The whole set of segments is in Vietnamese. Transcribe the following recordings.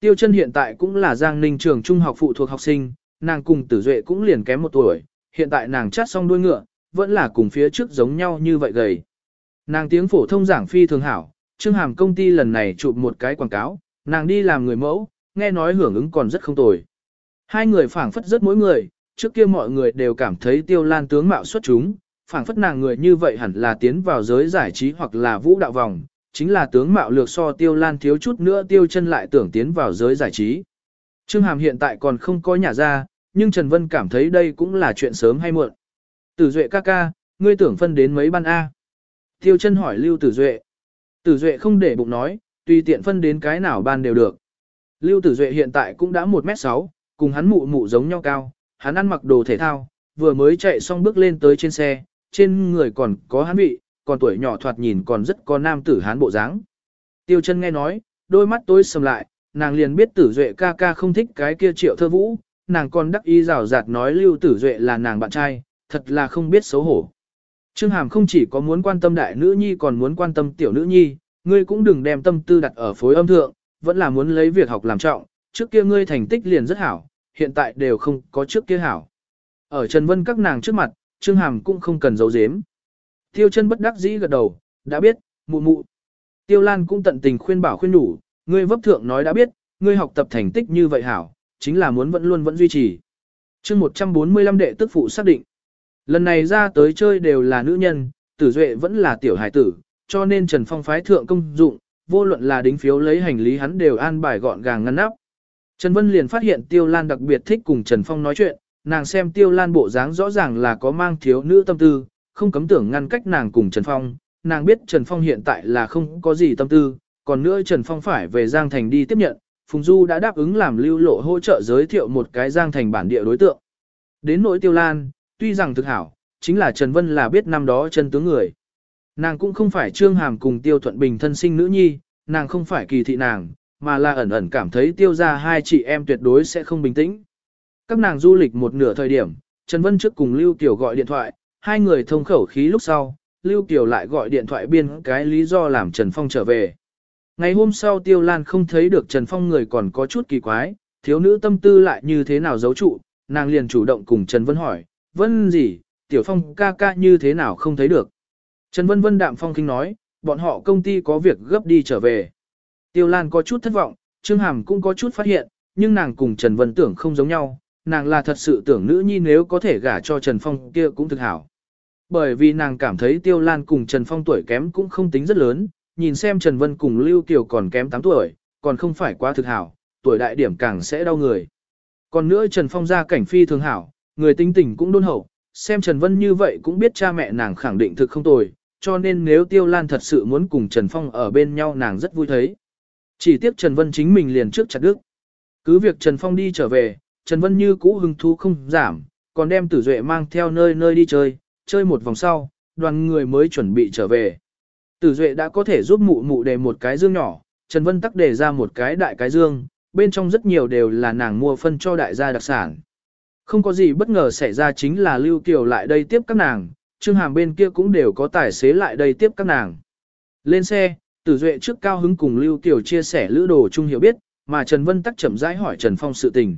Tiêu chân hiện tại cũng là Giang Ninh trường trung học phụ thuộc học sinh, nàng cùng tử duệ cũng liền kém một tuổi, hiện tại nàng chát xong đuôi ngựa, vẫn là cùng phía trước giống nhau như vậy gầy. Nàng tiếng phổ thông giảng phi thường hảo, Trương Hàm công ty lần này chụp một cái quảng cáo, nàng đi làm người mẫu, nghe nói hưởng ứng còn rất không tồi. Hai người phảng phất rất mỗi người, trước kia mọi người đều cảm thấy tiêu lan tướng mạo xuất chúng, phảng phất nàng người như vậy hẳn là tiến vào giới giải trí hoặc là vũ đạo vòng, chính là tướng mạo lược so tiêu lan thiếu chút nữa tiêu chân lại tưởng tiến vào giới giải trí. Trương Hàm hiện tại còn không có nhà ra, nhưng Trần Vân cảm thấy đây cũng là chuyện sớm hay muộn. Tử Duệ ca ca, ngươi tưởng phân đến mấy ban A. Tiêu chân hỏi Lưu Tử Duệ. Tử Duệ không để bụng nói, tùy tiện phân đến cái nào ban đều được. Lưu Tử Duệ hiện tại cũng đã 1m6, cùng hắn mụ mụ giống nhau cao, hắn ăn mặc đồ thể thao, vừa mới chạy xong bước lên tới trên xe, trên người còn có hắn vị, còn tuổi nhỏ thoạt nhìn còn rất có nam tử hán bộ dáng. Tiêu chân nghe nói, đôi mắt tối sầm lại, nàng liền biết tử duệ ca ca không thích cái kia triệu thơ vũ, nàng còn đắc ý rào rạt nói lưu tử duệ là nàng bạn trai, thật là không biết xấu hổ. Trương Hàm không chỉ có muốn quan tâm đại nữ nhi còn muốn quan tâm tiểu nữ nhi, ngươi cũng đừng đem tâm tư đặt ở phối âm thượng, vẫn là muốn lấy việc học làm trọng, trước kia ngươi thành tích liền rất hảo, hiện tại đều không có trước kia hảo. Ở Trần Vân các nàng trước mặt, Trương Hàm cũng không cần giấu giếm. Tiêu chân bất đắc dĩ gật đầu, đã biết, mụ mụ. Tiêu Lan cũng tận tình khuyên bảo khuyên đủ, ngươi vấp thượng nói đã biết, ngươi học tập thành tích như vậy hảo, chính là muốn vẫn luôn vẫn duy trì. chương 145 đệ tức phụ xác định. Lần này ra tới chơi đều là nữ nhân, tử duệ vẫn là tiểu hải tử, cho nên Trần Phong phái thượng công dụng, vô luận là đính phiếu lấy hành lý hắn đều an bài gọn gàng ngăn nắp. Trần Vân liền phát hiện Tiêu Lan đặc biệt thích cùng Trần Phong nói chuyện, nàng xem Tiêu Lan bộ dáng rõ ràng là có mang thiếu nữ tâm tư, không cấm tưởng ngăn cách nàng cùng Trần Phong, nàng biết Trần Phong hiện tại là không có gì tâm tư, còn nữa Trần Phong phải về Giang Thành đi tiếp nhận, Phùng Du đã đáp ứng làm lưu lộ hỗ trợ giới thiệu một cái Giang Thành bản địa đối tượng. Đến nỗi Tiêu Lan, tuy rằng thực hảo, chính là Trần Vân là biết năm đó chân tướng người. Nàng cũng không phải Trương Hàm cùng Tiêu Thuận Bình thân sinh nữ nhi, nàng không phải kỳ thị nàng, mà là ẩn ẩn cảm thấy Tiêu ra hai chị em tuyệt đối sẽ không bình tĩnh. Các nàng du lịch một nửa thời điểm, Trần Vân trước cùng Lưu Kiều gọi điện thoại, hai người thông khẩu khí lúc sau, Lưu Kiều lại gọi điện thoại biên cái lý do làm Trần Phong trở về. Ngày hôm sau Tiêu Lan không thấy được Trần Phong người còn có chút kỳ quái, thiếu nữ tâm tư lại như thế nào giấu trụ, nàng liền chủ động cùng Trần Vân hỏi, Vân gì, Tiểu Phong ca ca như thế nào không thấy được. Trần Vân Vân đạm phong kinh nói, bọn họ công ty có việc gấp đi trở về. Tiêu Lan có chút thất vọng, Trương Hàm cũng có chút phát hiện, nhưng nàng cùng Trần Vân tưởng không giống nhau, nàng là thật sự tưởng nữ nhi nếu có thể gả cho Trần Phong kia cũng thực hảo. Bởi vì nàng cảm thấy Tiêu Lan cùng Trần Phong tuổi kém cũng không tính rất lớn, nhìn xem Trần Vân cùng Lưu Kiều còn kém 8 tuổi, còn không phải quá thực hảo, tuổi đại điểm càng sẽ đau người. Còn nữa Trần Phong ra cảnh phi thường hảo, người tinh tỉnh cũng đôn hậu, xem Trần Vân như vậy cũng biết cha mẹ nàng khẳng định thực không tồi, cho nên nếu Tiêu Lan thật sự muốn cùng Trần Phong ở bên nhau nàng rất vui thấy. Chỉ tiếc Trần Vân chính mình liền trước chặt đức. Cứ việc Trần Phong đi trở về, Trần Vân như cũ hứng thú không giảm, còn đem Tử Duệ mang theo nơi nơi đi chơi, chơi một vòng sau, đoàn người mới chuẩn bị trở về. Tử Duệ đã có thể giúp mụ mụ đề một cái dương nhỏ, Trần Vân tắc đề ra một cái đại cái dương, bên trong rất nhiều đều là nàng mua phân cho đại gia đặc sản. Không có gì bất ngờ xảy ra chính là Lưu Kiều lại đây tiếp các nàng, Trương Hàm bên kia cũng đều có tài xế lại đây tiếp các nàng. Lên xe, Tử Duệ trước cao hứng cùng Lưu Kiều chia sẻ lữ đồ chung hiểu biết, mà Trần Vân tắc chậm rãi hỏi Trần Phong sự tình.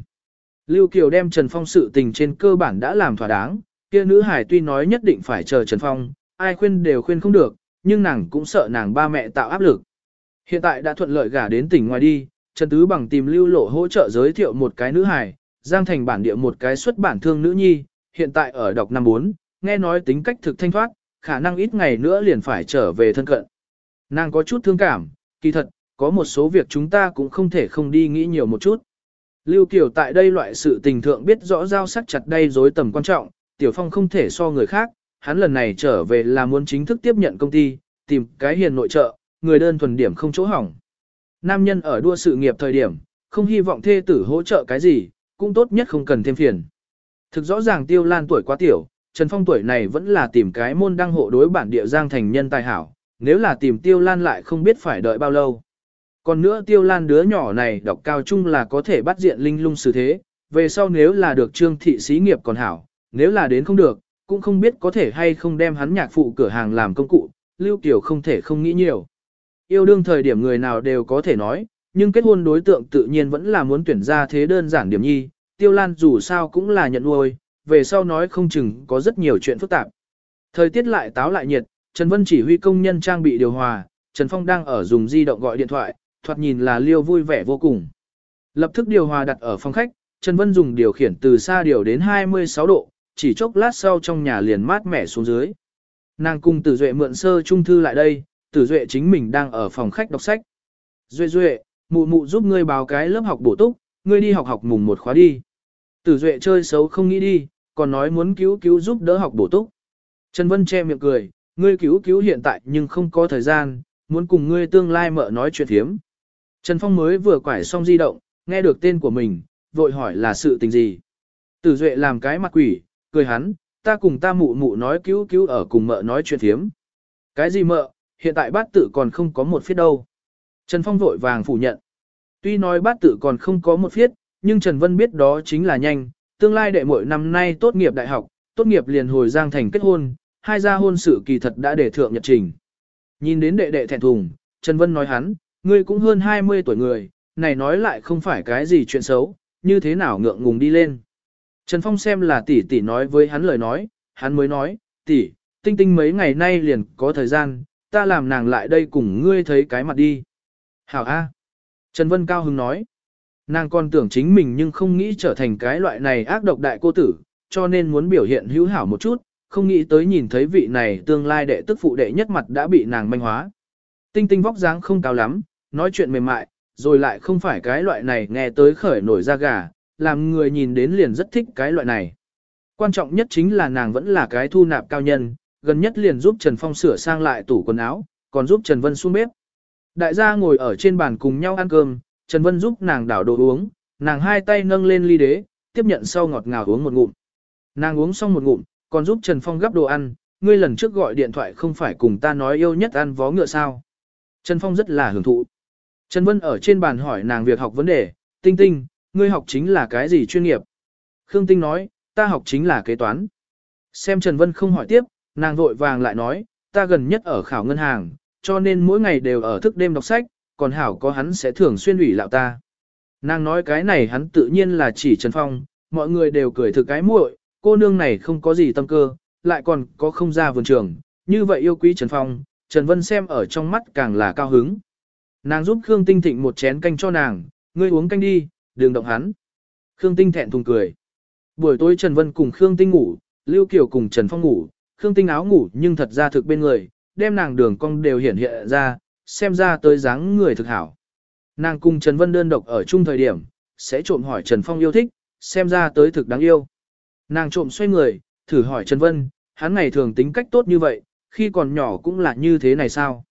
Lưu Kiều đem Trần Phong sự tình trên cơ bản đã làm thỏa đáng, kia nữ hải tuy nói nhất định phải chờ Trần Phong, ai khuyên đều khuyên không được, nhưng nàng cũng sợ nàng ba mẹ tạo áp lực. Hiện tại đã thuận lợi gả đến tỉnh ngoài đi, Trần Tứ bằng tìm lưu lộ hỗ trợ giới thiệu một cái nữ hải, giang thành bản địa một cái xuất bản thương nữ nhi, hiện tại ở đọc năm 4, nghe nói tính cách thực thanh thoát, khả năng ít ngày nữa liền phải trở về thân cận. Nàng có chút thương cảm, kỳ thật, có một số việc chúng ta cũng không thể không đi nghĩ nhiều một chút. Lưu Kiều tại đây loại sự tình thượng biết rõ giao sắc chặt đây dối tầm quan trọng, Tiểu Phong không thể so người khác, hắn lần này trở về là muốn chính thức tiếp nhận công ty, tìm cái hiền nội trợ, người đơn thuần điểm không chỗ hỏng. Nam nhân ở đua sự nghiệp thời điểm, không hy vọng thê tử hỗ trợ cái gì, cũng tốt nhất không cần thêm phiền. Thực rõ ràng Tiêu Lan tuổi quá tiểu, Trần Phong tuổi này vẫn là tìm cái môn đăng hộ đối bản địa giang thành nhân tài hảo, nếu là tìm Tiêu Lan lại không biết phải đợi bao lâu. Còn nữa Tiêu Lan đứa nhỏ này đọc cao trung là có thể bắt diện linh lung xử thế, về sau nếu là được trương thị xí nghiệp còn hảo, nếu là đến không được, cũng không biết có thể hay không đem hắn nhạc phụ cửa hàng làm công cụ, Lưu Kiều không thể không nghĩ nhiều. Yêu đương thời điểm người nào đều có thể nói, nhưng kết hôn đối tượng tự nhiên vẫn là muốn tuyển ra thế đơn giản điểm nhi, Tiêu Lan dù sao cũng là nhận nuôi, về sau nói không chừng có rất nhiều chuyện phức tạp. Thời tiết lại táo lại nhiệt, Trần Vân chỉ huy công nhân trang bị điều hòa, Trần Phong đang ở dùng di động gọi điện thoại, thoạt nhìn là liêu vui vẻ vô cùng. Lập tức điều hòa đặt ở phòng khách, Trần Vân dùng điều khiển từ xa điều đến 26 độ, chỉ chốc lát sau trong nhà liền mát mẻ xuống dưới. Nàng cùng Tử Duệ mượn sơ trung thư lại đây, Tử Duệ chính mình đang ở phòng khách đọc sách. Duệ Duệ, mụ mụ giúp ngươi báo cái lớp học bổ túc, ngươi đi học học mùng một khóa đi. Tử Duệ chơi xấu không nghĩ đi, còn nói muốn cứu cứu giúp đỡ học bổ túc. Trần Vân che miệng cười, ngươi cứu cứu hiện tại nhưng không có thời gian, muốn cùng ngươi tương lai mợ nói chuyện thiếm. Trần Phong mới vừa quải xong di động, nghe được tên của mình, vội hỏi là sự tình gì. Tử Duệ làm cái mặt quỷ, cười hắn, ta cùng ta mụ mụ nói cứu cứu ở cùng mợ nói chuyện thiếm. Cái gì mợ, hiện tại bát tự còn không có một phiết đâu. Trần Phong vội vàng phủ nhận. Tuy nói bát tự còn không có một phiết, nhưng Trần Vân biết đó chính là nhanh, tương lai đệ muội năm nay tốt nghiệp đại học, tốt nghiệp liền hồi Giang Thành kết hôn, hai gia hôn sự kỳ thật đã để thượng nhật trình. Nhìn đến đệ đệ thẹn thùng, Trần Vân nói hắn, ngươi cũng hơn 20 tuổi người, này nói lại không phải cái gì chuyện xấu, như thế nào ngượng ngùng đi lên. Trần Phong xem là tỷ tỷ nói với hắn lời nói, hắn mới nói, tỷ, tinh tinh mấy ngày nay liền có thời gian, ta làm nàng lại đây cùng ngươi thấy cái mặt đi. Hảo A. Trần Vân cao hứng nói, nàng còn tưởng chính mình nhưng không nghĩ trở thành cái loại này ác độc đại cô tử, cho nên muốn biểu hiện hữu hảo một chút, không nghĩ tới nhìn thấy vị này tương lai đệ tức phụ đệ nhất mặt đã bị nàng manh hóa. Tinh tinh vóc dáng không cao lắm, nói chuyện mềm mại, rồi lại không phải cái loại này nghe tới khởi nổi da gà, làm người nhìn đến liền rất thích cái loại này. Quan trọng nhất chính là nàng vẫn là cái thu nạp cao nhân, gần nhất liền giúp Trần Phong sửa sang lại tủ quần áo, còn giúp Trần Vân xuống bếp. Đại gia ngồi ở trên bàn cùng nhau ăn cơm, Trần Vân giúp nàng đảo đồ uống, nàng hai tay nâng lên ly đế, tiếp nhận sau ngọt ngào uống một ngụm. Nàng uống xong một ngụm, còn giúp Trần Phong gắp đồ ăn, ngươi lần trước gọi điện thoại không phải cùng ta nói yêu nhất ăn vó ngựa sao. Trần Phong rất là hưởng thụ. Trần Vân ở trên bàn hỏi nàng việc học vấn đề, tinh tinh, ngươi học chính là cái gì chuyên nghiệp? Khương Tinh nói, ta học chính là kế toán. Xem Trần Vân không hỏi tiếp, nàng vội vàng lại nói, ta gần nhất ở khảo ngân hàng, cho nên mỗi ngày đều ở thức đêm đọc sách, còn hảo có hắn sẽ thường xuyên ủy lạo ta. Nàng nói cái này hắn tự nhiên là chỉ Trần Phong, mọi người đều cười thực cái muội, cô nương này không có gì tâm cơ, lại còn có không ra vườn trường, như vậy yêu quý Trần Phong, Trần Vân xem ở trong mắt càng là cao hứng. Nàng giúp Khương Tinh thịnh một chén canh cho nàng, ngươi uống canh đi, đừng động hắn. Khương Tinh thẹn thùng cười. Buổi tối Trần Vân cùng Khương Tinh ngủ, Lưu Kiều cùng Trần Phong ngủ, Khương Tinh áo ngủ nhưng thật ra thực bên người, đem nàng đường cong đều hiển hiện ra, xem ra tới dáng người thực hảo. Nàng cùng Trần Vân đơn độc ở chung thời điểm, sẽ trộm hỏi Trần Phong yêu thích, xem ra tới thực đáng yêu. Nàng trộm xoay người, thử hỏi Trần Vân, hắn ngày thường tính cách tốt như vậy, khi còn nhỏ cũng là như thế này sao?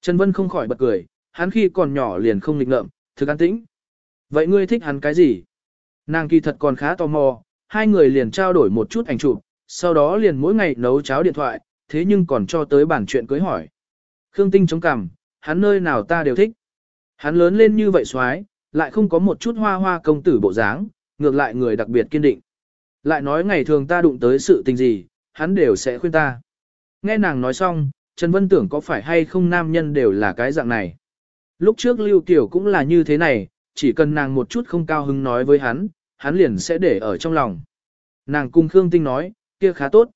Trần Vân không khỏi bật cười, hắn khi còn nhỏ liền không lịch ngợm, thực an tĩnh. Vậy ngươi thích hắn cái gì? Nàng kỳ thật còn khá tò mò, hai người liền trao đổi một chút ảnh chụp, sau đó liền mỗi ngày nấu cháo điện thoại, thế nhưng còn cho tới bản chuyện cưới hỏi. Khương Tinh chống cằm, hắn nơi nào ta đều thích. Hắn lớn lên như vậy xoái, lại không có một chút hoa hoa công tử bộ dáng, ngược lại người đặc biệt kiên định. Lại nói ngày thường ta đụng tới sự tình gì, hắn đều sẽ khuyên ta. Nghe nàng nói xong, Trần Vân tưởng có phải hay không nam nhân đều là cái dạng này. Lúc trước Lưu Kiều cũng là như thế này, chỉ cần nàng một chút không cao hứng nói với hắn, hắn liền sẽ để ở trong lòng. Nàng cùng Khương Tinh nói, kia khá tốt.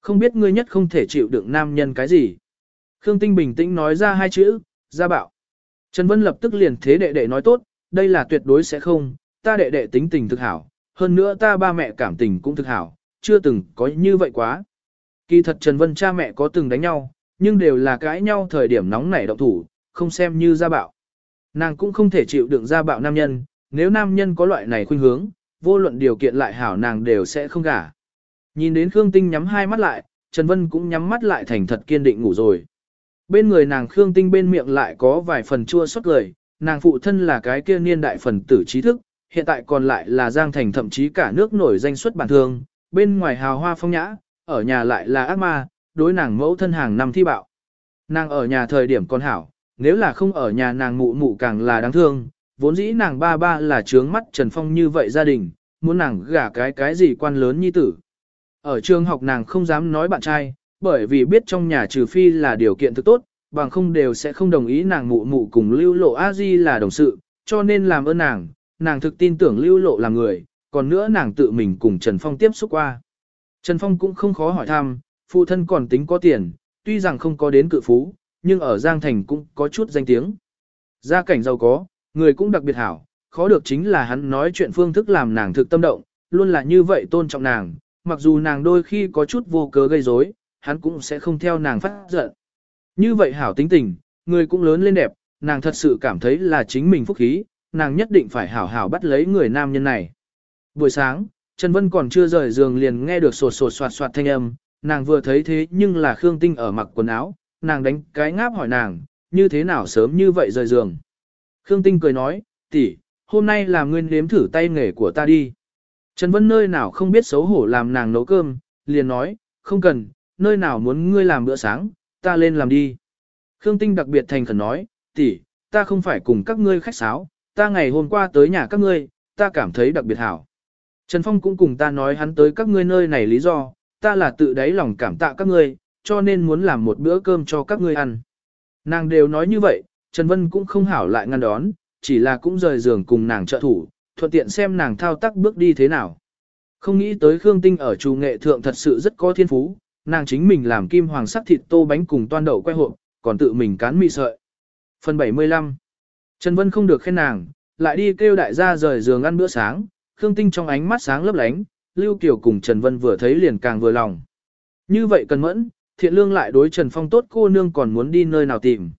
Không biết ngươi nhất không thể chịu đựng nam nhân cái gì. Khương Tinh bình tĩnh nói ra hai chữ, ra bạo. Trần Vân lập tức liền thế đệ đệ nói tốt, đây là tuyệt đối sẽ không, ta đệ đệ tính tình thực hảo, hơn nữa ta ba mẹ cảm tình cũng thực hảo, chưa từng có như vậy quá. Kỳ thật Trần Vân cha mẹ có từng đánh nhau, nhưng đều là cãi nhau thời điểm nóng nảy động thủ, không xem như gia bạo. Nàng cũng không thể chịu đựng ra bạo nam nhân, nếu nam nhân có loại này khuynh hướng, vô luận điều kiện lại hảo nàng đều sẽ không gả. Nhìn đến Khương Tinh nhắm hai mắt lại, Trần Vân cũng nhắm mắt lại thành thật kiên định ngủ rồi. Bên người nàng Khương Tinh bên miệng lại có vài phần chua xót cười, nàng phụ thân là cái kia niên đại phần tử trí thức, hiện tại còn lại là Giang Thành thậm chí cả nước nổi danh xuất bản thương, bên ngoài hào hoa phong nhã, ở nhà lại là ác ma, đối nàng mẫu thân hàng năm thi bạo. Nàng ở nhà thời điểm còn hảo, nếu là không ở nhà nàng mụ mụ càng là đáng thương, vốn dĩ nàng ba ba là trướng mắt Trần Phong như vậy gia đình, muốn nàng gả cái cái gì quan lớn như tử. Ở trường học nàng không dám nói bạn trai, bởi vì biết trong nhà trừ phi là điều kiện thực tốt, bằng không đều sẽ không đồng ý nàng mụ mụ cùng lưu lộ a di là đồng sự, cho nên làm ơn nàng, nàng thực tin tưởng lưu lộ là người, còn nữa nàng tự mình cùng Trần Phong tiếp xúc qua. Trần Phong cũng không khó hỏi thăm, phụ thân còn tính có tiền, tuy rằng không có đến cự phú, nhưng ở Giang Thành cũng có chút danh tiếng. Gia cảnh giàu có, người cũng đặc biệt hảo, khó được chính là hắn nói chuyện phương thức làm nàng thực tâm động, luôn là như vậy tôn trọng nàng, mặc dù nàng đôi khi có chút vô cớ gây rối, hắn cũng sẽ không theo nàng phát giận. Như vậy hảo tính tình, người cũng lớn lên đẹp, nàng thật sự cảm thấy là chính mình phúc khí, nàng nhất định phải hảo hảo bắt lấy người nam nhân này. Buổi sáng, Trần Vân còn chưa rời giường liền nghe được sột sột soạt soạt thanh âm, nàng vừa thấy thế nhưng là Khương Tinh ở mặc quần áo, nàng đánh cái ngáp hỏi nàng, như thế nào sớm như vậy rời giường. Khương Tinh cười nói, tỷ, hôm nay làm nguyên nếm thử tay nghề của ta đi. Trần Vân nơi nào không biết xấu hổ làm nàng nấu cơm, liền nói, không cần, nơi nào muốn ngươi làm bữa sáng, ta lên làm đi. Khương Tinh đặc biệt thành khẩn nói, tỷ, ta không phải cùng các ngươi khách sáo, ta ngày hôm qua tới nhà các ngươi, ta cảm thấy đặc biệt hảo. Trần Phong cũng cùng ta nói hắn tới các ngươi nơi này lý do, ta là tự đáy lòng cảm tạ các ngươi, cho nên muốn làm một bữa cơm cho các ngươi ăn. Nàng đều nói như vậy, Trần Vân cũng không hảo lại ngăn đón, chỉ là cũng rời giường cùng nàng trợ thủ, thuận tiện xem nàng thao tác bước đi thế nào. Không nghĩ tới Khương Tinh ở Trù nghệ thượng thật sự rất có thiên phú, nàng chính mình làm kim hoàng sắc thịt tô bánh cùng toan đậu quay hộp, còn tự mình cán mì sợi. Phần 75 Trần Vân không được khen nàng, lại đi kêu đại gia rời giường ăn bữa sáng, Khương Tinh trong ánh mắt sáng lấp lánh, Lưu Kiều cùng Trần Vân vừa thấy liền càng vừa lòng. Như vậy cần mẫn, thiện lương lại đối Trần Phong tốt cô nương còn muốn đi nơi nào tìm.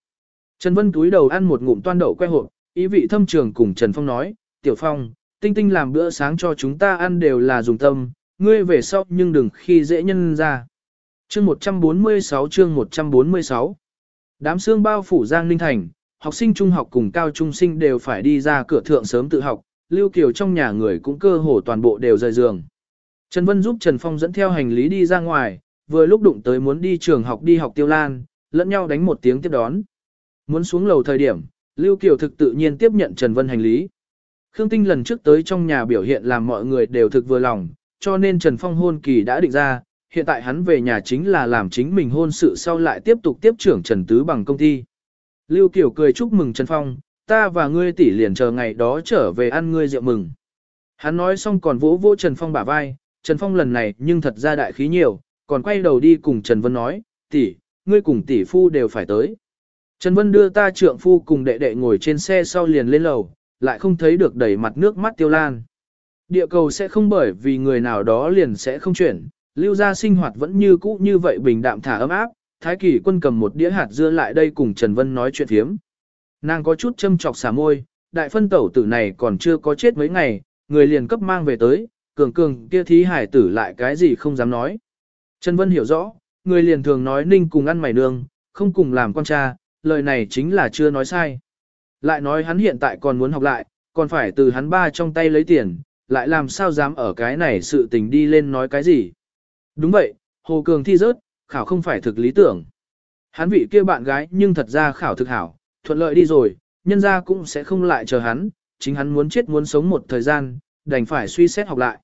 Trần Vân túi đầu ăn một ngụm toan đậu que hộp, ý vị thâm trường cùng Trần Phong nói, Tiểu Phong, Tinh Tinh làm bữa sáng cho chúng ta ăn đều là dùng tâm, ngươi về sau nhưng đừng khi dễ nhân ra. Chương 146 chương 146 Đám xương bao phủ Giang Ninh Thành, học sinh trung học cùng cao trung sinh đều phải đi ra cửa thượng sớm tự học, Lưu Kiều trong nhà người cũng cơ hồ toàn bộ đều rời giường. Trần Vân giúp Trần Phong dẫn theo hành lý đi ra ngoài, vừa lúc đụng tới muốn đi trường học đi học Tiêu Lan, lẫn nhau đánh một tiếng tiếp đón. Muốn xuống lầu thời điểm, Lưu Kiều thực tự nhiên tiếp nhận Trần Vân hành lý. Khương Tinh lần trước tới trong nhà biểu hiện làm mọi người đều thực vừa lòng, cho nên Trần Phong hôn kỳ đã định ra, hiện tại hắn về nhà chính là làm chính mình hôn sự sau lại tiếp tục tiếp trưởng Trần Tứ bằng công ty. Lưu Kiều cười chúc mừng Trần Phong, ta và ngươi tỷ liền chờ ngày đó trở về ăn ngươi rượu mừng. Hắn nói xong còn vỗ vỗ Trần Phong bả vai, Trần Phong lần này nhưng thật ra đại khí nhiều, còn quay đầu đi cùng Trần Vân nói, tỷ, ngươi cùng tỷ phu đều phải tới. Trần Vân đưa ta trượng phu cùng đệ đệ ngồi trên xe sau liền lên lầu, lại không thấy được đẩy mặt nước mắt tiêu lan. Địa cầu sẽ không bởi vì người nào đó liền sẽ không chuyển, lưu ra sinh hoạt vẫn như cũ như vậy bình đạm thả ấm áp, Thái Kỳ quân cầm một đĩa hạt dưa lại đây cùng Trần Vân nói chuyện thiếm. Nàng có chút châm chọc xả môi, đại phân tẩu tử này còn chưa có chết mấy ngày, người liền cấp mang về tới, cường cường kia thí hải tử lại cái gì không dám nói. Trần Vân hiểu rõ, người liền thường nói ninh cùng ăn mày nương, không cùng làm con cha, lời này chính là chưa nói sai. Lại nói hắn hiện tại còn muốn học lại, còn phải từ hắn ba trong tay lấy tiền, lại làm sao dám ở cái này sự tình đi lên nói cái gì. Đúng vậy, Hồ Cường thi rớt, khảo không phải thực lý tưởng. Hắn vị kia bạn gái nhưng thật ra khảo thực hảo, thuận lợi đi rồi, nhân ra cũng sẽ không lại chờ hắn, chính hắn muốn chết muốn sống một thời gian, đành phải suy xét học lại.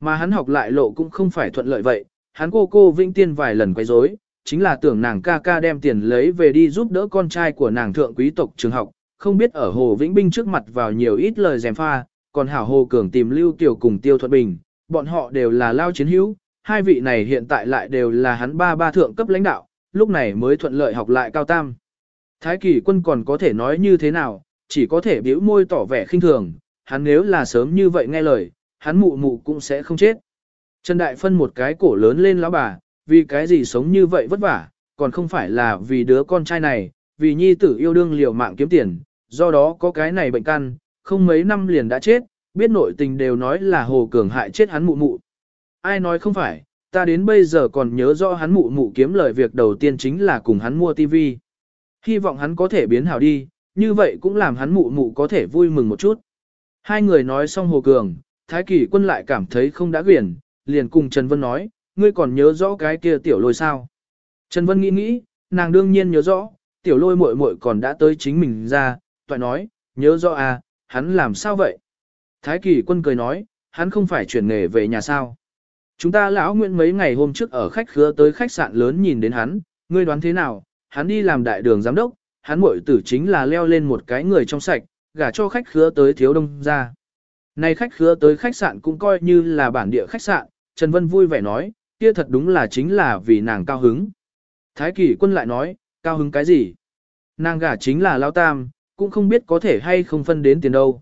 Mà hắn học lại lộ cũng không phải thuận lợi vậy, hắn cô cô Vĩnh Tiên vài lần quay rối, chính là tưởng nàng ca ca đem tiền lấy về đi giúp đỡ con trai của nàng thượng quý tộc trường học, không biết ở Hồ Vĩnh Binh trước mặt vào nhiều ít lời dèm pha, còn hảo Hồ Cường tìm Lưu Tiểu cùng Tiêu Thuận Bình, bọn họ đều là lao chiến hữu, hai vị này hiện tại lại đều là hắn ba ba thượng cấp lãnh đạo, lúc này mới thuận lợi học lại cao tam. Thái kỳ quân còn có thể nói như thế nào, chỉ có thể biểu môi tỏ vẻ khinh thường, hắn nếu là sớm như vậy nghe lời, hắn mụ mụ cũng sẽ không chết. Trần Đại phân một cái cổ lớn lên lão bà, vì cái gì sống như vậy vất vả, còn không phải là vì đứa con trai này, vì nhi tử yêu đương liều mạng kiếm tiền, do đó có cái này bệnh căn, không mấy năm liền đã chết, biết nội tình đều nói là Hồ Cường hại chết hắn mụ mụ. Ai nói không phải, ta đến bây giờ còn nhớ rõ hắn mụ mụ kiếm lời việc đầu tiên chính là cùng hắn mua tivi. Hy vọng hắn có thể biến hảo đi, như vậy cũng làm hắn mụ mụ có thể vui mừng một chút. Hai người nói xong Hồ Cường, Thái Kỳ quân lại cảm thấy không đã quyển, liền cùng Trần Vân nói, ngươi còn nhớ rõ cái kia tiểu lôi sao. Trần Vân nghĩ nghĩ, nàng đương nhiên nhớ rõ, tiểu lôi muội muội còn đã tới chính mình ra, toại nói, nhớ rõ à, hắn làm sao vậy? Thái Kỳ quân cười nói, hắn không phải chuyển nghề về nhà sao. Chúng ta lão nguyện mấy ngày hôm trước ở khách khứa tới khách sạn lớn nhìn đến hắn, ngươi đoán thế nào, hắn đi làm đại đường giám đốc, hắn muội tử chính là leo lên một cái người trong sạch, gả cho khách khứa tới thiếu đông ra. Này khách khứa tới khách sạn cũng coi như là bản địa khách sạn, Trần Vân vui vẻ nói, kia thật đúng là chính là vì nàng cao hứng. Thái kỷ quân lại nói, cao hứng cái gì? Nàng gả chính là Lão Tam, cũng không biết có thể hay không phân đến tiền đâu.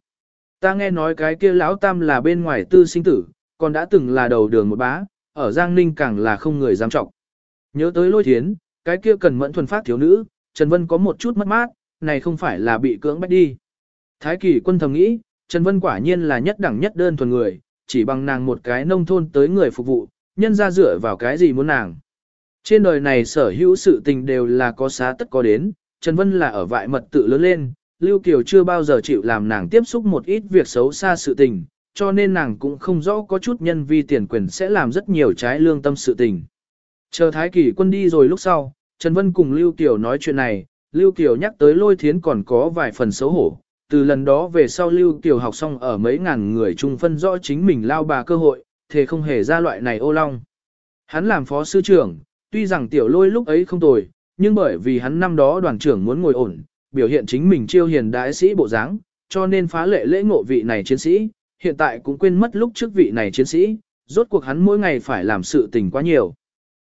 Ta nghe nói cái kia Lão Tam là bên ngoài tư sinh tử, còn đã từng là đầu đường một bá, ở Giang Ninh càng là không người dám trọng. Nhớ tới lôi thiến, cái kia cần mẫn thuần phát thiếu nữ, Trần Vân có một chút mất mát, này không phải là bị cưỡng bách đi. Thái kỳ quân thầm nghĩ, Trần Vân quả nhiên là nhất đẳng nhất đơn thuần người, chỉ bằng nàng một cái nông thôn tới người phục vụ, nhân ra dựa vào cái gì muốn nàng. Trên đời này sở hữu sự tình đều là có xá tất có đến, Trần Vân là ở vại mật tự lớn lên, Lưu Kiều chưa bao giờ chịu làm nàng tiếp xúc một ít việc xấu xa sự tình, cho nên nàng cũng không rõ có chút nhân vi tiền quyền sẽ làm rất nhiều trái lương tâm sự tình. Chờ Thái Kỳ quân đi rồi lúc sau, Trần Vân cùng Lưu Kiều nói chuyện này, Lưu Kiều nhắc tới lôi thiến còn có vài phần xấu hổ. Từ lần đó về sau Lưu Kiều học xong ở mấy ngàn người chung phân rõ chính mình lao bà cơ hội, thế không hề ra loại này ô long. Hắn làm phó sư trưởng, tuy rằng tiểu lôi lúc ấy không tồi, nhưng bởi vì hắn năm đó đoàn trưởng muốn ngồi ổn, biểu hiện chính mình chiêu hiền đại sĩ bộ dáng, cho nên phá lệ lễ ngộ vị này chiến sĩ, hiện tại cũng quên mất lúc trước vị này chiến sĩ, rốt cuộc hắn mỗi ngày phải làm sự tình quá nhiều.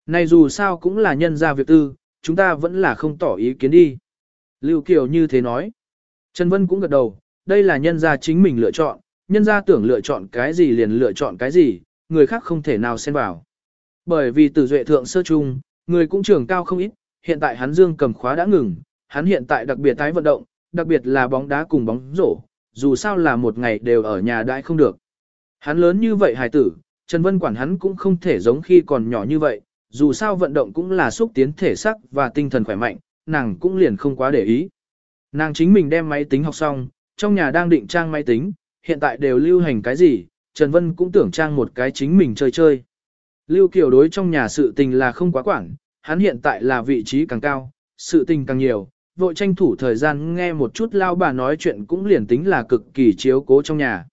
Này dù sao cũng là nhân gia việc tư, chúng ta vẫn là không tỏ ý kiến đi. Lưu Kiều như thế nói. Trần Vân cũng gật đầu, đây là nhân gia chính mình lựa chọn, nhân gia tưởng lựa chọn cái gì liền lựa chọn cái gì, người khác không thể nào xen vào. Bởi vì từ duệ thượng sơ trung, người cũng trưởng cao không ít, hiện tại hắn dương cầm khóa đã ngừng, hắn hiện tại đặc biệt tái vận động, đặc biệt là bóng đá cùng bóng rổ, dù sao là một ngày đều ở nhà đại không được. Hắn lớn như vậy hài tử, Trần Vân quản hắn cũng không thể giống khi còn nhỏ như vậy, dù sao vận động cũng là xúc tiến thể sắc và tinh thần khỏe mạnh, nàng cũng liền không quá để ý. Nàng chính mình đem máy tính học xong, trong nhà đang định trang máy tính, hiện tại đều lưu hành cái gì, Trần Vân cũng tưởng trang một cái chính mình chơi chơi. Lưu Kiều đối trong nhà sự tình là không quá quản, hắn hiện tại là vị trí càng cao, sự tình càng nhiều, vội tranh thủ thời gian nghe một chút lao bà nói chuyện cũng liền tính là cực kỳ chiếu cố trong nhà.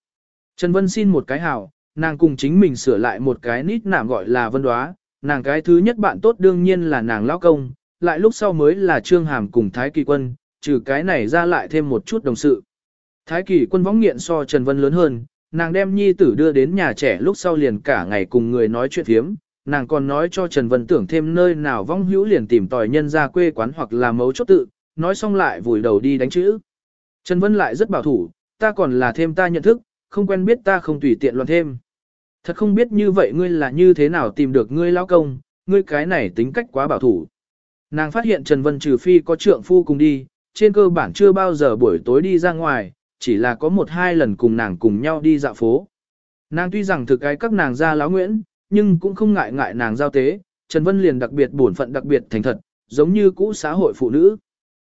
Trần Vân xin một cái hảo, nàng cùng chính mình sửa lại một cái nít nạm gọi là Vân Đoá, nàng cái thứ nhất bạn tốt đương nhiên là nàng lão công, lại lúc sau mới là Trương Hàm cùng Thái Kỳ Quân, trừ cái này ra lại thêm một chút đồng sự. Thái Kỳ Quân võng nghiện so Trần Vân lớn hơn, nàng đem nhi tử đưa đến nhà trẻ lúc sau liền cả ngày cùng người nói chuyện thiếm, nàng còn nói cho Trần Vân tưởng thêm nơi nào vong hữu liền tìm tòi nhân ra quê quán hoặc là mấu chốt tự, nói xong lại vùi đầu đi đánh chữ. Trần Vân lại rất bảo thủ, ta còn là thêm ta nhận thức, không quen biết ta không tùy tiện loạn thêm. Thật không biết như vậy ngươi là như thế nào tìm được ngươi lão công, ngươi cái này tính cách quá bảo thủ. Nàng phát hiện Trần Vân trừ phi có trượng phu cùng đi, trên cơ bản chưa bao giờ buổi tối đi ra ngoài, chỉ là có một hai lần cùng nàng cùng nhau đi dạo phố. Nàng tuy rằng thực cái các nàng ra láo nguyễn, nhưng cũng không ngại ngại nàng giao tế, Trần Vân liền đặc biệt bổn phận đặc biệt thành thật, giống như cũ xã hội phụ nữ.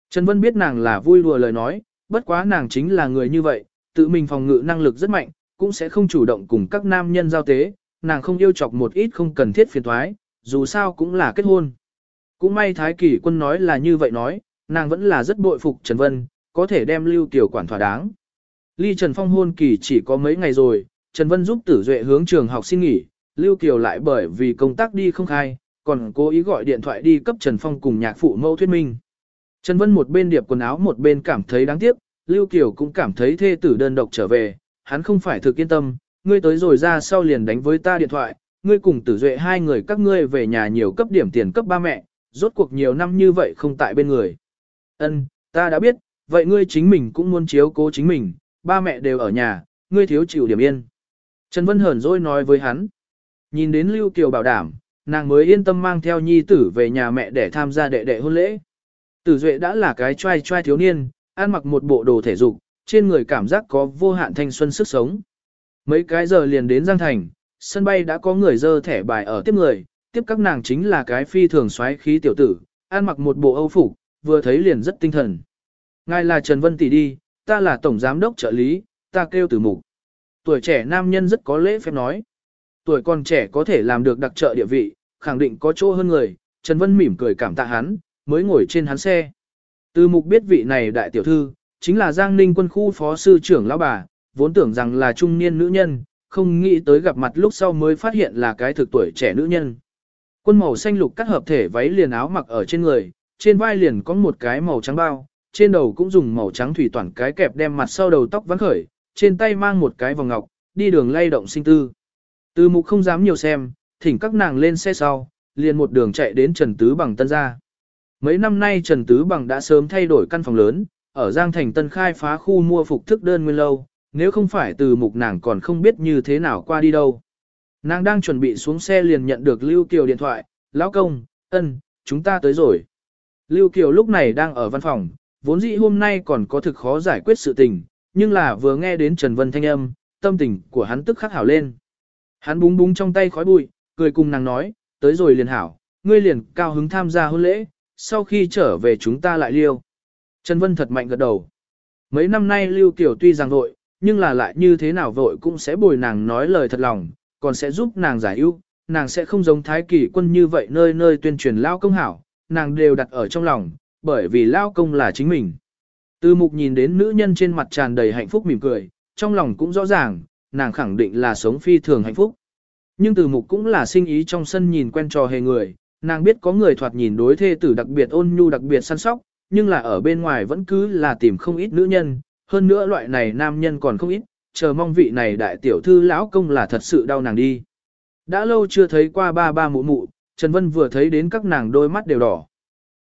Trần Vân biết nàng là vui đùa lời nói, bất quá nàng chính là người như vậy, tự mình phòng ngự năng lực rất mạnh, cũng sẽ không chủ động cùng các nam nhân giao tế, nàng không yêu chọc một ít không cần thiết phiền thoái, dù sao cũng là kết hôn. Cũng may Thái Kỳ quân nói là như vậy nói, nàng vẫn là rất bội phục Trần Vân, có thể đem lưu Kiều quản thỏa đáng. Ly Trần Phong hôn kỳ chỉ có mấy ngày rồi, Trần Vân giúp tử duệ hướng trường học xin nghỉ, Lưu Kiều lại bởi vì công tác đi không khai, còn cố ý gọi điện thoại đi cấp Trần Phong cùng nhạc phụ mâu thuyết minh. Trần Vân một bên điệp quần áo một bên cảm thấy đáng tiếc, Lưu Kiều cũng cảm thấy thê tử đơn độc trở về, hắn không phải thực yên tâm, ngươi tới rồi ra sau liền đánh với ta điện thoại, ngươi cùng tử duệ hai người các ngươi về nhà nhiều cấp điểm tiền cấp ba mẹ, rốt cuộc nhiều năm như vậy không tại bên người. Ân, ta đã biết, vậy ngươi chính mình cũng muốn chiếu cố chính mình, ba mẹ đều ở nhà, ngươi thiếu chịu điểm yên. Trần Vân hờn dỗi nói với hắn. Nhìn đến Lưu Kiều bảo đảm, nàng mới yên tâm mang theo nhi tử về nhà mẹ để tham gia đệ đệ hôn lễ. Tử Duệ đã là cái trai trai thiếu niên, ăn mặc một bộ đồ thể dục, trên người cảm giác có vô hạn thanh xuân sức sống. Mấy cái giờ liền đến Giang Thành, sân bay đã có người dơ thẻ bài ở tiếp người, tiếp các nàng chính là cái phi thường xoáy khí tiểu tử, ăn mặc một bộ âu phục, vừa thấy liền rất tinh thần. Ngài là Trần Vân Tỷ đi, ta là tổng giám đốc trợ lý, ta kêu từ mục. Tuổi trẻ nam nhân rất có lễ phép nói. Tuổi còn trẻ có thể làm được đặc trợ địa vị, khẳng định có chỗ hơn người, Trần Vân mỉm cười cảm tạ hắn, mới ngồi trên hắn xe. Từ mục biết vị này đại tiểu thư, chính là Giang Ninh quân khu phó sư trưởng lão bà, vốn tưởng rằng là trung niên nữ nhân, không nghĩ tới gặp mặt lúc sau mới phát hiện là cái thực tuổi trẻ nữ nhân. Quân màu xanh lục cắt hợp thể váy liền áo mặc ở trên người, trên vai liền có một cái màu trắng bao, trên đầu cũng dùng màu trắng thủy toàn cái kẹp đem mặt sau đầu tóc vắn khởi, trên tay mang một cái vòng ngọc, đi đường lay động sinh tư. Từ mục không dám nhiều xem, thỉnh các nàng lên xe sau, liền một đường chạy đến Trần Tứ Bằng tân gia. Mấy năm nay Trần Tứ Bằng đã sớm thay đổi căn phòng lớn, ở Giang Thành Tân khai phá khu mua phục thức đơn nguyên lâu, nếu không phải từ mục nàng còn không biết như thế nào qua đi đâu. Nàng đang chuẩn bị xuống xe liền nhận được Lưu Kiều điện thoại, lão công, ân, chúng ta tới rồi. Lưu Kiều lúc này đang ở văn phòng, vốn dĩ hôm nay còn có thực khó giải quyết sự tình, nhưng là vừa nghe đến Trần Vân thanh âm, tâm tình của hắn tức khắc hảo lên. Hắn búng búng trong tay khói bụi, cười cùng nàng nói, tới rồi liền hảo, ngươi liền cao hứng tham gia hôn lễ, sau khi trở về chúng ta lại liêu. Trần Vân thật mạnh gật đầu. Mấy năm nay Lưu Kiều tuy rằng vội, nhưng là lại như thế nào vội cũng sẽ bồi nàng nói lời thật lòng, còn sẽ giúp nàng giải ưu, nàng sẽ không giống thái kỳ quân như vậy nơi nơi tuyên truyền lao công hảo, nàng đều đặt ở trong lòng, bởi vì lao công là chính mình. Từ mục nhìn đến nữ nhân trên mặt tràn đầy hạnh phúc mỉm cười, trong lòng cũng rõ ràng, nàng khẳng định là sống phi thường hạnh phúc. Nhưng từ mục cũng là sinh ý trong sân nhìn quen trò hề người, nàng biết có người thoạt nhìn đối thê tử đặc biệt ôn nhu đặc biệt săn sóc, nhưng là ở bên ngoài vẫn cứ là tìm không ít nữ nhân, hơn nữa loại này nam nhân còn không ít, chờ mong vị này đại tiểu thư lão công là thật sự đau nàng đi. Đã lâu chưa thấy qua ba ba mụ mụ, Trần Vân vừa thấy đến các nàng đôi mắt đều đỏ.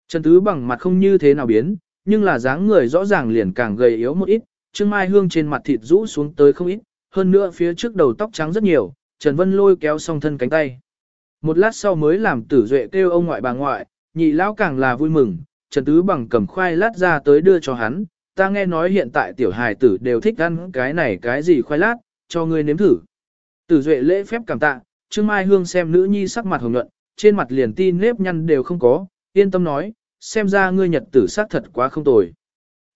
Trần Tứ bằng mặt không như thế nào biến, nhưng là dáng người rõ ràng liền càng gầy yếu một ít, Trương Mai Hương trên mặt thịt rũ xuống tới không ít, hơn nữa phía trước đầu tóc trắng rất nhiều, Trần Vân lôi kéo song thân cánh tay. Một lát sau mới làm tử duệ kêu ông ngoại bà ngoại, nhị lão càng là vui mừng, Trần Tứ bằng cầm khoai lát ra tới đưa cho hắn, ta nghe nói hiện tại tiểu hài tử đều thích ăn cái này cái gì khoai lát, cho ngươi nếm thử. Tử duệ lễ phép cảm tạ, Trương Mai Hương xem nữ nhi sắc mặt hồng nhuận, trên mặt liền tin nếp nhăn đều không có, yên tâm nói, xem ra ngươi nhật tử sát thật quá không tồi.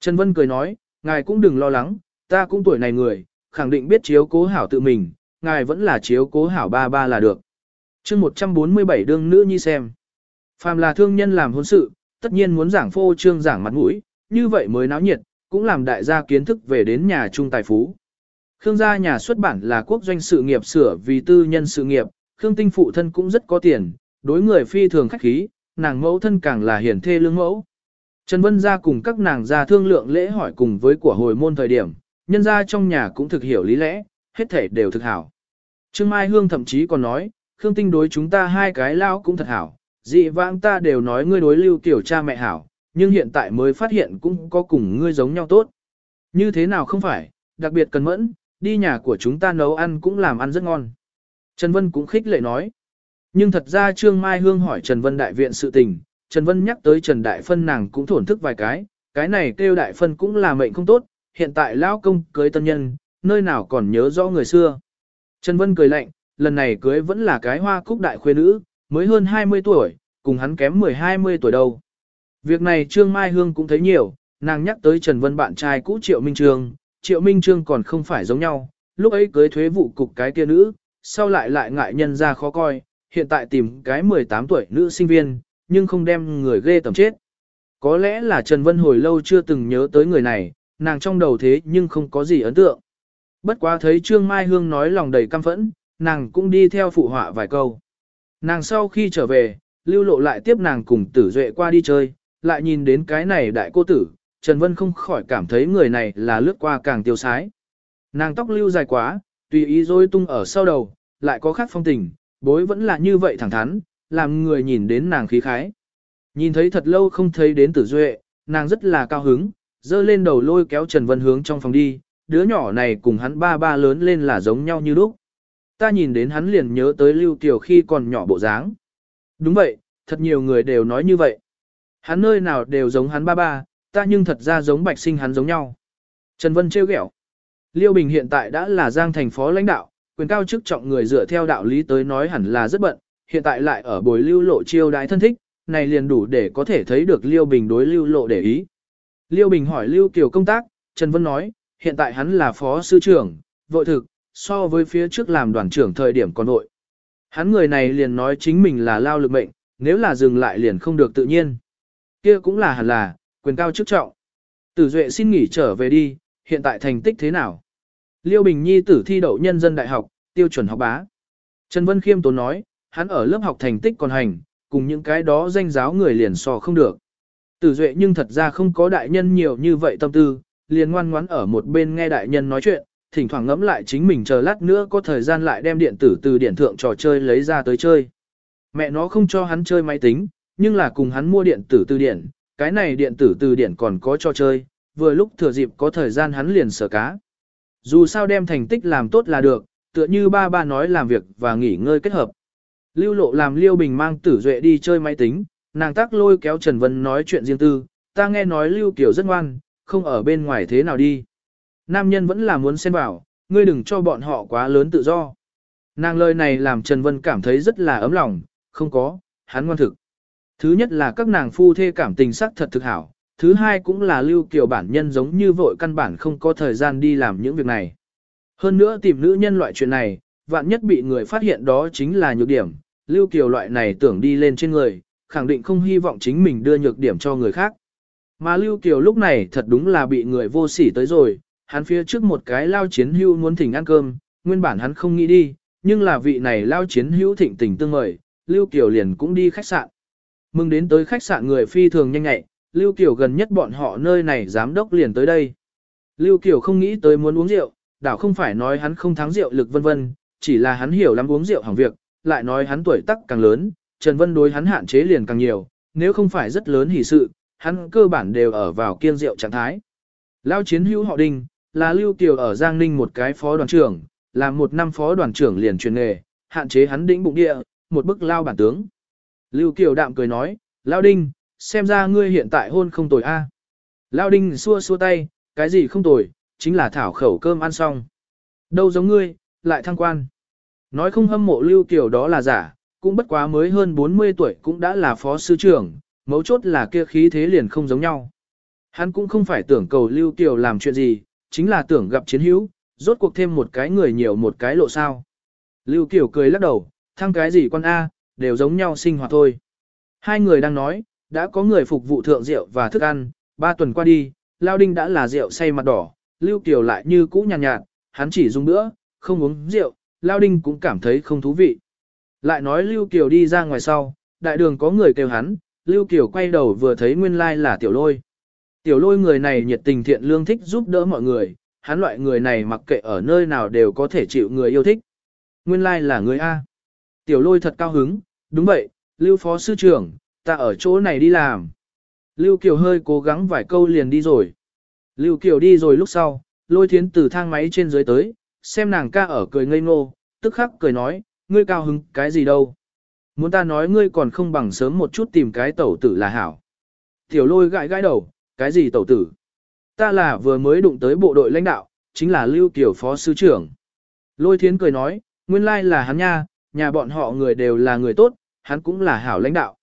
Trần Vân cười nói, ngài cũng đừng lo lắng, ta cũng tuổi này người, khẳng định biết chiếu cố hảo tự mình, ngài vẫn là chiếu cố hảo ba ba là được. chương 147 đương nữ nhi xem. Phàm là thương nhân làm hôn sự, tất nhiên muốn giảng phô trương giảng mặt mũi, như vậy mới náo nhiệt, cũng làm đại gia kiến thức về đến nhà trung tài phú. Khương gia nhà xuất bản là quốc doanh sự nghiệp sửa vì tư nhân sự nghiệp, Khương tinh phụ thân cũng rất có tiền, đối người phi thường khách khí, nàng mẫu thân càng là hiển thê lương mẫu. Trần Vân ra cùng các nàng ra thương lượng lễ hỏi cùng với của hồi môn thời điểm, nhân gia trong nhà cũng thực hiểu lý lẽ, hết thể đều thực hảo. Trương Mai Hương thậm chí còn nói, Khương Tinh đối chúng ta hai cái lao cũng thật hảo, dị vãng ta đều nói ngươi đối lưu tiểu cha mẹ hảo, nhưng hiện tại mới phát hiện cũng có cùng ngươi giống nhau tốt. Như thế nào không phải, đặc biệt cần mẫn, đi nhà của chúng ta nấu ăn cũng làm ăn rất ngon. Trần Vân cũng khích lệ nói. Nhưng thật ra Trương Mai Hương hỏi Trần Vân đại viện sự tình, Trần Vân nhắc tới Trần Đại Phân nàng cũng thổn thức vài cái, cái này kêu Đại Phân cũng là mệnh không tốt, hiện tại lão công cưới tân nhân, nơi nào còn nhớ rõ người xưa. Trần Vân cười lạnh, lần này cưới vẫn là cái hoa cúc đại khuê nữ, mới hơn 20 tuổi, cùng hắn kém 10-20 tuổi đâu. Việc này Trương Mai Hương cũng thấy nhiều, nàng nhắc tới Trần Vân bạn trai cũ Triệu Minh Trương, Triệu Minh Trương còn không phải giống nhau, lúc ấy cưới thuế vụ cục cái kia nữ, sau lại lại ngại nhân ra khó coi, hiện tại tìm cái 18 tuổi nữ sinh viên, nhưng không đem người ghê tầm chết. Có lẽ là Trần Vân hồi lâu chưa từng nhớ tới người này, nàng trong đầu thế nhưng không có gì ấn tượng. Bất quá thấy Trương Mai Hương nói lòng đầy căm phẫn, nàng cũng đi theo phụ họa vài câu. Nàng sau khi trở về, lưu lộ lại tiếp nàng cùng tử duệ qua đi chơi, lại nhìn đến cái này đại cô tử, Trần Vân không khỏi cảm thấy người này là lướt qua càng tiêu sái. Nàng tóc lưu dài quá, tùy ý rối tung ở sau đầu, lại có khác phong tình, bối vẫn là như vậy thẳng thắn, làm người nhìn đến nàng khí khái. Nhìn thấy thật lâu không thấy đến tử duệ, nàng rất là cao hứng, dơ lên đầu lôi kéo Trần Vân hướng trong phòng đi, đứa nhỏ này cùng hắn ba ba lớn lên là giống nhau như lúc. Ta nhìn đến hắn liền nhớ tới Lưu Tiểu khi còn nhỏ bộ dáng. Đúng vậy, thật nhiều người đều nói như vậy. Hắn nơi nào đều giống hắn ba ba, ta nhưng thật ra giống bạch sinh hắn giống nhau. Trần Vân trêu ghẹo. Liêu Bình hiện tại đã là giang thành phó lãnh đạo, quyền cao chức trọng người dựa theo đạo lý tới nói hẳn là rất bận, hiện tại lại ở bồi lưu lộ chiêu đái thân thích, này liền đủ để có thể thấy được Liêu Bình đối lưu lộ để ý. Liêu Bình hỏi Lưu Kiều công tác, Trần Vân nói, hiện tại hắn là phó sư trưởng, vội thực, so với phía trước làm đoàn trưởng thời điểm còn vội. Hắn người này liền nói chính mình là lao lực mệnh, nếu là dừng lại liền không được tự nhiên. kia cũng là hẳn là, quyền cao chức trọng. Tử Duệ xin nghỉ trở về đi, hiện tại thành tích thế nào? Liêu Bình Nhi tử thi đậu nhân dân đại học, tiêu chuẩn học bá. Trần Vân Khiêm tốn nói, hắn ở lớp học thành tích còn hành, cùng những cái đó danh giáo người liền so không được. Tử Duệ nhưng thật ra không có đại nhân nhiều như vậy tâm tư, liền ngoan ngoãn ở một bên nghe đại nhân nói chuyện, thỉnh thoảng ngẫm lại chính mình chờ lát nữa có thời gian lại đem điện tử từ điển thượng trò chơi lấy ra tới chơi. Mẹ nó không cho hắn chơi máy tính, nhưng là cùng hắn mua điện tử từ điển, cái này điện tử từ điển còn có trò chơi, vừa lúc thừa dịp có thời gian hắn liền sở cá. Dù sao đem thành tích làm tốt là được, tựa như ba ba nói làm việc và nghỉ ngơi kết hợp. Lưu lộ làm Liêu Bình mang tử duệ đi chơi máy tính, nàng tác lôi kéo Trần Vân nói chuyện riêng tư, ta nghe nói Lưu Kiều rất ngoan, không ở bên ngoài thế nào đi. Nam nhân vẫn là muốn xen vào, ngươi đừng cho bọn họ quá lớn tự do. Nàng lời này làm Trần Vân cảm thấy rất là ấm lòng, không có, hắn ngoan thực. Thứ nhất là các nàng phu thê cảm tình sắc thật thực hảo, thứ hai cũng là Lưu Kiều bản nhân giống như vội căn bản không có thời gian đi làm những việc này. Hơn nữa tìm nữ nhân loại chuyện này, vạn nhất bị người phát hiện đó chính là nhược điểm, Lưu Kiều loại này tưởng đi lên trên người, khẳng định không hy vọng chính mình đưa nhược điểm cho người khác. Mà Lưu Kiều lúc này thật đúng là bị người vô sỉ tới rồi, hắn phía trước một cái lao chiến hưu muốn thỉnh ăn cơm, nguyên bản hắn không nghĩ đi, nhưng là vị này lao chiến hữu thịnh tình tương mời, Lưu Kiều liền cũng đi khách sạn. Mừng đến tới khách sạn người phi thường nhanh nhẹ, Lưu Kiều gần nhất bọn họ nơi này giám đốc liền tới đây. Lưu Kiều không nghĩ tới muốn uống rượu, đảo không phải nói hắn không thắng rượu lực vân vân, chỉ là hắn hiểu lắm uống rượu hỏng việc, lại nói hắn tuổi tác càng lớn, Trần Vân đối hắn hạn chế liền càng nhiều, nếu không phải rất lớn hỷ sự, hắn cơ bản đều ở vào kiên rượu trạng thái. Lao chiến hữu họ đinh, là Lưu Kiều ở Giang Ninh một cái phó đoàn trưởng, là một năm phó đoàn trưởng liền truyền nghề, hạn chế hắn đĩnh bụng địa, một bức lao bản tướng. Lưu Kiều đạm cười nói, Lao Đinh, xem ra ngươi hiện tại hôn không tồi a. Lao Đinh xua xua tay, cái gì không tồi, chính là thảo khẩu cơm ăn xong. Đâu giống ngươi, lại thăng quan. Nói không hâm mộ Lưu Kiều đó là giả, cũng bất quá mới hơn 40 tuổi cũng đã là phó sư trưởng, mấu chốt là kia khí thế liền không giống nhau. Hắn cũng không phải tưởng cầu Lưu Kiều làm chuyện gì, chính là tưởng gặp chiến hữu, rốt cuộc thêm một cái người nhiều một cái lộ sao. Lưu Kiều cười lắc đầu, thăng cái gì quan A, đều giống nhau sinh hoạt thôi. Hai người đang nói, đã có người phục vụ thượng rượu và thức ăn, ba tuần qua đi, Lao Đinh đã là rượu say mặt đỏ, Lưu Kiều lại như cũ nhàn nhạt, nhạt, hắn chỉ dùng bữa, không uống rượu, Lao Đinh cũng cảm thấy không thú vị. Lại nói Lưu Kiều đi ra ngoài sau, đại đường có người kêu hắn, Lưu Kiều quay đầu vừa thấy nguyên lai like là tiểu lôi. Tiểu lôi người này nhiệt tình thiện lương thích giúp đỡ mọi người, hắn loại người này mặc kệ ở nơi nào đều có thể chịu người yêu thích. Nguyên lai like là người A. Tiểu lôi thật cao hứng, đúng vậy, Lưu Phó Sư trưởng, ta ở chỗ này đi làm. Lưu Kiều hơi cố gắng vài câu liền đi rồi. Lưu Kiều đi rồi lúc sau, lôi thiến từ thang máy trên dưới tới, xem nàng ca ở cười ngây ngô, tức khắc cười nói, ngươi cao hứng cái gì đâu. Muốn ta nói ngươi còn không bằng sớm một chút tìm cái tẩu tử là hảo. Tiểu lôi gãi gãi đầu, cái gì tẩu tử? Ta là vừa mới đụng tới bộ đội lãnh đạo, chính là Lưu Kiều Phó Sư trưởng. Lôi thiến cười nói, nguyên lai là hắn nha, nhà bọn họ người đều là người tốt, hắn cũng là hảo lãnh đạo.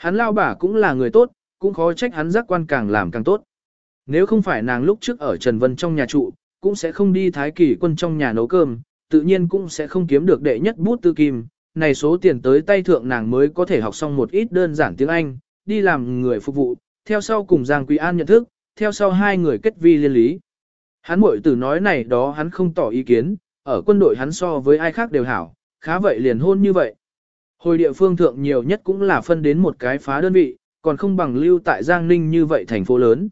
Hắn lao bả cũng là người tốt, cũng khó trách hắn giác quan càng làm càng tốt. Nếu không phải nàng lúc trước ở Trần Vân trong nhà trụ, cũng sẽ không đi thái kỳ quân trong nhà nấu cơm, tự nhiên cũng sẽ không kiếm được đệ nhất bút tư kim. Này số tiền tới tay thượng nàng mới có thể học xong một ít đơn giản tiếng Anh, đi làm người phục vụ, theo sau cùng Giang Quý An nhận thức, theo sau hai người kết vi liên lý. Hắn muội tử nói này đó hắn không tỏ ý kiến, ở quân đội hắn so với ai khác đều hảo, khá vậy liền hôn như vậy. Hồi địa phương thượng nhiều nhất cũng là phân đến một cái phá đơn vị, còn không bằng lưu tại Giang Ninh như vậy thành phố lớn.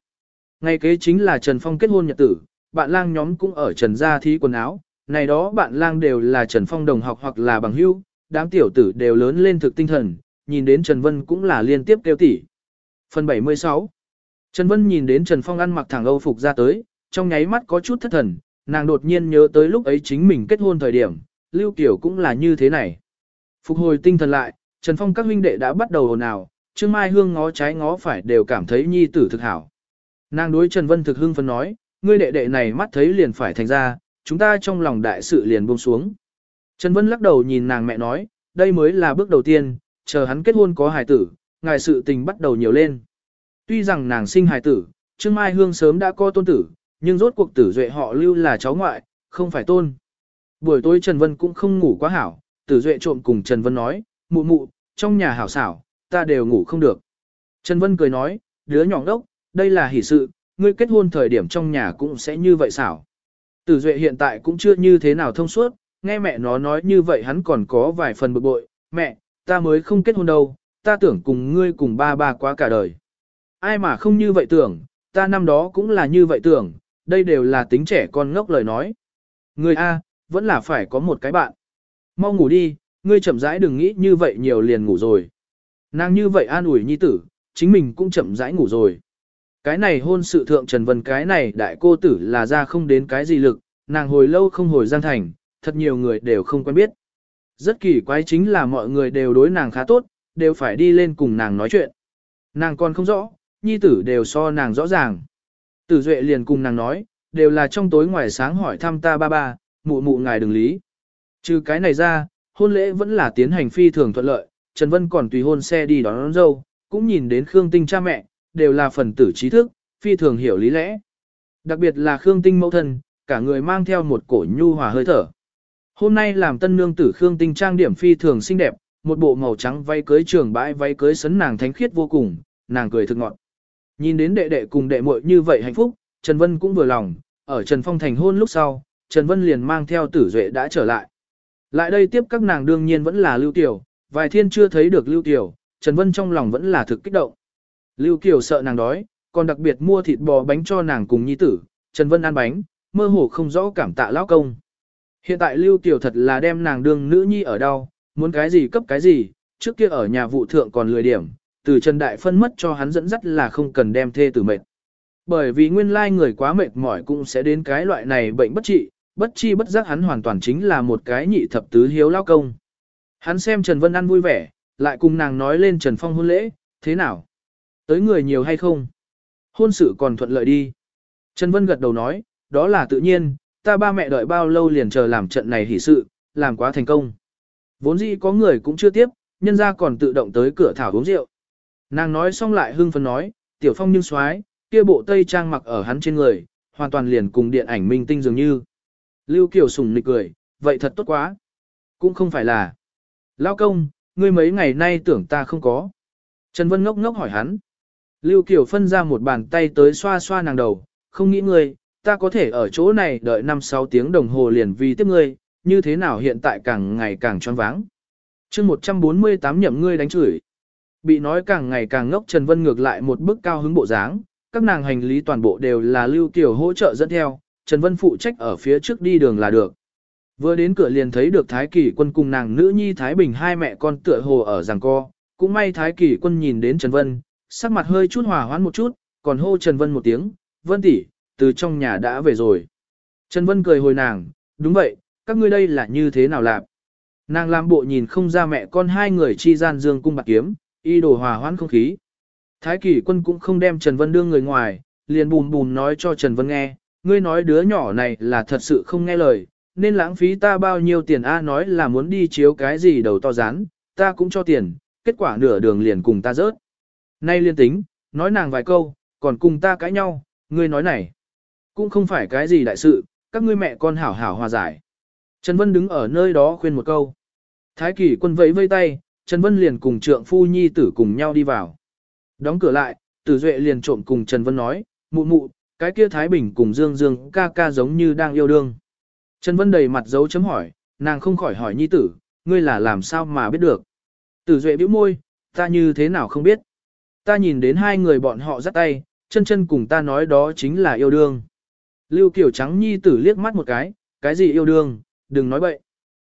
Ngay kế chính là Trần Phong kết hôn nhật tử, bạn lang nhóm cũng ở Trần gia thí quần áo, này đó bạn lang đều là Trần Phong đồng học hoặc là bằng hữu, đám tiểu tử đều lớn lên thực tinh thần, nhìn đến Trần Vân cũng là liên tiếp kêu tỉ. Phần 76 Trần Vân nhìn đến Trần Phong ăn mặc thẳng Âu phục ra tới, trong nháy mắt có chút thất thần, nàng đột nhiên nhớ tới lúc ấy chính mình kết hôn thời điểm, Lưu Kiều cũng là như thế này. Phục hồi tinh thần lại, Trần Phong các huynh đệ đã bắt đầu ồn ào, Trương Mai Hương ngó trái ngó phải đều cảm thấy nhi tử thực hảo. Nàng đối Trần Vân thực hưng phấn nói, ngươi đệ đệ này mắt thấy liền phải thành ra, chúng ta trong lòng đại sự liền buông xuống. Trần Vân lắc đầu nhìn nàng mẹ nói, đây mới là bước đầu tiên, chờ hắn kết hôn có hài tử, ngài sự tình bắt đầu nhiều lên. Tuy rằng nàng sinh hài tử, Trương Mai Hương sớm đã có tôn tử, nhưng rốt cuộc tử duệ họ lưu là cháu ngoại, không phải tôn. Buổi tối Trần Vân cũng không ngủ quá hảo, tử duệ trộm cùng Trần Vân nói, mụ mụ, trong nhà hảo xảo, ta đều ngủ không được. Trần Vân cười nói, đứa nhỏ đốc, đây là hỷ sự, ngươi kết hôn thời điểm trong nhà cũng sẽ như vậy xảo. Tử duệ hiện tại cũng chưa như thế nào thông suốt, nghe mẹ nó nói như vậy hắn còn có vài phần bực bội, mẹ, ta mới không kết hôn đâu, ta tưởng cùng ngươi cùng ba ba quá cả đời. ai mà không như vậy tưởng, ta năm đó cũng là như vậy tưởng, đây đều là tính trẻ con ngốc lời nói. Người A, vẫn là phải có một cái bạn. Mau ngủ đi, ngươi chậm rãi đừng nghĩ như vậy nhiều liền ngủ rồi. Nàng như vậy an ủi nhi tử, chính mình cũng chậm rãi ngủ rồi. Cái này hôn sự thượng Trần Vân cái này đại cô tử là ra không đến cái gì lực, nàng hồi lâu không hồi Giang Thành, thật nhiều người đều không quen biết. Rất kỳ quái chính là mọi người đều đối nàng khá tốt, đều phải đi lên cùng nàng nói chuyện. Nàng còn không rõ, nhi tử đều so nàng rõ ràng. Tử Duệ liền cùng nàng nói, đều là trong tối ngoài sáng hỏi thăm ta ba ba, mụ mụ ngài đừng lý. Trừ cái này ra, hôn lễ vẫn là tiến hành phi thường thuận lợi, Trần Vân còn tùy hôn xe đi đón, đón dâu, cũng nhìn đến Khương Tinh cha mẹ, đều là phần tử trí thức, phi thường hiểu lý lẽ. Đặc biệt là Khương Tinh mẫu thân, cả người mang theo một cổ nhu hòa hơi thở. Hôm nay làm tân nương tử Khương Tinh trang điểm phi thường xinh đẹp, một bộ màu trắng váy cưới trường bãi váy cưới sấn nàng thánh khiết vô cùng, nàng cười thực ngọt. Nhìn đến đệ đệ cùng đệ muội như vậy hạnh phúc, Trần Vân cũng vừa lòng, ở Trần Phong thành hôn lúc sau, Trần Vân liền mang theo tử duệ đã trở lại. Lại đây tiếp các nàng đương nhiên vẫn là Lưu Tiểu, vài thiên chưa thấy được Lưu Tiểu, Trần Vân trong lòng vẫn là thực kích động. Lưu Kiều sợ nàng đói, còn đặc biệt mua thịt bò bánh cho nàng cùng nhi tử, Trần Vân ăn bánh, mơ hồ không rõ cảm tạ lão công. Hiện tại Lưu Kiều thật là đem nàng đương nữ nhi ở đâu, muốn cái gì cấp cái gì, trước kia ở nhà vụ thượng còn lười điểm, từ Trần Đại phân mất cho hắn dẫn dắt là không cần đem thê tử mệt. Bởi vì nguyên lai người quá mệt mỏi cũng sẽ đến cái loại này bệnh bất trị, bất chi bất giác hắn hoàn toàn chính là một cái nhị thập tứ hiếu lao công. Hắn xem Trần Vân ăn vui vẻ, lại cùng nàng nói lên Trần Phong hôn lễ, thế nào? Tới người nhiều hay không? Hôn sự còn thuận lợi đi. Trần Vân gật đầu nói, đó là tự nhiên, ta ba mẹ đợi bao lâu liền chờ làm trận này hỷ sự, làm quá thành công. Vốn dĩ có người cũng chưa tiếp, nhân ra còn tự động tới cửa thảo uống rượu. Nàng nói xong lại hưng phấn nói, tiểu phong nhưng xoái, kia bộ tây trang mặc ở hắn trên người, hoàn toàn liền cùng điện ảnh minh tinh dường như. Lưu Kiều sùng nịch cười, vậy thật tốt quá. Cũng không phải là. Lao công, ngươi mấy ngày nay tưởng ta không có. Trần Vân ngốc ngốc hỏi hắn. Lưu Kiều phân ra một bàn tay tới xoa xoa nàng đầu, không nghĩ ngươi, ta có thể ở chỗ này đợi 5-6 tiếng đồng hồ liền vì tiếp ngươi, như thế nào hiện tại càng ngày càng tròn váng. chương 148 nhậm ngươi đánh chửi. Bị nói càng ngày càng ngốc Trần Vân ngược lại một bức cao hứng bộ dáng, các nàng hành lý toàn bộ đều là Lưu Kiều hỗ trợ dẫn theo, Trần Vân phụ trách ở phía trước đi đường là được. Vừa đến cửa liền thấy được Thái Kỳ quân cùng nàng nữ nhi Thái Bình hai mẹ con tựa hồ ở giằng co, cũng may Thái Kỳ quân nhìn đến Trần Vân, sắc mặt hơi chút hòa hoãn một chút, còn hô Trần Vân một tiếng, Vân tỷ, từ trong nhà đã về rồi. Trần Vân cười hồi nàng, đúng vậy, các ngươi đây là như thế nào làm? Nàng làm bộ nhìn không ra mẹ con hai người chi gian dương cung bạc kiếm, y đồ hòa hoãn không khí. Thái Kỳ quân cũng không đem Trần Vân đưa người ngoài, liền bùn bùn nói cho Trần Vân nghe, ngươi nói đứa nhỏ này là thật sự không nghe lời, nên lãng phí ta bao nhiêu tiền A nói là muốn đi chiếu cái gì đầu to rán, ta cũng cho tiền, kết quả nửa đường liền cùng ta rớt. Nay liên tính, nói nàng vài câu, còn cùng ta cãi nhau, ngươi nói này. Cũng không phải cái gì đại sự, các ngươi mẹ con hảo hảo hòa giải. Trần Vân đứng ở nơi đó khuyên một câu. Thái kỳ quân vẫy vây tay, Trần Vân liền cùng trượng phu nhi tử cùng nhau đi vào. Đóng cửa lại, Tử Duệ liền trộm cùng Trần Vân nói, mụ mụ, cái kia Thái Bình cùng Dương Dương ca ca giống như đang yêu đương. Trần Vân đầy mặt dấu chấm hỏi, nàng không khỏi hỏi nhi tử, ngươi là làm sao mà biết được. Tử Duệ bĩu môi, ta như thế nào không biết. Ta nhìn đến hai người bọn họ dắt tay, chân chân cùng ta nói đó chính là yêu đương. Lưu Kiều Trắng nhi tử liếc mắt một cái, cái gì yêu đương, đừng nói bậy.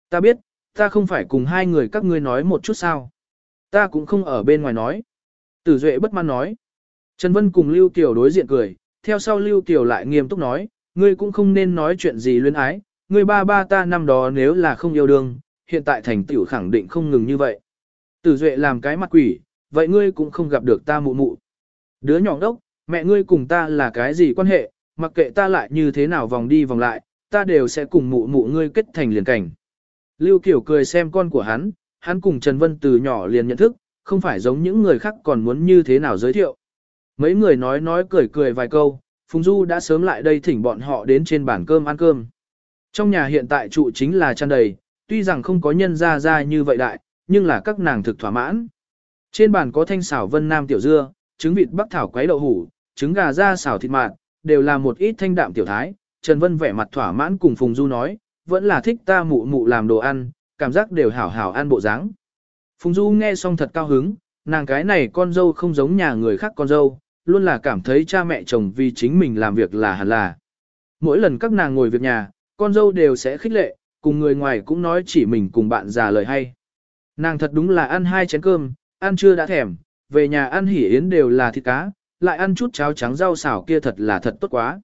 Ta biết, ta không phải cùng hai người các ngươi nói một chút sao. Ta cũng không ở bên ngoài nói. Tử Duệ bất mãn nói. Trần Vân cùng Lưu Kiều đối diện cười, theo sau Lưu Kiều lại nghiêm túc nói, ngươi cũng không nên nói chuyện gì luyến ái, ngươi ba ba ta năm đó nếu là không yêu đương, hiện tại thành tiểu khẳng định không ngừng như vậy. Tử Duệ làm cái mặt quỷ, vậy ngươi cũng không gặp được ta mụ mụ. Đứa nhỏ đốc, mẹ ngươi cùng ta là cái gì quan hệ, mặc kệ ta lại như thế nào vòng đi vòng lại, ta đều sẽ cùng mụ mụ ngươi kết thành liền cảnh. Lưu Kiều cười xem con của hắn, hắn cùng Trần Vân từ nhỏ liền nhận thức, không phải giống những người khác còn muốn như thế nào giới thiệu. Mấy người nói nói cười cười vài câu, Phùng Du đã sớm lại đây thỉnh bọn họ đến trên bàn cơm ăn cơm. Trong nhà hiện tại trụ chính là tràn đầy, tuy rằng không có nhân ra ra như vậy đại, nhưng là các nàng thực thỏa mãn. Trên bàn có thanh xảo vân nam tiểu dưa, trứng vịt bắc thảo quấy đậu hủ, trứng gà da xảo thịt mạt, đều là một ít thanh đạm tiểu thái. Trần Vân vẻ mặt thỏa mãn cùng Phùng Du nói, vẫn là thích ta mụ mụ làm đồ ăn, cảm giác đều hảo hảo ăn bộ dáng. Phùng Du nghe xong thật cao hứng, nàng cái này con dâu không giống nhà người khác con dâu, luôn là cảm thấy cha mẹ chồng vì chính mình làm việc là hẳn là. Mỗi lần các nàng ngồi việc nhà, con dâu đều sẽ khích lệ, cùng người ngoài cũng nói chỉ mình cùng bạn già lời hay. Nàng thật đúng là ăn hai chén cơm, ăn chưa đã thèm, về nhà ăn hỉ yến đều là thịt cá, lại ăn chút cháo trắng rau xào kia thật là thật tốt quá.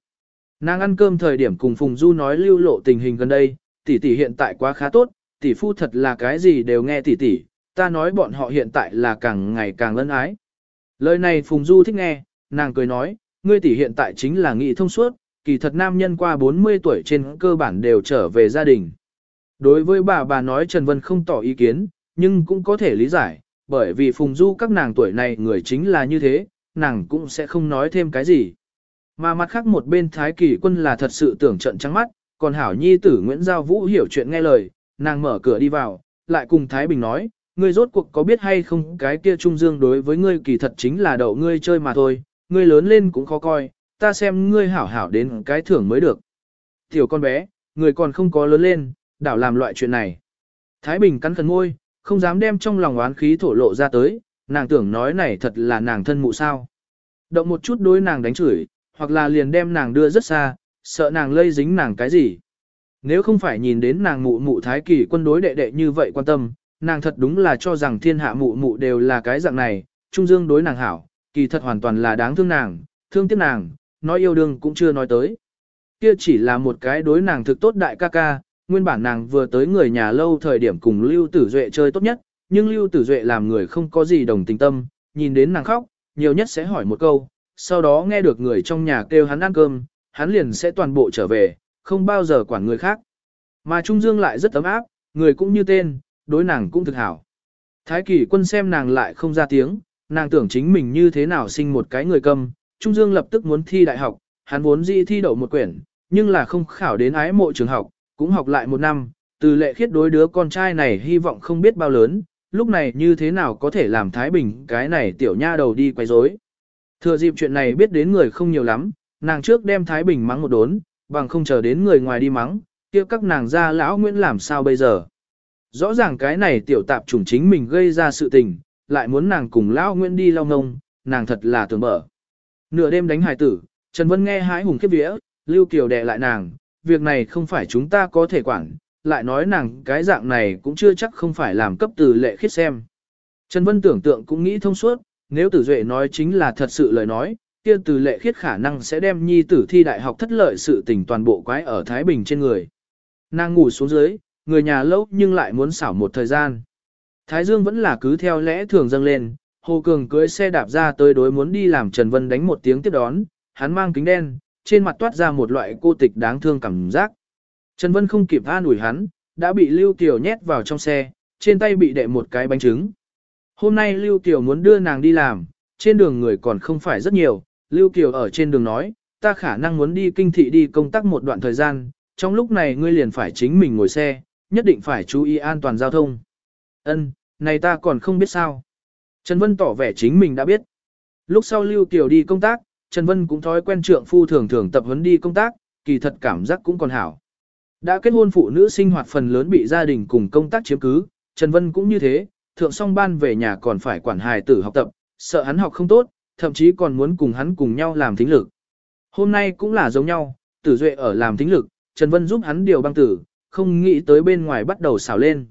Nàng ăn cơm thời điểm cùng Phùng Du nói lưu lộ tình hình gần đây, tỷ tỷ hiện tại quá khá tốt, tỷ phu thật là cái gì đều nghe tỷ tỷ, ta nói bọn họ hiện tại là càng ngày càng lân ái. Lời này Phùng Du thích nghe, nàng cười nói, ngươi tỷ hiện tại chính là nghị thông suốt, kỳ thật nam nhân qua 40 tuổi trên cơ bản đều trở về gia đình. Đối với bà bà nói Trần Vân không tỏ ý kiến, nhưng cũng có thể lý giải, bởi vì Phùng Du các nàng tuổi này người chính là như thế, nàng cũng sẽ không nói thêm cái gì. Mà mặt khác một bên Thái Kỳ quân là thật sự tưởng trận trắng mắt, còn Hảo Nhi tử Nguyễn Giao Vũ hiểu chuyện nghe lời, nàng mở cửa đi vào, lại cùng Thái Bình nói, ngươi rốt cuộc có biết hay không cái kia Trung Dương đối với ngươi kỳ thật chính là đậu ngươi chơi mà thôi, ngươi lớn lên cũng khó coi, ta xem ngươi hảo hảo đến cái thưởng mới được. Tiểu con bé, người còn không có lớn lên, đảo làm loại chuyện này. Thái Bình cắn khẩn môi, không dám đem trong lòng oán khí thổ lộ ra tới, nàng tưởng nói này thật là nàng thân mụ sao. Động một chút đối nàng đánh chửi, hoặc là liền đem nàng đưa rất xa, sợ nàng lây dính nàng cái gì. Nếu không phải nhìn đến nàng mụ mụ thái kỳ quân đối đệ đệ như vậy quan tâm, nàng thật đúng là cho rằng thiên hạ mụ mụ đều là cái dạng này, trung dương đối nàng hảo, kỳ thật hoàn toàn là đáng thương nàng, thương tiếc nàng, nói yêu đương cũng chưa nói tới. Kia chỉ là một cái đối nàng thực tốt đại ca ca, nguyên bản nàng vừa tới người nhà lâu thời điểm cùng Lưu Tử Duệ chơi tốt nhất, nhưng Lưu Tử Duệ làm người không có gì đồng tình tâm, nhìn đến nàng khóc, nhiều nhất sẽ hỏi một câu, sau đó nghe được người trong nhà kêu hắn ăn cơm, hắn liền sẽ toàn bộ trở về, không bao giờ quản người khác. Mà Trung Dương lại rất ấm áp, người cũng như tên, đối nàng cũng thực hảo. Thái kỷ quân xem nàng lại không ra tiếng, nàng tưởng chính mình như thế nào sinh một cái người câm, Trung Dương lập tức muốn thi đại học, hắn vốn dĩ thi đậu một quyển, nhưng là không khảo đến ái mộ trường học, cũng học lại một năm, từ lệ khiết đối đứa con trai này hy vọng không biết bao lớn, lúc này như thế nào có thể làm Thái Bình cái này tiểu nha đầu đi quay rối. Thừa dịp chuyện này biết đến người không nhiều lắm, nàng trước đem Thái Bình mắng một đốn, bằng không chờ đến người ngoài đi mắng, kia các nàng ra lão Nguyễn làm sao bây giờ. Rõ ràng cái này tiểu tạp chủng chính mình gây ra sự tình, lại muốn nàng cùng lão Nguyễn đi lau ngông, nàng thật là tưởng mở. Nửa đêm đánh hải tử, Trần Vân nghe hái hùng kiếp vía, Lưu Kiều đè lại nàng, việc này không phải chúng ta có thể quản, lại nói nàng cái dạng này cũng chưa chắc không phải làm cấp từ lệ khiết xem. Trần Vân tưởng tượng cũng nghĩ thông suốt, nếu tử duệ nói chính là thật sự lời nói, kia từ lệ khiết khả năng sẽ đem nhi tử thi đại học thất lợi sự tình toàn bộ quái ở Thái Bình trên người. Nàng ngủ xuống dưới, người nhà lâu nhưng lại muốn xảo một thời gian. Thái Dương vẫn là cứ theo lẽ thường dâng lên, Hồ Cường cưới xe đạp ra tới đối muốn đi làm Trần Vân đánh một tiếng tiếp đón, hắn mang kính đen, trên mặt toát ra một loại cô tịch đáng thương cảm giác. Trần Vân không kịp an ủi hắn, đã bị Lưu Kiều nhét vào trong xe, trên tay bị đệ một cái bánh trứng. Hôm nay Lưu Kiều muốn đưa nàng đi làm, trên đường người còn không phải rất nhiều, Lưu Kiều ở trên đường nói, ta khả năng muốn đi kinh thị đi công tác một đoạn thời gian, trong lúc này ngươi liền phải chính mình ngồi xe, nhất định phải chú ý an toàn giao thông. Ân, này ta còn không biết sao. Trần Vân tỏ vẻ chính mình đã biết. Lúc sau Lưu Kiều đi công tác, Trần Vân cũng thói quen trượng phu thường thường tập huấn đi công tác, kỳ thật cảm giác cũng còn hảo. Đã kết hôn phụ nữ sinh hoạt phần lớn bị gia đình cùng công tác chiếm cứ, Trần Vân cũng như thế, thượng song ban về nhà còn phải quản hài tử học tập, sợ hắn học không tốt, thậm chí còn muốn cùng hắn cùng nhau làm thính lực. Hôm nay cũng là giống nhau, tử duệ ở làm thính lực, Trần Vân giúp hắn điều băng tử, không nghĩ tới bên ngoài bắt đầu xảo lên.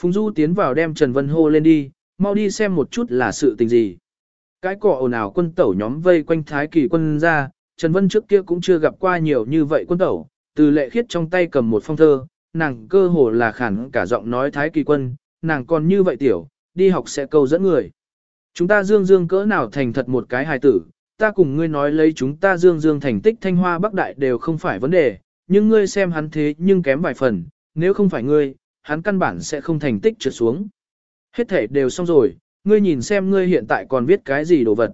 Phùng Du tiến vào đem Trần Vân hô lên đi, mau đi xem một chút là sự tình gì. Cái cỏ ồn ào quân tẩu nhóm vây quanh thái kỳ quân ra, Trần Vân trước kia cũng chưa gặp qua nhiều như vậy quân tẩu, từ lệ khiết trong tay cầm một phong thơ, nàng cơ hồ là khản cả giọng nói thái kỳ quân, nàng còn như vậy tiểu, đi học sẽ câu dẫn người. Chúng ta dương dương cỡ nào thành thật một cái hài tử, ta cùng ngươi nói lấy chúng ta dương dương thành tích thanh hoa bắc đại đều không phải vấn đề, nhưng ngươi xem hắn thế nhưng kém vài phần, nếu không phải ngươi, hắn căn bản sẽ không thành tích trượt xuống. Hết thể đều xong rồi, ngươi nhìn xem ngươi hiện tại còn viết cái gì đồ vật.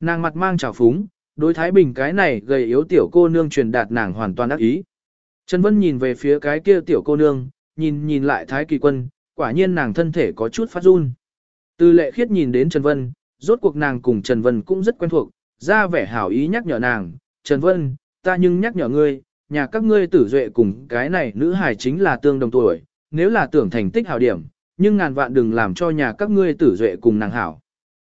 Nàng mặt mang trào phúng, đối Thái Bình cái này gầy yếu tiểu cô nương truyền đạt nàng hoàn toàn ác ý. Trần Vân nhìn về phía cái kia tiểu cô nương, nhìn nhìn lại Thái Kỳ Quân, quả nhiên nàng thân thể có chút phát run. Từ lệ khiết nhìn đến Trần Vân, rốt cuộc nàng cùng Trần Vân cũng rất quen thuộc, ra vẻ hảo ý nhắc nhở nàng, Trần Vân, ta nhưng nhắc nhở ngươi, nhà các ngươi tử duệ cùng cái này nữ hài chính là tương đồng tuổi, nếu là tưởng thành tích hảo điểm, nhưng ngàn vạn đừng làm cho nhà các ngươi tử duệ cùng nàng hảo.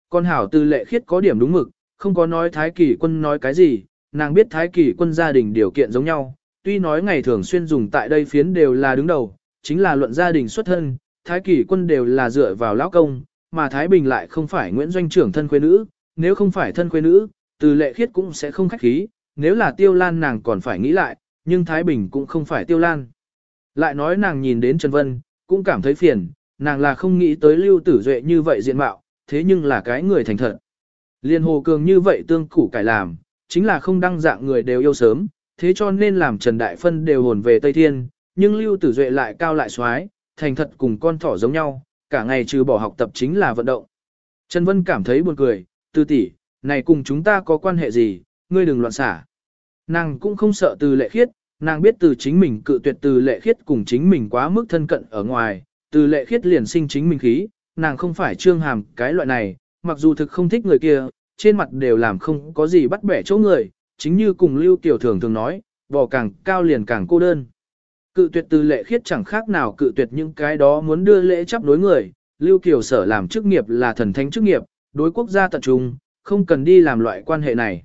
Con hảo từ lệ khiết có điểm đúng mực, không có nói Thái Kỳ quân nói cái gì, nàng biết Thái Kỳ quân gia đình điều kiện giống nhau, tuy nói ngày thường xuyên dùng tại đây phiến đều là đứng đầu, chính là luận gia đình xuất thân, Thái Kỳ quân đều là dựa vào lão công, mà Thái Bình lại không phải Nguyễn Doanh trưởng thân quê nữ, nếu không phải thân quê nữ, từ lệ khiết cũng sẽ không khách khí, nếu là tiêu lan nàng còn phải nghĩ lại, nhưng Thái Bình cũng không phải tiêu lan. Lại nói nàng nhìn đến Trần Vân, cũng cảm thấy phiền, nàng là không nghĩ tới lưu tử duệ như vậy diện mạo, thế nhưng là cái người thành thật. Liên hồ cường như vậy tương củ cải làm, chính là không đăng dạng người đều yêu sớm, thế cho nên làm Trần Đại Phân đều hồn về Tây Thiên, nhưng lưu tử duệ lại cao lại xoái, thành thật cùng con thỏ giống nhau, cả ngày trừ bỏ học tập chính là vận động. Trần Vân cảm thấy buồn cười, tư tỷ, này cùng chúng ta có quan hệ gì, ngươi đừng loạn xả. Nàng cũng không sợ từ lệ khiết, nàng biết từ chính mình cự tuyệt từ lệ khiết cùng chính mình quá mức thân cận ở ngoài, từ lệ khiết liền sinh chính mình khí, nàng không phải trương hàm cái loại này, mặc dù thực không thích người kia, trên mặt đều làm không có gì bắt bẻ chỗ người, chính như cùng Lưu Tiểu thường thường nói, bò càng cao liền càng cô đơn. Cự tuyệt từ lệ khiết chẳng khác nào cự tuyệt những cái đó muốn đưa lễ chấp đối người, Lưu Kiều sở làm chức nghiệp là thần thánh chức nghiệp, đối quốc gia tận trung, không cần đi làm loại quan hệ này.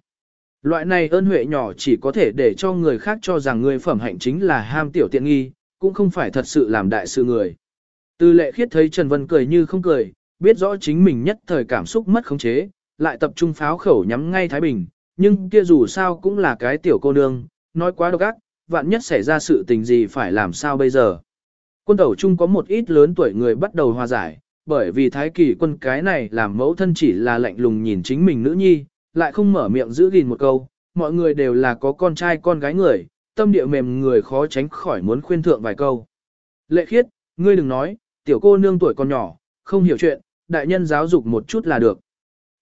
Loại này ơn huệ nhỏ chỉ có thể để cho người khác cho rằng người phẩm hạnh chính là ham tiểu tiện nghi, cũng không phải thật sự làm đại sự người. Tư lệ khiết thấy Trần Vân cười như không cười, biết rõ chính mình nhất thời cảm xúc mất khống chế, lại tập trung pháo khẩu nhắm ngay Thái Bình, nhưng kia dù sao cũng là cái tiểu cô nương, nói quá độc ác, vạn nhất xảy ra sự tình gì phải làm sao bây giờ. Quân tẩu chung có một ít lớn tuổi người bắt đầu hòa giải, bởi vì thái kỳ quân cái này làm mẫu thân chỉ là lạnh lùng nhìn chính mình nữ nhi, lại không mở miệng giữ gìn một câu, mọi người đều là có con trai con gái người, tâm địa mềm người khó tránh khỏi muốn khuyên thượng vài câu. Lệ khiết, ngươi đừng nói, tiểu cô nương tuổi còn nhỏ, không hiểu chuyện, đại nhân giáo dục một chút là được.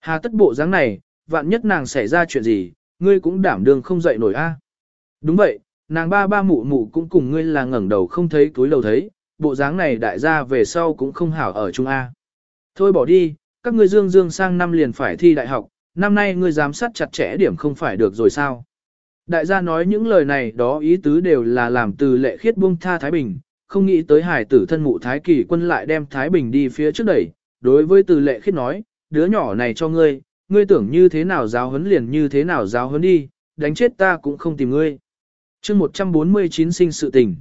Hà tất bộ dáng này, vạn nhất nàng xảy ra chuyện gì, ngươi cũng đảm đương không dậy nổi a. Đúng vậy, nàng ba ba mụ mụ cũng cùng ngươi là ngẩng đầu không thấy túi đầu thấy, bộ dáng này đại gia về sau cũng không hảo ở chung A. Thôi bỏ đi, các ngươi dương dương sang năm liền phải thi đại học, năm nay ngươi giám sát chặt chẽ điểm không phải được rồi sao. Đại gia nói những lời này đó ý tứ đều là làm từ lệ khiết buông tha Thái Bình, không nghĩ tới hải tử thân mụ Thái Kỳ quân lại đem Thái Bình đi phía trước đẩy, đối với từ lệ khiết nói, đứa nhỏ này cho ngươi, ngươi tưởng như thế nào giáo huấn liền như thế nào giáo huấn đi, đánh chết ta cũng không tìm ngươi chương 149 sinh sự tình.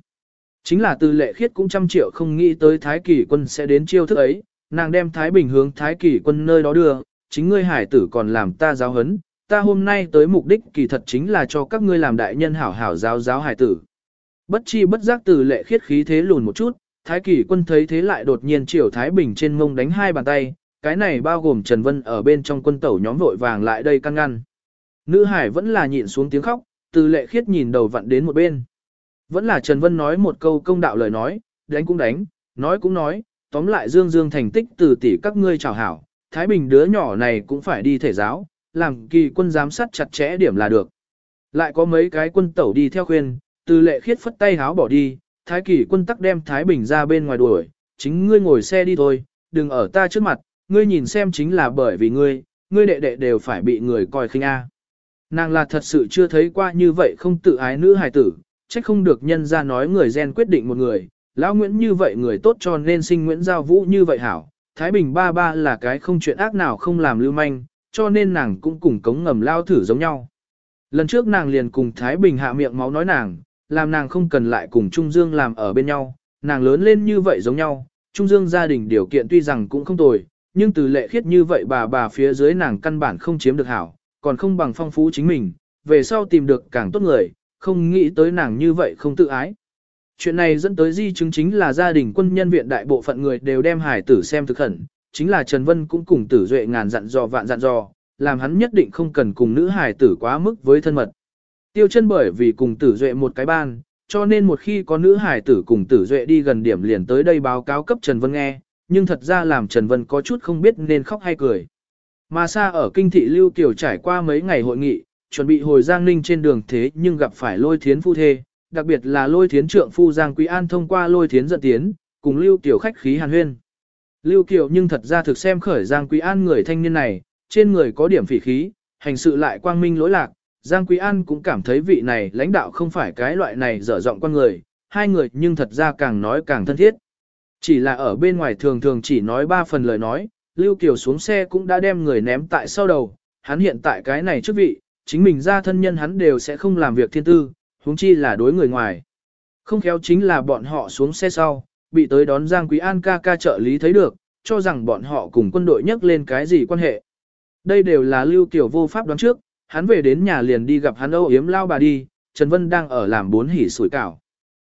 Chính là từ lệ khiết cũng trăm triệu không nghĩ tới Thái Kỳ quân sẽ đến chiêu thức ấy, nàng đem Thái Bình hướng Thái Kỳ quân nơi đó đưa, chính ngươi hải tử còn làm ta giáo hấn, ta hôm nay tới mục đích kỳ thật chính là cho các ngươi làm đại nhân hảo hảo giáo giáo hải tử. Bất chi bất giác từ lệ khiết khí thế lùn một chút, Thái Kỳ quân thấy thế lại đột nhiên chiều Thái Bình trên mông đánh hai bàn tay, cái này bao gồm Trần Vân ở bên trong quân tẩu nhóm vội vàng lại đây căn ngăn. Nữ hải vẫn là nhịn xuống tiếng khóc, từ lệ khiết nhìn đầu vặn đến một bên. Vẫn là Trần Vân nói một câu công đạo lời nói, đánh cũng đánh, nói cũng nói, tóm lại dương dương thành tích từ tỷ các ngươi chào hảo, Thái Bình đứa nhỏ này cũng phải đi thể giáo, làm kỳ quân giám sát chặt chẽ điểm là được. Lại có mấy cái quân tẩu đi theo khuyên, từ lệ khiết phất tay háo bỏ đi, Thái kỳ quân tắc đem Thái Bình ra bên ngoài đuổi, chính ngươi ngồi xe đi thôi, đừng ở ta trước mặt, ngươi nhìn xem chính là bởi vì ngươi, ngươi đệ đệ đều phải bị người coi khinh a. Nàng là thật sự chưa thấy qua như vậy không tự ái nữ hài tử, trách không được nhân ra nói người gen quyết định một người, lão Nguyễn như vậy người tốt cho nên sinh Nguyễn Giao Vũ như vậy hảo. Thái Bình ba ba là cái không chuyện ác nào không làm lưu manh, cho nên nàng cũng cùng cống ngầm lao thử giống nhau. Lần trước nàng liền cùng Thái Bình hạ miệng máu nói nàng, làm nàng không cần lại cùng Trung Dương làm ở bên nhau, nàng lớn lên như vậy giống nhau, Trung Dương gia đình điều kiện tuy rằng cũng không tồi, nhưng từ lệ khiết như vậy bà bà phía dưới nàng căn bản không chiếm được hảo, còn không bằng phong phú chính mình, về sau tìm được càng tốt người, không nghĩ tới nàng như vậy không tự ái. Chuyện này dẫn tới di chứng chính là gia đình quân nhân viện đại bộ phận người đều đem hải tử xem thực khẩn, chính là Trần Vân cũng cùng tử duệ ngàn dặn dò vạn dặn dò, làm hắn nhất định không cần cùng nữ hải tử quá mức với thân mật. Tiêu chân bởi vì cùng tử duệ một cái ban, cho nên một khi có nữ hải tử cùng tử duệ đi gần điểm liền tới đây báo cáo cấp Trần Vân nghe, nhưng thật ra làm Trần Vân có chút không biết nên khóc hay cười. Mà xa ở kinh thị Lưu Kiều trải qua mấy ngày hội nghị, chuẩn bị hồi Giang Ninh trên đường thế nhưng gặp phải lôi thiến phu thê, đặc biệt là lôi thiến trượng phu Giang Quý An thông qua lôi thiến dẫn tiến, cùng Lưu Kiều khách khí hàn huyên. Lưu Kiều nhưng thật ra thực xem khởi Giang Quý An người thanh niên này, trên người có điểm phỉ khí, hành sự lại quang minh lỗi lạc, Giang Quý An cũng cảm thấy vị này lãnh đạo không phải cái loại này dở giọng con người, hai người nhưng thật ra càng nói càng thân thiết. Chỉ là ở bên ngoài thường thường chỉ nói ba phần lời nói, Lưu Kiều xuống xe cũng đã đem người ném tại sau đầu, hắn hiện tại cái này trước vị, chính mình ra thân nhân hắn đều sẽ không làm việc thiên tư, huống chi là đối người ngoài. Không khéo chính là bọn họ xuống xe sau, bị tới đón Giang Quý An ca ca trợ lý thấy được, cho rằng bọn họ cùng quân đội nhắc lên cái gì quan hệ. Đây đều là Lưu Kiều vô pháp đoán trước, hắn về đến nhà liền đi gặp hắn âu yếm lao bà đi, Trần Vân đang ở làm bốn hỉ sủi cảo.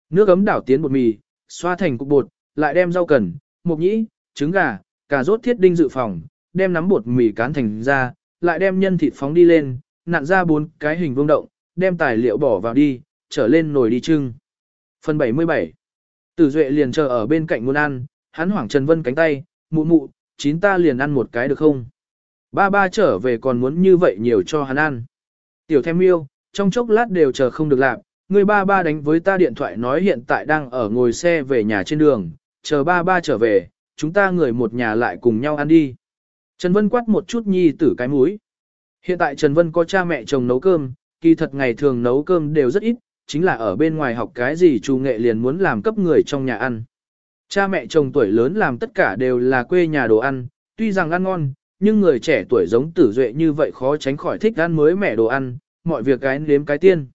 Nước ấm đảo tiến bột mì, xoa thành cục bột, lại đem rau cần, mộc nhĩ, trứng gà, cà rốt thiết đinh dự phòng, đem nắm bột mì cán thành ra, lại đem nhân thịt phóng đi lên, nặn ra bốn cái hình vương động, đem tài liệu bỏ vào đi, trở lên nồi đi trưng. Phần 77 Tử Duệ liền chờ ở bên cạnh muốn ăn, hắn hoảng Trần Vân cánh tay, mụ mụ, chín ta liền ăn một cái được không? Ba ba trở về còn muốn như vậy nhiều cho hắn ăn. Tiểu thêm yêu, trong chốc lát đều chờ không được làm, người ba ba đánh với ta điện thoại nói hiện tại đang ở ngồi xe về nhà trên đường, chờ ba ba trở về, chúng ta người một nhà lại cùng nhau ăn đi. Trần Vân quát một chút nhi tử cái mũi. Hiện tại Trần Vân có cha mẹ chồng nấu cơm, kỳ thật ngày thường nấu cơm đều rất ít, chính là ở bên ngoài học cái gì chủ nghệ liền muốn làm cấp người trong nhà ăn. Cha mẹ chồng tuổi lớn làm tất cả đều là quê nhà đồ ăn, tuy rằng ăn ngon, nhưng người trẻ tuổi giống tử duệ như vậy khó tránh khỏi thích ăn mới mẻ đồ ăn, mọi việc cái nếm cái tiên.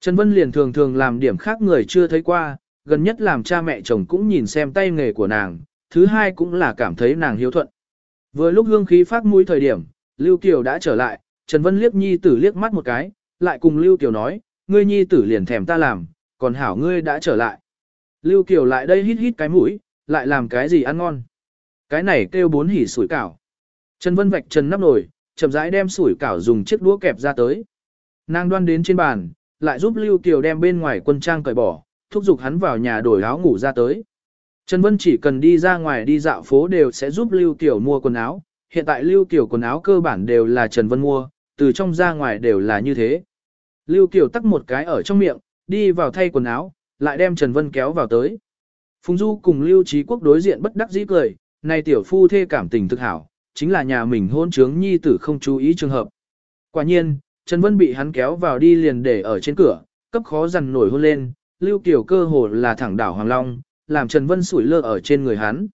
Trần Vân liền thường thường làm điểm khác người chưa thấy qua, gần nhất làm cha mẹ chồng cũng nhìn xem tay nghề của nàng, thứ hai cũng là cảm thấy nàng hiếu thuận. Vừa lúc hương khí phát mũi thời điểm, Lưu Kiều đã trở lại, Trần Vân liếc nhi tử liếc mắt một cái, lại cùng Lưu Kiều nói, ngươi nhi tử liền thèm ta làm, còn hảo ngươi đã trở lại. Lưu Kiều lại đây hít hít cái mũi, lại làm cái gì ăn ngon. Cái này kêu bốn hỉ sủi cảo. Trần Vân vạch trần nắp nồi, chậm rãi đem sủi cảo dùng chiếc đũa kẹp ra tới. Nàng đoan đến trên bàn, lại giúp Lưu Kiều đem bên ngoài quân trang cởi bỏ, thúc giục hắn vào nhà đổi áo ngủ ra tới. Trần Vân chỉ cần đi ra ngoài đi dạo phố đều sẽ giúp Lưu Kiều mua quần áo, hiện tại Lưu Kiều quần áo cơ bản đều là Trần Vân mua, từ trong ra ngoài đều là như thế. Lưu Kiều tắc một cái ở trong miệng, đi vào thay quần áo, lại đem Trần Vân kéo vào tới. Phùng Du cùng Lưu Trí Quốc đối diện bất đắc dĩ cười, này tiểu phu thê cảm tình thực hảo, chính là nhà mình hôn trướng nhi tử không chú ý trường hợp. Quả nhiên, Trần Vân bị hắn kéo vào đi liền để ở trên cửa, cấp khó dằn nổi hôn lên, Lưu Kiều cơ hồ là thẳng đảo Hoàng Long, làm Trần Vân sủi lơ ở trên người hắn.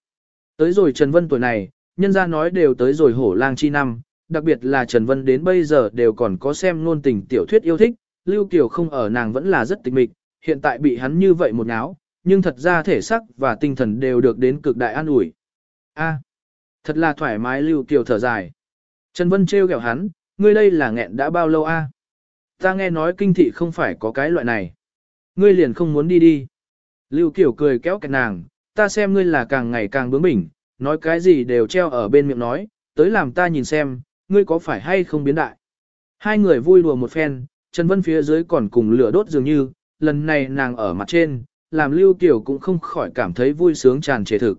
Tới rồi Trần Vân tuổi này, nhân ra nói đều tới rồi hổ lang chi năm, đặc biệt là Trần Vân đến bây giờ đều còn có xem nôn tình tiểu thuyết yêu thích, Lưu Kiều không ở nàng vẫn là rất tịch mịch, hiện tại bị hắn như vậy một náo, nhưng thật ra thể sắc và tinh thần đều được đến cực đại an ủi. A, thật là thoải mái Lưu Kiều thở dài. Trần Vân trêu ghẹo hắn, ngươi đây là nghẹn đã bao lâu a? Ta nghe nói kinh thị không phải có cái loại này. Ngươi liền không muốn đi đi. Lưu Kiều cười kéo kẹt nàng, ta xem ngươi là càng ngày càng bướng bỉnh, nói cái gì đều treo ở bên miệng nói, tới làm ta nhìn xem, ngươi có phải hay không biến đại. Hai người vui đùa một phen, Trần Vân phía dưới còn cùng lửa đốt dường như, lần này nàng ở mặt trên, làm Lưu Kiều cũng không khỏi cảm thấy vui sướng tràn trề thực.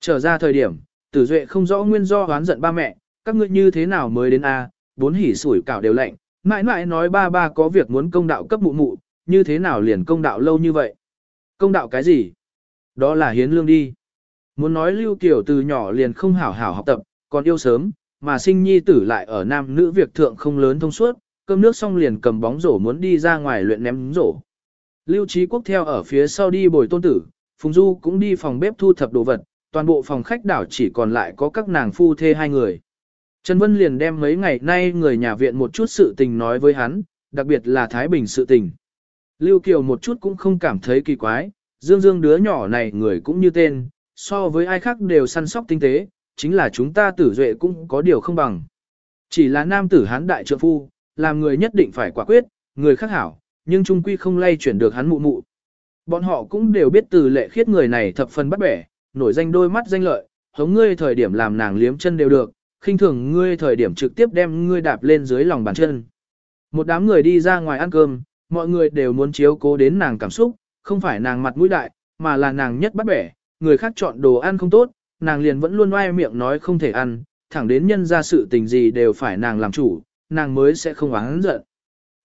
Trở ra thời điểm, Tử Duệ không rõ nguyên do oán giận ba mẹ, các ngươi như thế nào mới đến a? bốn hỉ sủi cảo đều lạnh, mãi mãi nói ba ba có việc muốn công đạo cấp mụ mụ, như thế nào liền công đạo lâu như vậy. Công đạo cái gì? Đó là hiến lương đi. Muốn nói Lưu Kiều từ nhỏ liền không hảo hảo học tập, còn yêu sớm, mà sinh nhi tử lại ở nam nữ việc thượng không lớn thông suốt, cơm nước xong liền cầm bóng rổ muốn đi ra ngoài luyện ném rổ. Lưu Trí Quốc theo ở phía sau đi bồi tôn tử, Phùng Du cũng đi phòng bếp thu thập đồ vật, toàn bộ phòng khách đảo chỉ còn lại có các nàng phu thê hai người. Trần Vân liền đem mấy ngày nay người nhà viện một chút sự tình nói với hắn, đặc biệt là Thái Bình sự tình. Lưu Kiều một chút cũng không cảm thấy kỳ quái, Dương Dương đứa nhỏ này người cũng như tên, so với ai khác đều săn sóc tinh tế, chính là chúng ta tử duệ cũng có điều không bằng. Chỉ là nam tử hán đại trượng phu, làm người nhất định phải quả quyết, người khác hảo, nhưng trung quy không lay chuyển được hắn mụ mụ. Bọn họ cũng đều biết từ lệ khiết người này thập phần bắt bẻ, nổi danh đôi mắt danh lợi, hống ngươi thời điểm làm nàng liếm chân đều được, khinh thường ngươi thời điểm trực tiếp đem ngươi đạp lên dưới lòng bàn chân. Một đám người đi ra ngoài ăn cơm, mọi người đều muốn chiếu cố đến nàng cảm xúc, không phải nàng mặt mũi đại, mà là nàng nhất bắt bẻ, người khác chọn đồ ăn không tốt, nàng liền vẫn luôn oai miệng nói không thể ăn, thẳng đến nhân ra sự tình gì đều phải nàng làm chủ, nàng mới sẽ không oán giận.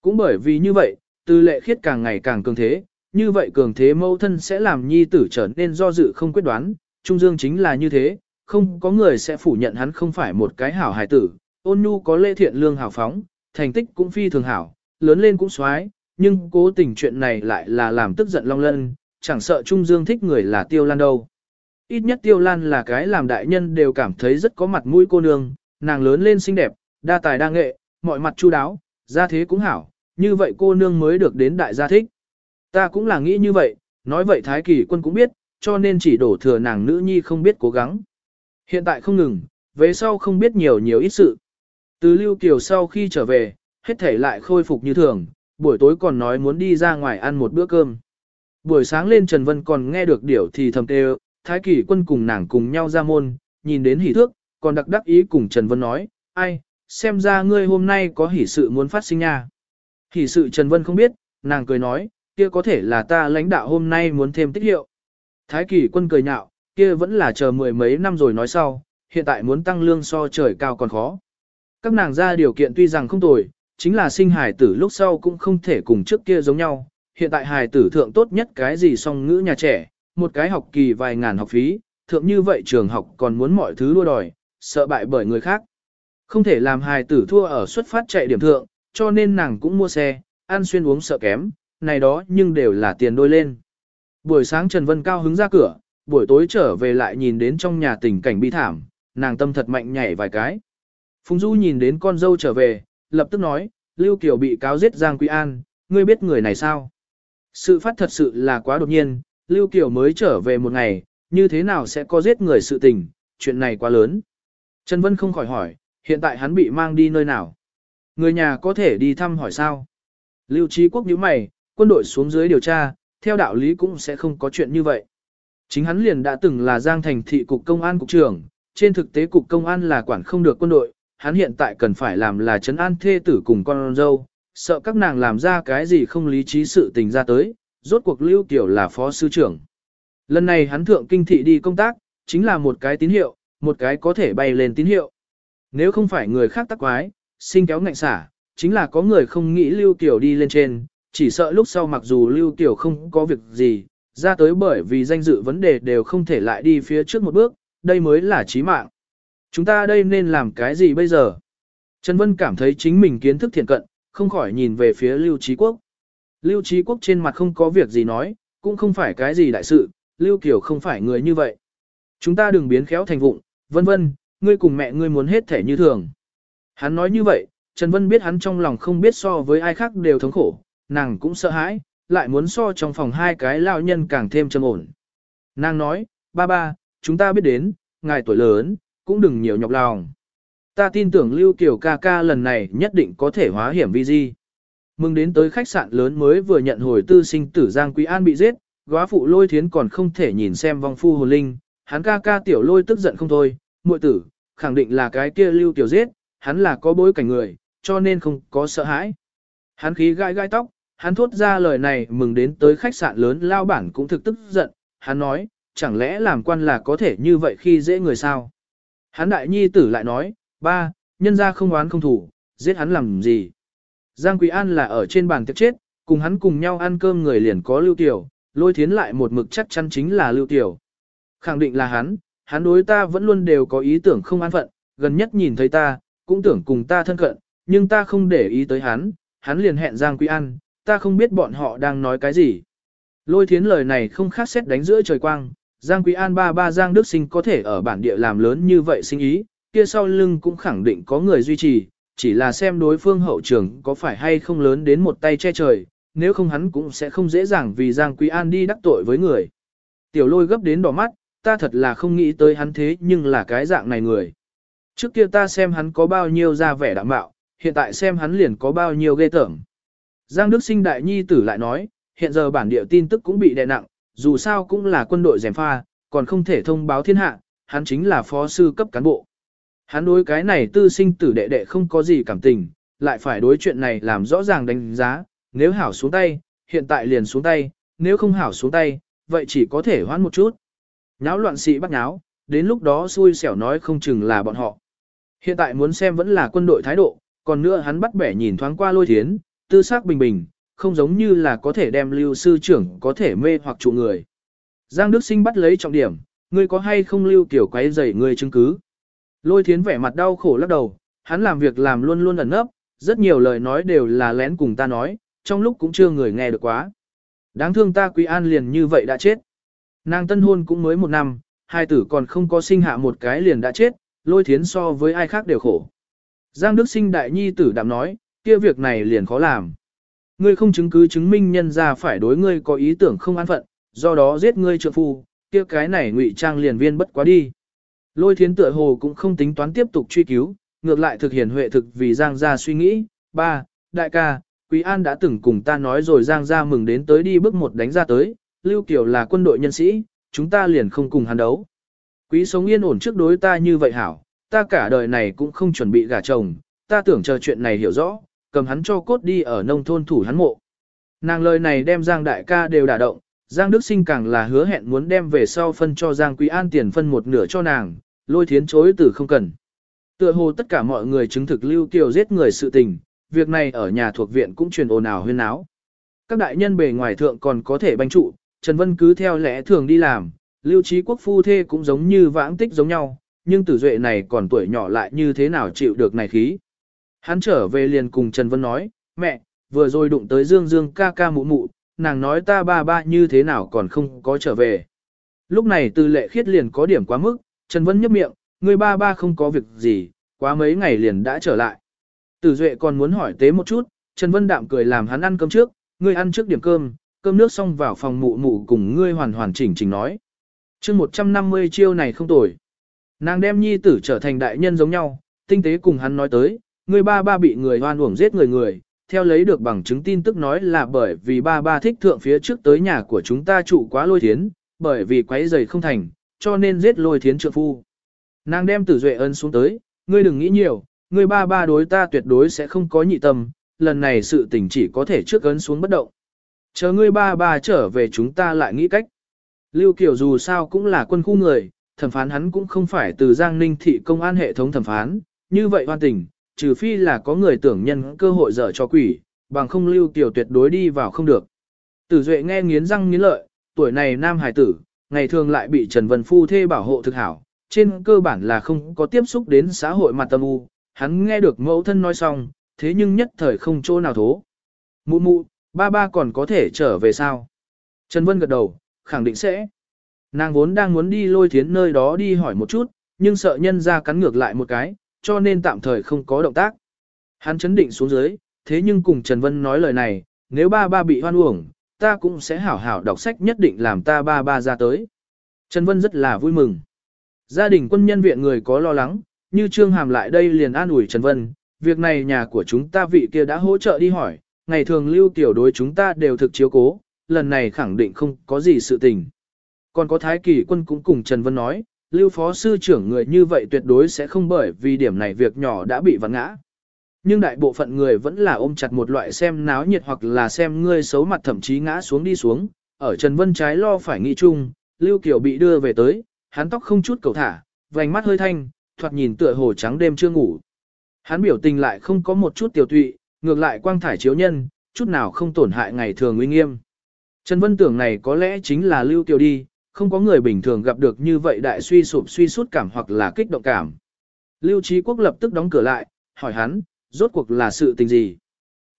Cũng bởi vì như vậy, tư lệ khiết càng ngày càng cường thế, như vậy cường thế mâu thân sẽ làm nhi tử trở nên do dự không quyết đoán, Trung Dương chính là như thế, không có người sẽ phủ nhận hắn không phải một cái hảo hài tử, ôn nhu có lễ thiện lương hảo phóng, thành tích cũng phi thường hảo, lớn lên cũng xoái, nhưng cố tình chuyện này lại là làm tức giận Long Lân, chẳng sợ Trung Dương thích người là Tiêu Lan đâu. Ít nhất Tiêu Lan là cái làm đại nhân đều cảm thấy rất có mặt mũi cô nương, nàng lớn lên xinh đẹp, đa tài đa nghệ, mọi mặt chu đáo, gia thế cũng hảo, như vậy cô nương mới được đến đại gia thích. Ta cũng là nghĩ như vậy, nói vậy Thái Kỳ quân cũng biết, cho nên chỉ đổ thừa nàng nữ nhi không biết cố gắng. Hiện tại không ngừng, về sau không biết nhiều nhiều ít sự. Từ Lưu Kiều sau khi trở về, hết thể lại khôi phục như thường, buổi tối còn nói muốn đi ra ngoài ăn một bữa cơm. Buổi sáng lên Trần Vân còn nghe được điểu thì thầm tê Thái Kỳ quân cùng nàng cùng nhau ra môn, nhìn đến hỉ thước, còn đặc đắc ý cùng Trần Vân nói, ai, xem ra ngươi hôm nay có hỉ sự muốn phát sinh nha. Hỉ sự Trần Vân không biết, nàng cười nói, kia có thể là ta lãnh đạo hôm nay muốn thêm tích hiệu. Thái Kỳ quân cười nhạo, kia vẫn là chờ mười mấy năm rồi nói sau, hiện tại muốn tăng lương so trời cao còn khó. Các nàng ra điều kiện tuy rằng không tồi, chính là sinh hài tử lúc sau cũng không thể cùng trước kia giống nhau. Hiện tại hài tử thượng tốt nhất cái gì song ngữ nhà trẻ, một cái học kỳ vài ngàn học phí, thượng như vậy trường học còn muốn mọi thứ đua đòi, sợ bại bởi người khác. Không thể làm hài tử thua ở xuất phát chạy điểm thượng, cho nên nàng cũng mua xe, ăn xuyên uống sợ kém, này đó nhưng đều là tiền đôi lên. Buổi sáng Trần Vân cao hứng ra cửa, buổi tối trở về lại nhìn đến trong nhà tình cảnh bi thảm, nàng tâm thật mạnh nhảy vài cái. Phùng Du nhìn đến con dâu trở về, lập tức nói, Lưu Kiều bị cáo giết Giang Quý An, ngươi biết người này sao? Sự phát thật sự là quá đột nhiên, Lưu Kiều mới trở về một ngày, như thế nào sẽ có giết người sự tình, chuyện này quá lớn. Trần Vân không khỏi hỏi, hiện tại hắn bị mang đi nơi nào? Người nhà có thể đi thăm hỏi sao? Lưu Trí Quốc nhíu mày, quân đội xuống dưới điều tra, theo đạo lý cũng sẽ không có chuyện như vậy. Chính hắn liền đã từng là Giang Thành thị cục công an cục trưởng, trên thực tế cục công an là quản không được quân đội, hắn hiện tại cần phải làm là trấn an thê tử cùng con dâu, sợ các nàng làm ra cái gì không lý trí sự tình ra tới, rốt cuộc Lưu Kiều là phó sư trưởng. Lần này hắn thượng kinh thị đi công tác, chính là một cái tín hiệu, một cái có thể bay lên tín hiệu. Nếu không phải người khác tắc quái, sinh kéo ngạnh xả, chính là có người không nghĩ Lưu Kiều đi lên trên, chỉ sợ lúc sau mặc dù Lưu Kiều không có việc gì, ra tới bởi vì danh dự vấn đề đều không thể lại đi phía trước một bước, đây mới là chí mạng. Chúng ta đây nên làm cái gì bây giờ? Trần Vân cảm thấy chính mình kiến thức thiện cận, không khỏi nhìn về phía Lưu Trí Quốc. Lưu Trí Quốc trên mặt không có việc gì nói, cũng không phải cái gì đại sự, Lưu Kiều không phải người như vậy. Chúng ta đừng biến khéo thành vụng, vân vân, ngươi cùng mẹ ngươi muốn hết thể như thường. Hắn nói như vậy, Trần Vân biết hắn trong lòng không biết so với ai khác đều thống khổ, nàng cũng sợ hãi, lại muốn so trong phòng hai cái lao nhân càng thêm trầm ổn. Nàng nói, ba ba, chúng ta biết đến, ngài tuổi lớn, cũng đừng nhiều nhọc lòng. Ta tin tưởng Lưu Kiều ca ca lần này nhất định có thể hóa hiểm vi di. Mừng đến tới khách sạn lớn mới vừa nhận hồi tư sinh tử Giang Quý An bị giết, góa phụ lôi thiến còn không thể nhìn xem vong phu hồn linh, hắn ca ca tiểu lôi tức giận không thôi, muội tử, khẳng định là cái kia Lưu tiểu giết, hắn là có bối cảnh người, cho nên không có sợ hãi. Hắn khí gai gai tóc, hắn thốt ra lời này mừng đến tới khách sạn lớn lao bản cũng thực tức giận, hắn nói, chẳng lẽ làm quan là có thể như vậy khi dễ người sao? Hắn đại nhi tử lại nói, ba, nhân ra không oán không thủ, giết hắn làm gì? Giang Quý An là ở trên bàn tiệc chết, cùng hắn cùng nhau ăn cơm người liền có lưu tiểu, lôi thiến lại một mực chắc chắn chính là lưu tiểu. Khẳng định là hắn, hắn đối ta vẫn luôn đều có ý tưởng không an phận, gần nhất nhìn thấy ta, cũng tưởng cùng ta thân cận, nhưng ta không để ý tới hắn, hắn liền hẹn Giang Quý An, ta không biết bọn họ đang nói cái gì. Lôi thiến lời này không khác xét đánh giữa trời quang, Giang Quý An ba ba Giang Đức Sinh có thể ở bản địa làm lớn như vậy sinh ý, kia sau lưng cũng khẳng định có người duy trì, chỉ là xem đối phương hậu trường có phải hay không lớn đến một tay che trời, nếu không hắn cũng sẽ không dễ dàng vì Giang Quý An đi đắc tội với người. Tiểu lôi gấp đến đỏ mắt, ta thật là không nghĩ tới hắn thế nhưng là cái dạng này người. Trước kia ta xem hắn có bao nhiêu ra vẻ đạm bạo, hiện tại xem hắn liền có bao nhiêu ghê tởm. Giang Đức Sinh đại nhi tử lại nói, hiện giờ bản địa tin tức cũng bị đè nặng, dù sao cũng là quân đội dèm pha, còn không thể thông báo thiên hạ, hắn chính là phó sư cấp cán bộ. Hắn đối cái này tư sinh tử đệ đệ không có gì cảm tình, lại phải đối chuyện này làm rõ ràng đánh giá, nếu hảo xuống tay, hiện tại liền xuống tay, nếu không hảo xuống tay, vậy chỉ có thể hoãn một chút. Nháo loạn sĩ bắt nháo, đến lúc đó xui xẻo nói không chừng là bọn họ. Hiện tại muốn xem vẫn là quân đội thái độ, còn nữa hắn bắt bẻ nhìn thoáng qua lôi thiến, tư xác bình bình, không giống như là có thể đem lưu sư trưởng có thể mê hoặc trụ người. Giang Đức Sinh bắt lấy trọng điểm, ngươi có hay không lưu tiểu quấy rầy ngươi chứng cứ. Lôi thiến vẻ mặt đau khổ lắc đầu, hắn làm việc làm luôn luôn ẩn nấp, rất nhiều lời nói đều là lén cùng ta nói, trong lúc cũng chưa người nghe được quá. Đáng thương ta quý an liền như vậy đã chết. Nàng tân hôn cũng mới một năm, hai tử còn không có sinh hạ một cái liền đã chết, lôi thiến so với ai khác đều khổ. Giang Đức Sinh đại nhi tử đạm nói, kia việc này liền khó làm. Ngươi không chứng cứ chứng minh nhân ra phải đối ngươi có ý tưởng không an phận, do đó giết ngươi trượng phu, kia cái này ngụy trang liền viên bất quá đi. Lôi thiến tựa hồ cũng không tính toán tiếp tục truy cứu, ngược lại thực hiện huệ thực vì Giang gia suy nghĩ. Ba, đại ca, Quý An đã từng cùng ta nói rồi Giang gia mừng đến tới đi bước một đánh ra tới, Lưu Kiều là quân đội nhân sĩ, chúng ta liền không cùng hắn đấu. Quý sống yên ổn trước đối ta như vậy hảo, ta cả đời này cũng không chuẩn bị gả chồng, ta tưởng chờ chuyện này hiểu rõ, cầm hắn cho cốt đi ở nông thôn thủ hắn mộ. Nàng lời này đem Giang đại ca đều đả động, Giang Đức Sinh càng là hứa hẹn muốn đem về sau phân cho Giang Quý An tiền phân một nửa cho nàng, lôi thiến chối từ không cần. Tựa hồ tất cả mọi người chứng thực Lưu Kiều giết người sự tình, việc này ở nhà thuộc viện cũng truyền ồn ào huyên náo. Các đại nhân bề ngoài thượng còn có thể banh trụ, Trần Vân cứ theo lẽ thường đi làm, Lưu Trí Quốc phu thê cũng giống như vãng tích giống nhau, nhưng tử duệ này còn tuổi nhỏ lại như thế nào chịu được này khí. Hắn trở về liền cùng Trần Vân nói, mẹ, vừa rồi đụng tới Dương Dương ca ca mụ mụ, nàng nói ta ba ba như thế nào còn không có trở về. Lúc này tư lệ khiết liền có điểm quá mức, Trần Vân nhấp miệng, người ba ba không có việc gì, quá mấy ngày liền đã trở lại. Tử Duệ còn muốn hỏi tế một chút, Trần Vân đạm cười làm hắn ăn cơm trước, ngươi ăn trước điểm cơm, cơm nước xong vào phòng mụ mụ cùng ngươi hoàn hoàn chỉnh chỉnh nói. chương 150 chiêu này không tồi. Nàng đem nhi tử trở thành đại nhân giống nhau, tinh tế cùng hắn nói tới, người ba ba bị người hoan uổng giết người người, theo lấy được bằng chứng tin tức nói là bởi vì ba ba thích thượng phía trước tới nhà của chúng ta trụ quá lôi thiến, bởi vì quấy giày không thành, cho nên giết lôi thiến trượng phu. Nàng đem tử duệ ân xuống tới, ngươi đừng nghĩ nhiều, ngươi ba ba đối ta tuyệt đối sẽ không có nhị tâm, lần này sự tình chỉ có thể trước ấn xuống bất động. Chờ ngươi ba ba trở về chúng ta lại nghĩ cách. Lưu Kiều dù sao cũng là quân khu người, thẩm phán hắn cũng không phải từ Giang Ninh thị công an hệ thống thẩm phán, như vậy hoan tình, trừ phi là có người tưởng nhân cơ hội dở cho quỷ, bằng không Lưu Kiều tuyệt đối đi vào không được. Tử Duệ nghe nghiến răng nghiến lợi, tuổi này nam hải tử, ngày thường lại bị Trần Vân Phu thê bảo hộ thực hảo, trên cơ bản là không có tiếp xúc đến xã hội mặt tâm u, hắn nghe được mẫu thân nói xong, thế nhưng nhất thời không chỗ nào thố. Mụ mụ, ba ba còn có thể trở về sao? Trần Vân gật đầu, khẳng định sẽ. Nàng vốn đang muốn đi lôi thiến nơi đó đi hỏi một chút, nhưng sợ nhân ra cắn ngược lại một cái, cho nên tạm thời không có động tác. Hắn chấn định xuống dưới, thế nhưng cùng Trần Vân nói lời này, nếu ba ba bị hoan uổng, ta cũng sẽ hảo hảo đọc sách nhất định làm ta ba ba ra tới. Trần Vân rất là vui mừng. Gia đình quân nhân viện người có lo lắng, như Trương Hàm lại đây liền an ủi Trần Vân, việc này nhà của chúng ta vị kia đã hỗ trợ đi hỏi, ngày thường lưu tiểu đối chúng ta đều thực chiếu cố, lần này khẳng định không có gì sự tình. Còn có Thái Kỳ quân cũng cùng Trần Vân nói, lưu phó sư trưởng người như vậy tuyệt đối sẽ không bởi vì điểm này việc nhỏ đã bị vặn ngã. Nhưng đại bộ phận người vẫn là ôm chặt một loại xem náo nhiệt hoặc là xem ngươi xấu mặt thậm chí ngã xuống đi xuống, ở Trần Vân trái lo phải nghĩ chung, Lưu kiểu bị đưa về tới, hắn tóc không chút cầu thả, vành mắt hơi thanh, thoạt nhìn tựa hồ trắng đêm chưa ngủ. Hắn biểu tình lại không có một chút tiểu tụy, ngược lại quang thải chiếu nhân, chút nào không tổn hại ngày thường uy nghiêm. Trần Vân tưởng này có lẽ chính là Lưu Kiều đi, không có người bình thường gặp được như vậy đại suy sụp suy sút cảm hoặc là kích động cảm. Lưu Trí Quốc lập tức đóng cửa lại, hỏi hắn, rốt cuộc là sự tình gì?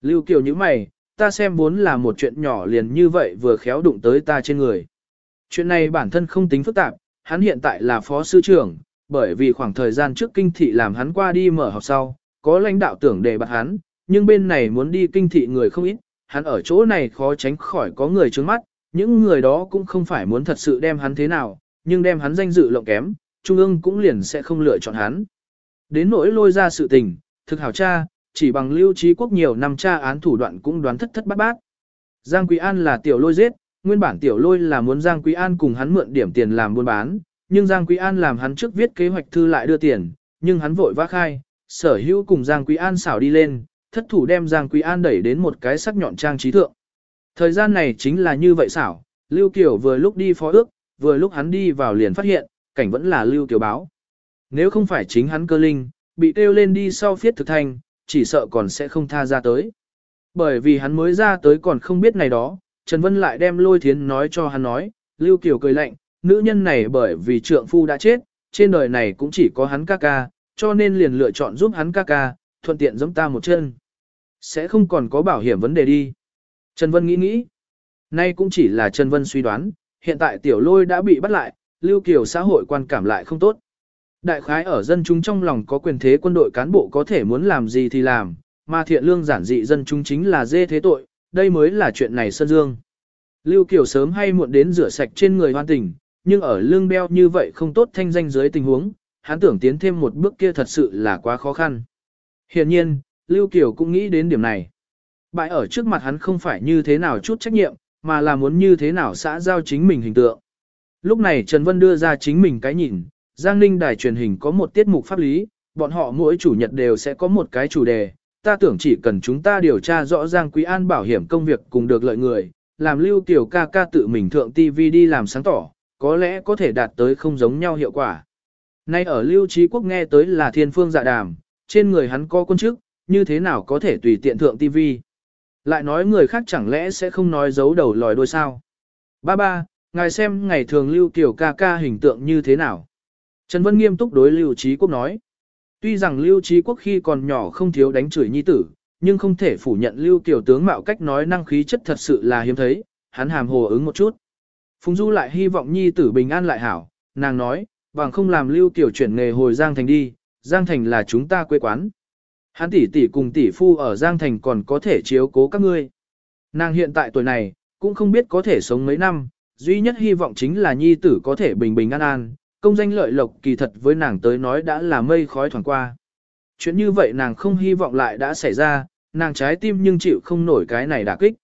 Lưu Kiều như mày, ta xem vốn là một chuyện nhỏ liền như vậy vừa khéo đụng tới ta trên người. Chuyện này bản thân không tính phức tạp, hắn hiện tại là phó sư trưởng, bởi vì khoảng thời gian trước kinh thị làm hắn qua đi mở học sau, có lãnh đạo tưởng đề bắt hắn, nhưng bên này muốn đi kinh thị người không ít, hắn ở chỗ này khó tránh khỏi có người trướng mắt, những người đó cũng không phải muốn thật sự đem hắn thế nào, nhưng đem hắn danh dự lộng kém, Trung ương cũng liền sẽ không lựa chọn hắn. Đến nỗi lôi ra sự tình, thực hảo cha, chỉ bằng lưu trí quốc nhiều năm tra án thủ đoạn cũng đoán thất thất bát bát. Giang Quý An là tiểu lôi giết, nguyên bản tiểu lôi là muốn Giang Quý An cùng hắn mượn điểm tiền làm buôn bán, nhưng Giang Quý An làm hắn trước viết kế hoạch thư lại đưa tiền, nhưng hắn vội vã khai, sở hữu cùng Giang Quý An xảo đi lên, thất thủ đem Giang Quý An đẩy đến một cái sắc nhọn trang trí thượng. Thời gian này chính là như vậy xảo, Lưu Kiều vừa lúc đi phó ước, vừa lúc hắn đi vào liền phát hiện, cảnh vẫn là Lưu Kiều báo. Nếu không phải chính hắn cơ linh, bị kêu lên đi sau phiết thực thành, chỉ sợ còn sẽ không tha ra tới. Bởi vì hắn mới ra tới còn không biết này đó, Trần Vân lại đem lôi thiến nói cho hắn nói, Lưu Kiều cười lạnh, nữ nhân này bởi vì trượng phu đã chết, trên đời này cũng chỉ có hắn ca ca, cho nên liền lựa chọn giúp hắn ca ca, thuận tiện giống ta một chân. Sẽ không còn có bảo hiểm vấn đề đi. Trần Vân nghĩ nghĩ. Nay cũng chỉ là Trần Vân suy đoán, hiện tại tiểu lôi đã bị bắt lại, Lưu Kiều xã hội quan cảm lại không tốt. Đại khái ở dân chúng trong lòng có quyền thế quân đội cán bộ có thể muốn làm gì thì làm, mà thiện lương giản dị dân chúng chính là dê thế tội, đây mới là chuyện này sân dương. Lưu Kiều sớm hay muộn đến rửa sạch trên người hoan tình, nhưng ở lương beo như vậy không tốt thanh danh dưới tình huống, hắn tưởng tiến thêm một bước kia thật sự là quá khó khăn. Hiện nhiên, Lưu Kiều cũng nghĩ đến điểm này. Bại ở trước mặt hắn không phải như thế nào chút trách nhiệm, mà là muốn như thế nào xã giao chính mình hình tượng. Lúc này Trần Vân đưa ra chính mình cái nhìn, Giang Ninh đài truyền hình có một tiết mục pháp lý, bọn họ mỗi chủ nhật đều sẽ có một cái chủ đề. Ta tưởng chỉ cần chúng ta điều tra rõ Giang Quý An bảo hiểm công việc cùng được lợi người, làm lưu Kiều ca ca tự mình thượng TV đi làm sáng tỏ, có lẽ có thể đạt tới không giống nhau hiệu quả. Nay ở lưu trí quốc nghe tới là thiên phương dạ đàm, trên người hắn có quân chức, như thế nào có thể tùy tiện thượng TV. Lại nói người khác chẳng lẽ sẽ không nói giấu đầu lòi đuôi sao. Ba ba, ngài xem ngày thường lưu tiểu ca ca hình tượng như thế nào. Trần Vân nghiêm túc đối lưu trí quốc nói. Tuy rằng lưu trí quốc khi còn nhỏ không thiếu đánh chửi nhi tử, nhưng không thể phủ nhận lưu tiểu tướng mạo cách nói năng khí chất thật sự là hiếm thấy, hắn hàm hồ ứng một chút. Phùng Du lại hy vọng nhi tử bình an lại hảo, nàng nói, bằng không làm lưu tiểu chuyển nghề hồi Giang Thành đi, Giang Thành là chúng ta quê quán. Hắn tỷ tỷ cùng tỷ phu ở Giang Thành còn có thể chiếu cố các ngươi. Nàng hiện tại tuổi này, cũng không biết có thể sống mấy năm, duy nhất hy vọng chính là nhi tử có thể bình bình an an, công danh lợi lộc kỳ thật với nàng tới nói đã là mây khói thoảng qua. Chuyện như vậy nàng không hy vọng lại đã xảy ra, nàng trái tim nhưng chịu không nổi cái này đả kích.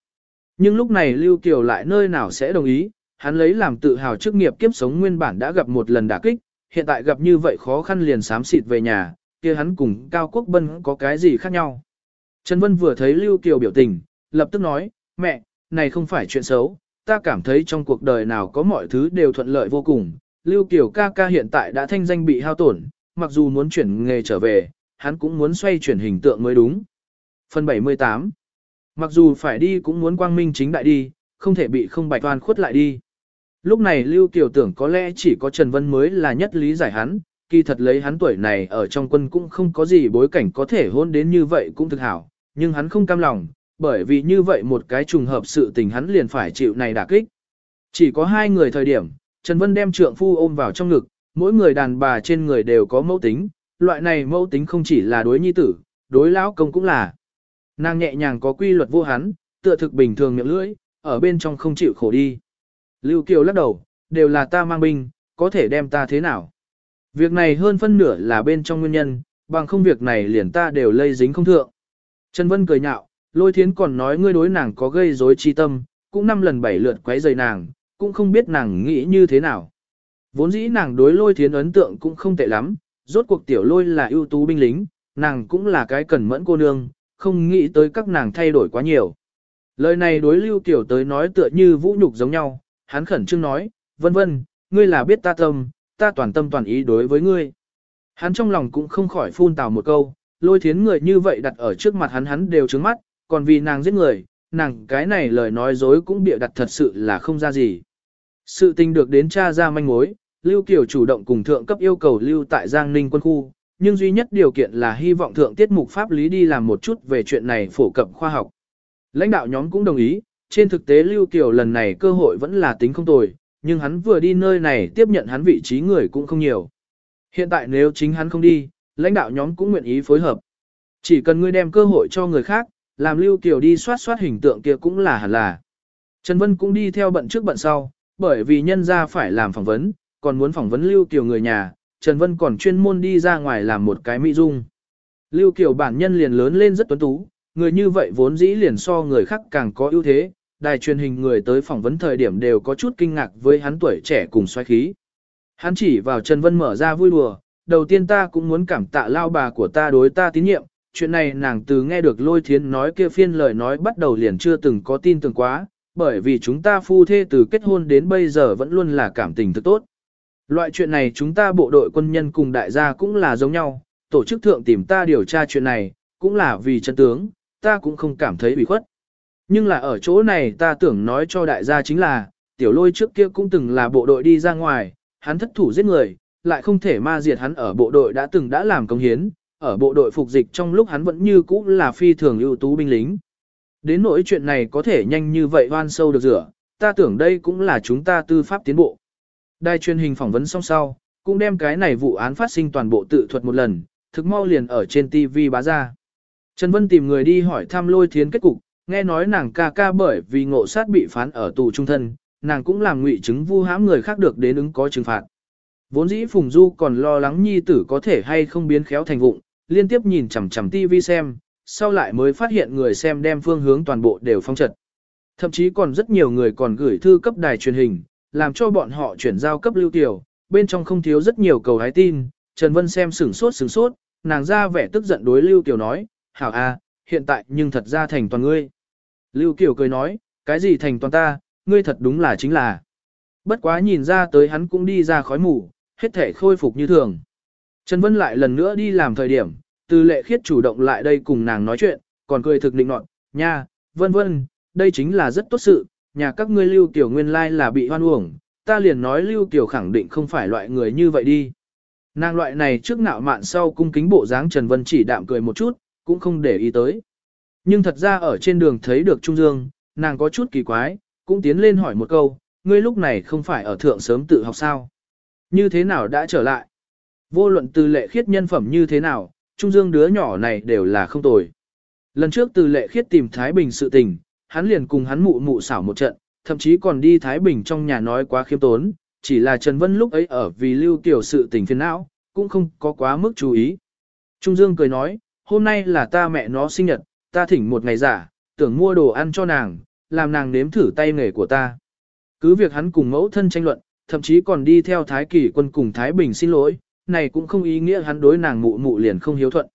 Nhưng lúc này Lưu Kiều lại nơi nào sẽ đồng ý, hắn lấy làm tự hào chức nghiệp kiếp sống nguyên bản đã gặp một lần đả kích, hiện tại gặp như vậy khó khăn liền sám xịt về nhà, kia hắn cùng Cao Quốc Bân có cái gì khác nhau. Trần Vân vừa thấy Lưu Kiều biểu tình, lập tức nói, mẹ, này không phải chuyện xấu, ta cảm thấy trong cuộc đời nào có mọi thứ đều thuận lợi vô cùng. Lưu Kiều ca ca hiện tại đã thanh danh bị hao tổn, mặc dù muốn chuyển nghề trở về, hắn cũng muốn xoay chuyển hình tượng mới đúng. Phần 78 Mặc dù phải đi cũng muốn quang minh chính đại đi, không thể bị không bạch toan khuất lại đi. Lúc này Lưu Kiều tưởng có lẽ chỉ có Trần Vân mới là nhất lý giải hắn, kỳ thật lấy hắn tuổi này ở trong quân cũng không có gì bối cảnh có thể hôn đến như vậy cũng thực hảo, nhưng hắn không cam lòng, bởi vì như vậy một cái trùng hợp sự tình hắn liền phải chịu này đả kích. Chỉ có hai người thời điểm, Trần Vân đem trượng phu ôm vào trong ngực, mỗi người đàn bà trên người đều có mẫu tính, loại này mẫu tính không chỉ là đối nhi tử, đối lão công cũng là. Nàng nhẹ nhàng có quy luật vô hắn, tựa thực bình thường miệng lưỡi, ở bên trong không chịu khổ đi. Lưu Kiều lắc đầu, đều là ta mang binh, có thể đem ta thế nào. Việc này hơn phân nửa là bên trong nguyên nhân, bằng không việc này liền ta đều lây dính không thượng. Trần Vân cười nhạo, lôi thiến còn nói ngươi đối nàng có gây rối chi tâm, cũng năm lần bảy lượt quấy rầy nàng, cũng không biết nàng nghĩ như thế nào. Vốn dĩ nàng đối lôi thiến ấn tượng cũng không tệ lắm, rốt cuộc tiểu lôi là ưu tú binh lính, nàng cũng là cái cần mẫn cô nương, không nghĩ tới các nàng thay đổi quá nhiều. Lời này đối Lưu Tiểu tới nói tựa như vũ nhục giống nhau, hắn khẩn trương nói, vân vân, ngươi là biết ta tâm, ta toàn tâm toàn ý đối với ngươi. Hắn trong lòng cũng không khỏi phun tào một câu, lôi thiến người như vậy đặt ở trước mặt hắn hắn đều trứng mắt, còn vì nàng giết người, nàng cái này lời nói dối cũng bịa đặt thật sự là không ra gì. Sự tình được đến cha ra manh mối, Lưu Kiều chủ động cùng thượng cấp yêu cầu lưu tại Giang Ninh quân khu, nhưng duy nhất điều kiện là hy vọng thượng tiết mục pháp lý đi làm một chút về chuyện này phổ cập khoa học. Lãnh đạo nhóm cũng đồng ý, trên thực tế Lưu Kiều lần này cơ hội vẫn là tính không tồi, nhưng hắn vừa đi nơi này tiếp nhận hắn vị trí người cũng không nhiều. Hiện tại nếu chính hắn không đi, lãnh đạo nhóm cũng nguyện ý phối hợp. Chỉ cần ngươi đem cơ hội cho người khác, làm Lưu Kiều đi soát soát hình tượng kia cũng là hẳn là. Trần Vân cũng đi theo bận trước bận sau, bởi vì nhân ra phải làm phỏng vấn, còn muốn phỏng vấn Lưu Kiều người nhà, Trần Vân còn chuyên môn đi ra ngoài làm một cái mỹ dung. Lưu Kiều bản nhân liền lớn lên rất tuấn tú, người như vậy vốn dĩ liền so người khác càng có ưu thế, đài truyền hình người tới phỏng vấn thời điểm đều có chút kinh ngạc với hắn tuổi trẻ cùng xoay khí. Hắn chỉ vào Trần Vân mở ra vui đùa, đầu tiên ta cũng muốn cảm tạ lao bà của ta đối ta tín nhiệm, chuyện này nàng từ nghe được lôi thiến nói kia phiên lời nói bắt đầu liền chưa từng có tin tưởng quá, bởi vì chúng ta phu thê từ kết hôn đến bây giờ vẫn luôn là cảm tình thực tốt. Loại chuyện này chúng ta bộ đội quân nhân cùng đại gia cũng là giống nhau, tổ chức thượng tìm ta điều tra chuyện này, cũng là vì chân tướng, ta cũng không cảm thấy bị khuất. Nhưng là ở chỗ này ta tưởng nói cho đại gia chính là, tiểu lôi trước kia cũng từng là bộ đội đi ra ngoài, hắn thất thủ giết người, lại không thể ma diệt hắn ở bộ đội đã từng đã làm công hiến, ở bộ đội phục dịch trong lúc hắn vẫn như cũ là phi thường ưu tú binh lính. Đến nỗi chuyện này có thể nhanh như vậy hoan sâu được rửa, ta tưởng đây cũng là chúng ta tư pháp tiến bộ. Đài truyền hình phỏng vấn xong sau, cũng đem cái này vụ án phát sinh toàn bộ tự thuật một lần, thực mau liền ở trên TV bá ra. Trần Vân tìm người đi hỏi thăm lôi thiến kết cục, nghe nói nàng ca ca bởi vì ngộ sát bị phán ở tù trung thân, nàng cũng làm ngụy chứng vu hãm người khác được đến ứng có trừng phạt. Vốn dĩ Phùng Du còn lo lắng nhi tử có thể hay không biến khéo thành vụng, liên tiếp nhìn chằm chằm TV xem, sau lại mới phát hiện người xem đem phương hướng toàn bộ đều phong trật. Thậm chí còn rất nhiều người còn gửi thư cấp đài truyền hình, làm cho bọn họ chuyển giao cấp lưu tiểu, bên trong không thiếu rất nhiều cầu hái tin, Trần Vân xem sửng sốt sửng sốt, nàng ra vẻ tức giận đối lưu tiểu nói, hảo a, hiện tại nhưng thật ra thành toàn ngươi. Lưu Kiều cười nói, cái gì thành toàn ta, ngươi thật đúng là chính là. Bất quá nhìn ra tới hắn cũng đi ra khói mù, hết thể khôi phục như thường. Trần Vân lại lần nữa đi làm thời điểm, từ lệ khiết chủ động lại đây cùng nàng nói chuyện, còn cười thực định nọt, nha, vân vân, đây chính là rất tốt sự, nhà các ngươi lưu tiểu nguyên lai là bị hoan uổng, ta liền nói lưu tiểu khẳng định không phải loại người như vậy đi. Nàng loại này trước nạo mạn sau cung kính bộ dáng Trần Vân chỉ đạm cười một chút, cũng không để ý tới. Nhưng thật ra ở trên đường thấy được Trung Dương, nàng có chút kỳ quái, cũng tiến lên hỏi một câu, ngươi lúc này không phải ở thượng sớm tự học sao? Như thế nào đã trở lại? Vô luận từ lệ khiết nhân phẩm như thế nào, Trung Dương đứa nhỏ này đều là không tồi. Lần trước từ lệ khiết tìm Thái Bình sự tình, hắn liền cùng hắn mụ mụ xảo một trận, thậm chí còn đi Thái Bình trong nhà nói quá khiêm tốn, chỉ là Trần Vân lúc ấy ở vì lưu tiểu sự tình phiền não, cũng không có quá mức chú ý. Trung Dương cười nói, hôm nay là ta mẹ nó sinh nhật, ta thỉnh một ngày giả, tưởng mua đồ ăn cho nàng, làm nàng nếm thử tay nghề của ta. Cứ việc hắn cùng mẫu thân tranh luận, thậm chí còn đi theo Thái Kỳ quân cùng Thái Bình xin lỗi, này cũng không ý nghĩa hắn đối nàng mụ mụ liền không hiếu thuận.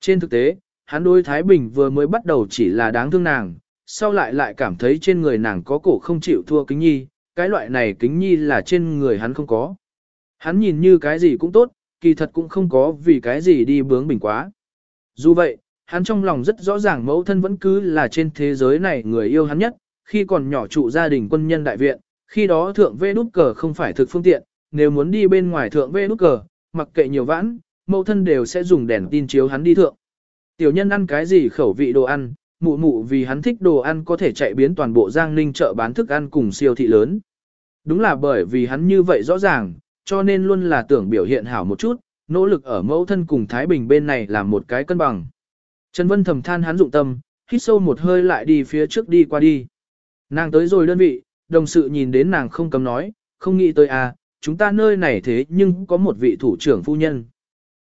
Trên thực tế, hắn đối Thái Bình vừa mới bắt đầu chỉ là đáng thương nàng, sau lại lại cảm thấy trên người nàng có cổ không chịu thua kính nhi, cái loại này kính nhi là trên người hắn không có. Hắn nhìn như cái gì cũng tốt, kỳ thật cũng không có vì cái gì đi bướng bình quá. Dù vậy, hắn trong lòng rất rõ ràng mẫu thân vẫn cứ là trên thế giới này người yêu hắn nhất, khi còn nhỏ trụ gia đình quân nhân đại viện, khi đó thượng vê nút cờ không phải thực phương tiện, nếu muốn đi bên ngoài thượng vê nút cờ, mặc kệ nhiều vãn, mẫu thân đều sẽ dùng đèn tin chiếu hắn đi thượng. Tiểu nhân ăn cái gì khẩu vị đồ ăn, mụ mụ vì hắn thích đồ ăn có thể chạy biến toàn bộ Giang Ninh chợ bán thức ăn cùng siêu thị lớn. Đúng là bởi vì hắn như vậy rõ ràng, cho nên luôn là tưởng biểu hiện hảo một chút, nỗ lực ở mẫu thân cùng Thái Bình bên này làm một cái cân bằng. Trần Vân thầm than hắn dụng tâm, hít sâu một hơi lại đi phía trước đi qua đi. Nàng tới rồi đơn vị, đồng sự nhìn đến nàng không cấm nói, không nghĩ tới à, chúng ta nơi này thế nhưng có một vị thủ trưởng phu nhân.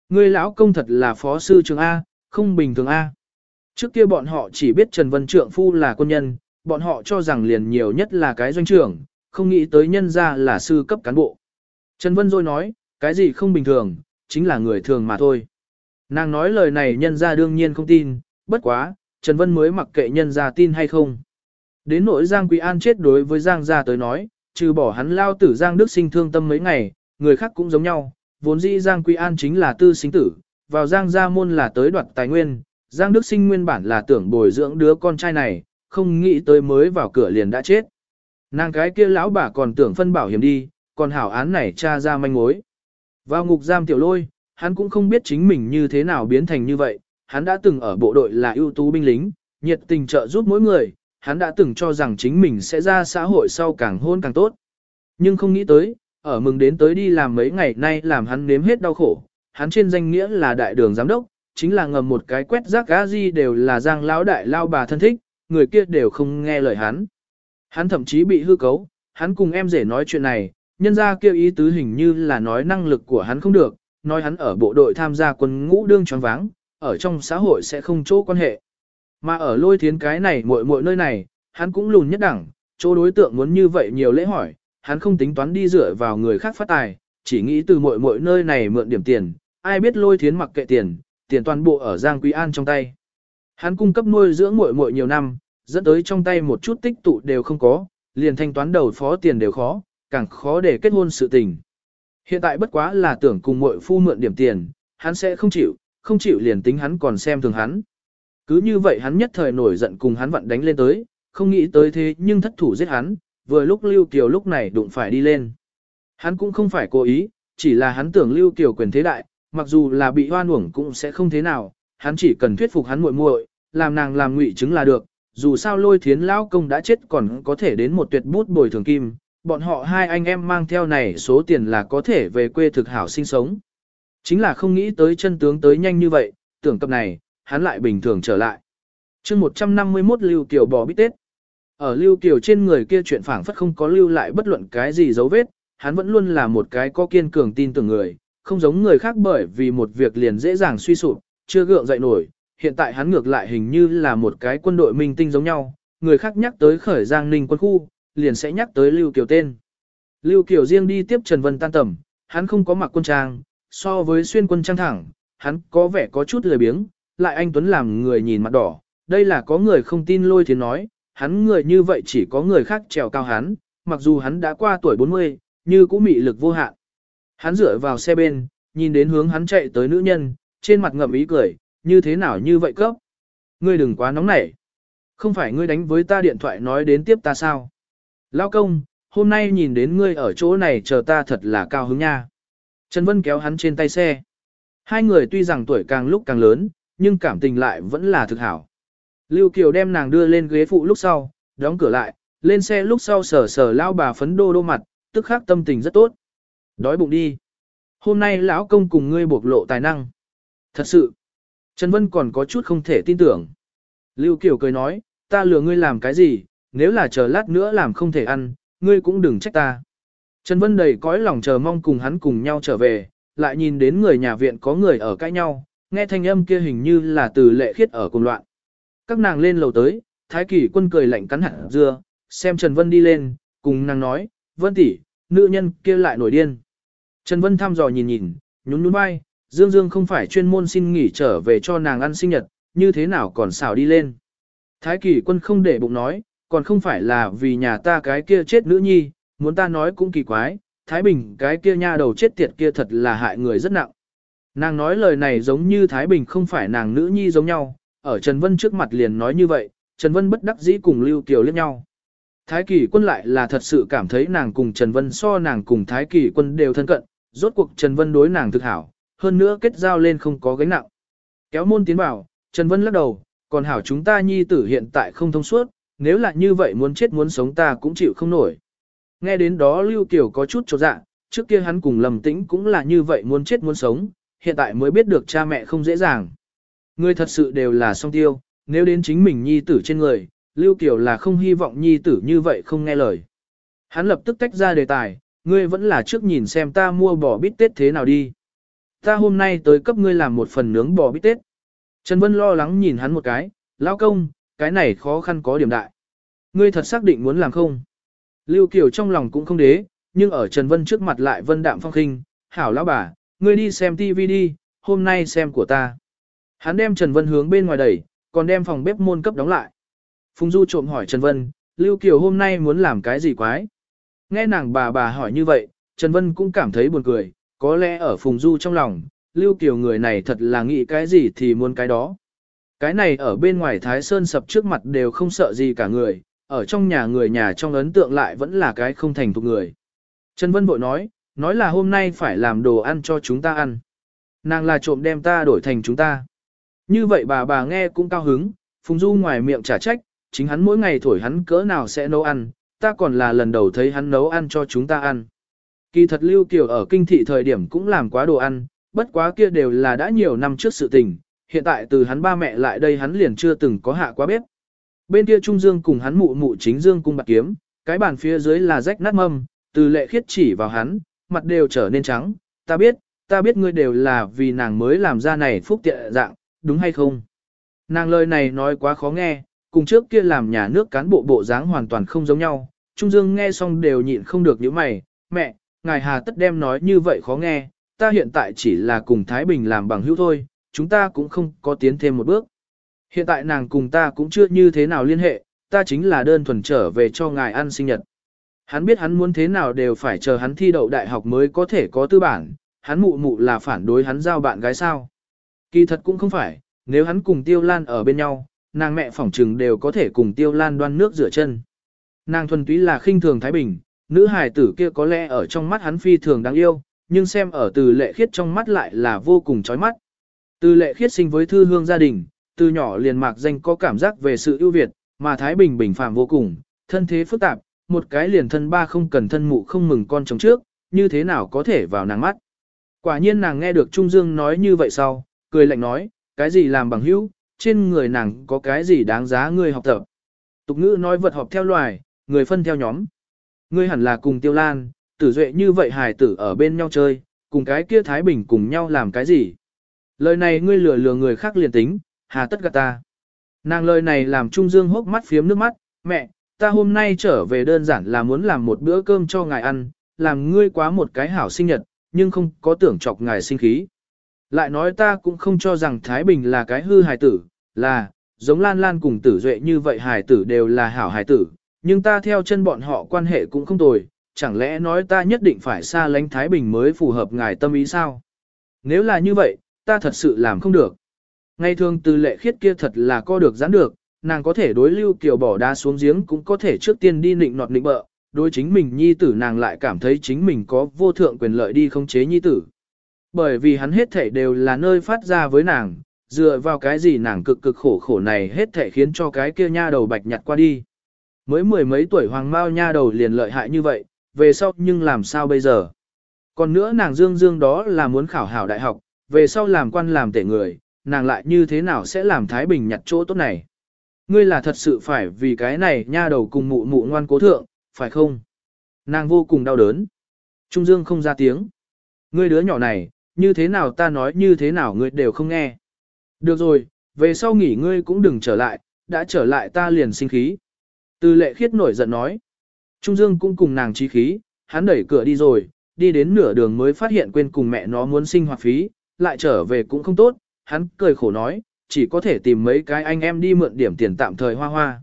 Người lão công thật là phó sư trường A, không bình thường A. Trước kia bọn họ chỉ biết Trần Vân Trượng Phu là quân nhân, bọn họ cho rằng liền nhiều nhất là cái doanh trưởng, không nghĩ tới nhân ra là sư cấp cán bộ. Trần Vân rồi nói, cái gì không bình thường, chính là người thường mà thôi. Nàng nói lời này nhân ra đương nhiên không tin, bất quá, Trần Vân mới mặc kệ nhân ra tin hay không. Đến nỗi Giang Quý An chết đối với Giang gia tới nói, trừ bỏ hắn lao tử Giang Đức sinh thương tâm mấy ngày, người khác cũng giống nhau, vốn dĩ Giang Quý An chính là tư sinh tử, vào Giang gia môn là tới đoạt tài nguyên, Giang Đức sinh nguyên bản là tưởng bồi dưỡng đứa con trai này, không nghĩ tới mới vào cửa liền đã chết. Nàng cái kia lão bà còn tưởng phân bảo hiểm đi, còn hảo án này tra ra manh mối. Vào ngục giam tiểu lôi, hắn cũng không biết chính mình như thế nào biến thành như vậy, hắn đã từng ở bộ đội là ưu tú binh lính, nhiệt tình trợ giúp mỗi người, hắn đã từng cho rằng chính mình sẽ ra xã hội sau càng hôn càng tốt. Nhưng không nghĩ tới, ở mừng đến tới đi làm mấy ngày nay làm hắn nếm hết đau khổ, hắn trên danh nghĩa là đại đường giám đốc, chính là ngầm một cái quét rác gá gì đều là giang lão đại lao bà thân thích, người kia đều không nghe lời hắn. Hắn thậm chí bị hư cấu, hắn cùng em rể nói chuyện này, nhân ra kêu ý tứ hình như là nói năng lực của hắn không được, nói hắn ở bộ đội tham gia quân ngũ đương tròn váng, ở trong xã hội sẽ không chỗ quan hệ. Mà ở lôi thiến cái này muội muội nơi này, hắn cũng lùn nhất đẳng, chỗ đối tượng muốn như vậy nhiều lễ hỏi, hắn không tính toán đi dựa vào người khác phát tài, chỉ nghĩ từ muội muội nơi này mượn điểm tiền, ai biết lôi thiến mặc kệ tiền, tiền toàn bộ ở Giang Quý An trong tay. Hắn cung cấp nuôi dưỡng muội muội nhiều năm, dẫn tới trong tay một chút tích tụ đều không có, liền thanh toán đầu phó tiền đều khó, càng khó để kết hôn sự tình. Hiện tại bất quá là tưởng cùng muội phu mượn điểm tiền, hắn sẽ không chịu, không chịu liền tính hắn còn xem thường hắn. Cứ như vậy hắn nhất thời nổi giận cùng hắn vặn đánh lên tới, không nghĩ tới thế nhưng thất thủ giết hắn, vừa lúc Lưu Kiều lúc này đụng phải đi lên. Hắn cũng không phải cố ý, chỉ là hắn tưởng Lưu Kiều quyền thế đại, mặc dù là bị hoan uổng cũng sẽ không thế nào, hắn chỉ cần thuyết phục hắn muội muội, làm nàng làm ngụy chứng là được, dù sao lôi thiến lão công đã chết còn có thể đến một tuyệt bút bồi thường kim, bọn họ hai anh em mang theo này số tiền là có thể về quê thực hảo sinh sống. Chính là không nghĩ tới chân tướng tới nhanh như vậy, tưởng cập này, hắn lại bình thường trở lại. chương 151 Lưu Kiều bò bít tết. Ở Lưu Kiều trên người kia chuyện phảng phất không có lưu lại bất luận cái gì dấu vết, hắn vẫn luôn là một cái có kiên cường tin tưởng người, không giống người khác bởi vì một việc liền dễ dàng suy sụp, chưa gượng dậy nổi. Hiện tại hắn ngược lại hình như là một cái quân đội minh tinh giống nhau, người khác nhắc tới khởi giang ninh quân khu, liền sẽ nhắc tới Lưu Kiều tên. Lưu Kiều riêng đi tiếp Trần Vân tan tầm, hắn không có mặc quân trang, so với xuyên quân trang thẳng, hắn có vẻ có chút lười biếng, lại anh Tuấn làm người nhìn mặt đỏ, đây là có người không tin lôi thiến nói, hắn người như vậy chỉ có người khác trèo cao hắn, mặc dù hắn đã qua tuổi 40, như cũng mị lực vô hạn. Hắn dựa vào xe bên, nhìn đến hướng hắn chạy tới nữ nhân, trên mặt ngậm ý cười, như thế nào như vậy cấp. Ngươi đừng quá nóng nảy. Không phải ngươi đánh với ta điện thoại nói đến tiếp ta sao? Lao công, hôm nay nhìn đến ngươi ở chỗ này chờ ta thật là cao hứng nha. Trần Vân kéo hắn trên tay xe. Hai người tuy rằng tuổi càng lúc càng lớn, nhưng cảm tình lại vẫn là thực hảo. Lưu Kiều đem nàng đưa lên ghế phụ lúc sau, đóng cửa lại, lên xe lúc sau sờ sờ lao bà phấn đô đô mặt, tức khắc tâm tình rất tốt. Đói bụng đi. Hôm nay lão công cùng ngươi bộc lộ tài năng. Thật sự. Trần Vân còn có chút không thể tin tưởng. Lưu Kiều cười nói, ta lừa ngươi làm cái gì, nếu là chờ lát nữa làm không thể ăn, ngươi cũng đừng trách ta. Trần Vân đầy cõi lòng chờ mong cùng hắn cùng nhau trở về, lại nhìn đến người nhà viện có người ở cãi nhau, nghe thanh âm kia hình như là từ lệ khiết ở cùng loạn. Các nàng lên lầu tới, Thái Kỳ quân cười lạnh cắn hạt dưa, xem Trần Vân đi lên, cùng nàng nói, Vân tỷ, nữ nhân kia lại nổi điên. Trần Vân thăm dò nhìn nhìn, nhún nhún vai, Dương Dương không phải chuyên môn xin nghỉ trở về cho nàng ăn sinh nhật, như thế nào còn xảo đi lên. Thái Kỳ quân không để bụng nói, còn không phải là vì nhà ta cái kia chết nữ nhi, muốn ta nói cũng kỳ quái, Thái Bình cái kia nha đầu chết tiệt kia thật là hại người rất nặng. Nàng nói lời này giống như Thái Bình không phải nàng nữ nhi giống nhau, ở Trần Vân trước mặt liền nói như vậy, Trần Vân bất đắc dĩ cùng Lưu Kiều liếc nhau. Thái Kỳ quân lại là thật sự cảm thấy nàng cùng Trần Vân so nàng cùng Thái Kỳ quân đều thân cận, rốt cuộc Trần Vân đối nàng thực hảo, hơn nữa kết giao lên không có gánh nặng. Kéo môn tiến vào, Trần Vân lắc đầu, còn hảo chúng ta nhi tử hiện tại không thông suốt, nếu là như vậy muốn chết muốn sống ta cũng chịu không nổi. Nghe đến đó Lưu Kiều có chút chột dạ, trước kia hắn cùng lầm tĩnh cũng là như vậy muốn chết muốn sống, hiện tại mới biết được cha mẹ không dễ dàng. Người thật sự đều là song tiêu, nếu đến chính mình nhi tử trên người, Lưu Kiều là không hy vọng nhi tử như vậy không nghe lời. Hắn lập tức tách ra đề tài, ngươi vẫn là trước nhìn xem ta mua bò bít tết thế nào đi. Ta hôm nay tới cấp ngươi làm một phần nướng bò bít tết. Trần Vân lo lắng nhìn hắn một cái, lão công, cái này khó khăn có điểm đại. Ngươi thật xác định muốn làm không? Lưu Kiều trong lòng cũng không đế, nhưng ở Trần Vân trước mặt lại vân đạm phong khinh, hảo lão bà, ngươi đi xem TV đi, hôm nay xem của ta. Hắn đem Trần Vân hướng bên ngoài đẩy, còn đem phòng bếp môn cấp đóng lại. Phùng Du trộm hỏi Trần Vân, Lưu Kiều hôm nay muốn làm cái gì quái? Nghe nàng bà bà hỏi như vậy, Trần Vân cũng cảm thấy buồn cười, có lẽ ở Phùng Du trong lòng, Lưu Kiều người này thật là nghĩ cái gì thì muốn cái đó. Cái này ở bên ngoài Thái Sơn sập trước mặt đều không sợ gì cả người, ở trong nhà người nhà trong ấn tượng lại vẫn là cái không thành thục người. Trần Vân bội nói, nói là hôm nay phải làm đồ ăn cho chúng ta ăn. Nàng là trộm đem ta đổi thành chúng ta. Như vậy bà bà nghe cũng cao hứng, Phùng Du ngoài miệng trả trách, chính hắn mỗi ngày thổi hắn cỡ nào sẽ nấu ăn, ta còn là lần đầu thấy hắn nấu ăn cho chúng ta ăn. Kỳ thật Lưu Kiều ở kinh thị thời điểm cũng làm quá đồ ăn, bất quá kia đều là đã nhiều năm trước sự tình, hiện tại từ hắn ba mẹ lại đây hắn liền chưa từng có hạ quá bếp. Bên kia Trung Dương cùng hắn mụ mụ chính Dương cung bạc kiếm, cái bàn phía dưới là rách nát mâm, từ lệ khiết chỉ vào hắn, mặt đều trở nên trắng, ta biết, ta biết ngươi đều là vì nàng mới làm ra này phúc tiện dạng, đúng hay không? Nàng lời này nói quá khó nghe, cùng trước kia làm nhà nước cán bộ bộ dáng hoàn toàn không giống nhau. Trung Dương nghe xong đều nhịn không được những mày, mẹ, ngài hà tất đem nói như vậy khó nghe, ta hiện tại chỉ là cùng Thái Bình làm bằng hữu thôi, chúng ta cũng không có tiến thêm một bước. Hiện tại nàng cùng ta cũng chưa như thế nào liên hệ, ta chính là đơn thuần trở về cho ngài ăn sinh nhật. Hắn biết hắn muốn thế nào đều phải chờ hắn thi đậu đại học mới có thể có tư bản, hắn mụ mụ là phản đối hắn giao bạn gái sao. Kỳ thật cũng không phải, nếu hắn cùng Tiêu Lan ở bên nhau, nàng mẹ phỏng trừng đều có thể cùng Tiêu Lan đoan nước rửa chân. Nàng thuần túy là khinh thường Thái Bình, nữ hài tử kia có lẽ ở trong mắt hắn phi thường đáng yêu, nhưng xem ở từ lệ khiết trong mắt lại là vô cùng chói mắt. Từ lệ khiết sinh với thư hương gia đình, từ nhỏ liền mạc danh có cảm giác về sự ưu việt, mà Thái Bình bình phàm vô cùng, thân thế phức tạp, một cái liền thân ba không cần thân mụ không mừng con chồng trước, như thế nào có thể vào nàng mắt. Quả nhiên nàng nghe được Trung Dương nói như vậy sau, cười lạnh nói, cái gì làm bằng hữu, trên người nàng có cái gì đáng giá ngươi học tập. Tục ngữ nói vật họp theo loài, người phân theo nhóm. Ngươi hẳn là cùng tiêu lan, tử duệ như vậy hài tử ở bên nhau chơi, cùng cái kia Thái Bình cùng nhau làm cái gì. Lời này ngươi lừa lừa người khác liền tính, hà tất gạt ta. Nàng lời này làm Trung Dương hốc mắt phiếm nước mắt, mẹ, ta hôm nay trở về đơn giản là muốn làm một bữa cơm cho ngài ăn, làm ngươi quá một cái hảo sinh nhật, nhưng không có tưởng chọc ngài sinh khí. Lại nói ta cũng không cho rằng Thái Bình là cái hư hài tử, là, giống Lan Lan cùng tử duệ như vậy hài tử đều là hảo hài tử, nhưng ta theo chân bọn họ quan hệ cũng không tồi, chẳng lẽ nói ta nhất định phải xa lánh Thái Bình mới phù hợp ngài tâm ý sao? Nếu là như vậy, ta thật sự làm không được. Ngày thường từ lệ khiết kia thật là co được giãn được, nàng có thể đối lưu kiều bỏ đá xuống giếng cũng có thể trước tiên đi nịnh nọt nịnh bợ, đối chính mình nhi tử nàng lại cảm thấy chính mình có vô thượng quyền lợi đi không chế nhi tử. Bởi vì hắn hết thể đều là nơi phát ra với nàng, dựa vào cái gì nàng cực cực khổ khổ này hết thể khiến cho cái kia nha đầu bạch nhặt qua đi. Mới mười mấy tuổi hoàng mao nha đầu liền lợi hại như vậy, về sau nhưng làm sao bây giờ? Còn nữa nàng dương dương đó là muốn khảo hảo đại học, về sau làm quan làm tể người, nàng lại như thế nào sẽ làm Thái Bình nhặt chỗ tốt này? Ngươi là thật sự phải vì cái này nha đầu cùng mụ mụ ngoan cố thượng, phải không? Nàng vô cùng đau đớn. Trung Dương không ra tiếng. Ngươi đứa nhỏ này, như thế nào ta nói như thế nào ngươi đều không nghe. Được rồi, về sau nghỉ ngươi cũng đừng trở lại, đã trở lại ta liền sinh khí. Từ lệ khiết nổi giận nói. Trung Dương cũng cùng nàng trí khí, hắn đẩy cửa đi rồi, đi đến nửa đường mới phát hiện quên cùng mẹ nó muốn sinh hoạt phí, lại trở về cũng không tốt, hắn cười khổ nói, chỉ có thể tìm mấy cái anh em đi mượn điểm tiền tạm thời hoa hoa.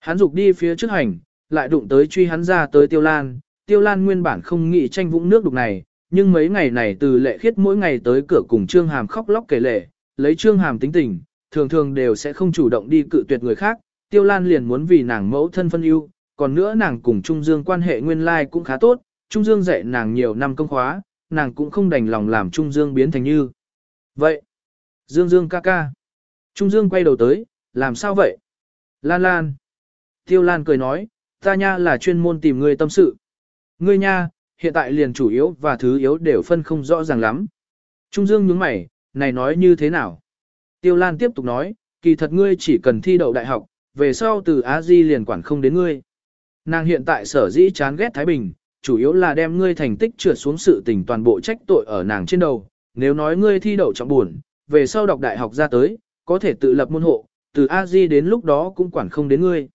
Hắn dục đi phía trước hành, lại đụng tới truy hắn ra tới Tiêu Lan, Tiêu Lan nguyên bản không nghĩ tranh vũng nước đục này, nhưng mấy ngày này từ lệ khiết mỗi ngày tới cửa cùng Trương Hàm khóc lóc kể lệ, lấy Trương Hàm tính tình, thường thường đều sẽ không chủ động đi cự tuyệt người khác, Tiêu Lan liền muốn vì nàng mẫu thân phân ưu, còn nữa nàng cùng Trung Dương quan hệ nguyên lai like cũng khá tốt, Trung Dương dạy nàng nhiều năm công khóa, nàng cũng không đành lòng làm Trung Dương biến thành như. Vậy, Dương Dương ca ca. Trung Dương quay đầu tới, làm sao vậy? Lan Lan. Tiêu Lan cười nói, ta nha là chuyên môn tìm ngươi tâm sự. Ngươi nha, hiện tại liền chủ yếu và thứ yếu đều phân không rõ ràng lắm. Trung Dương nhướng mày, này nói như thế nào? Tiêu Lan tiếp tục nói, kỳ thật ngươi chỉ cần thi đậu đại học, về sau từ Á Di liền quản không đến ngươi. Nàng hiện tại sở dĩ chán ghét Thái Bình, chủ yếu là đem ngươi thành tích trượt xuống sự tình toàn bộ trách tội ở nàng trên đầu. Nếu nói ngươi thi đậu trọng buồn, về sau đọc đại học ra tới, có thể tự lập môn hộ, từ A Di đến lúc đó cũng quản không đến ngươi.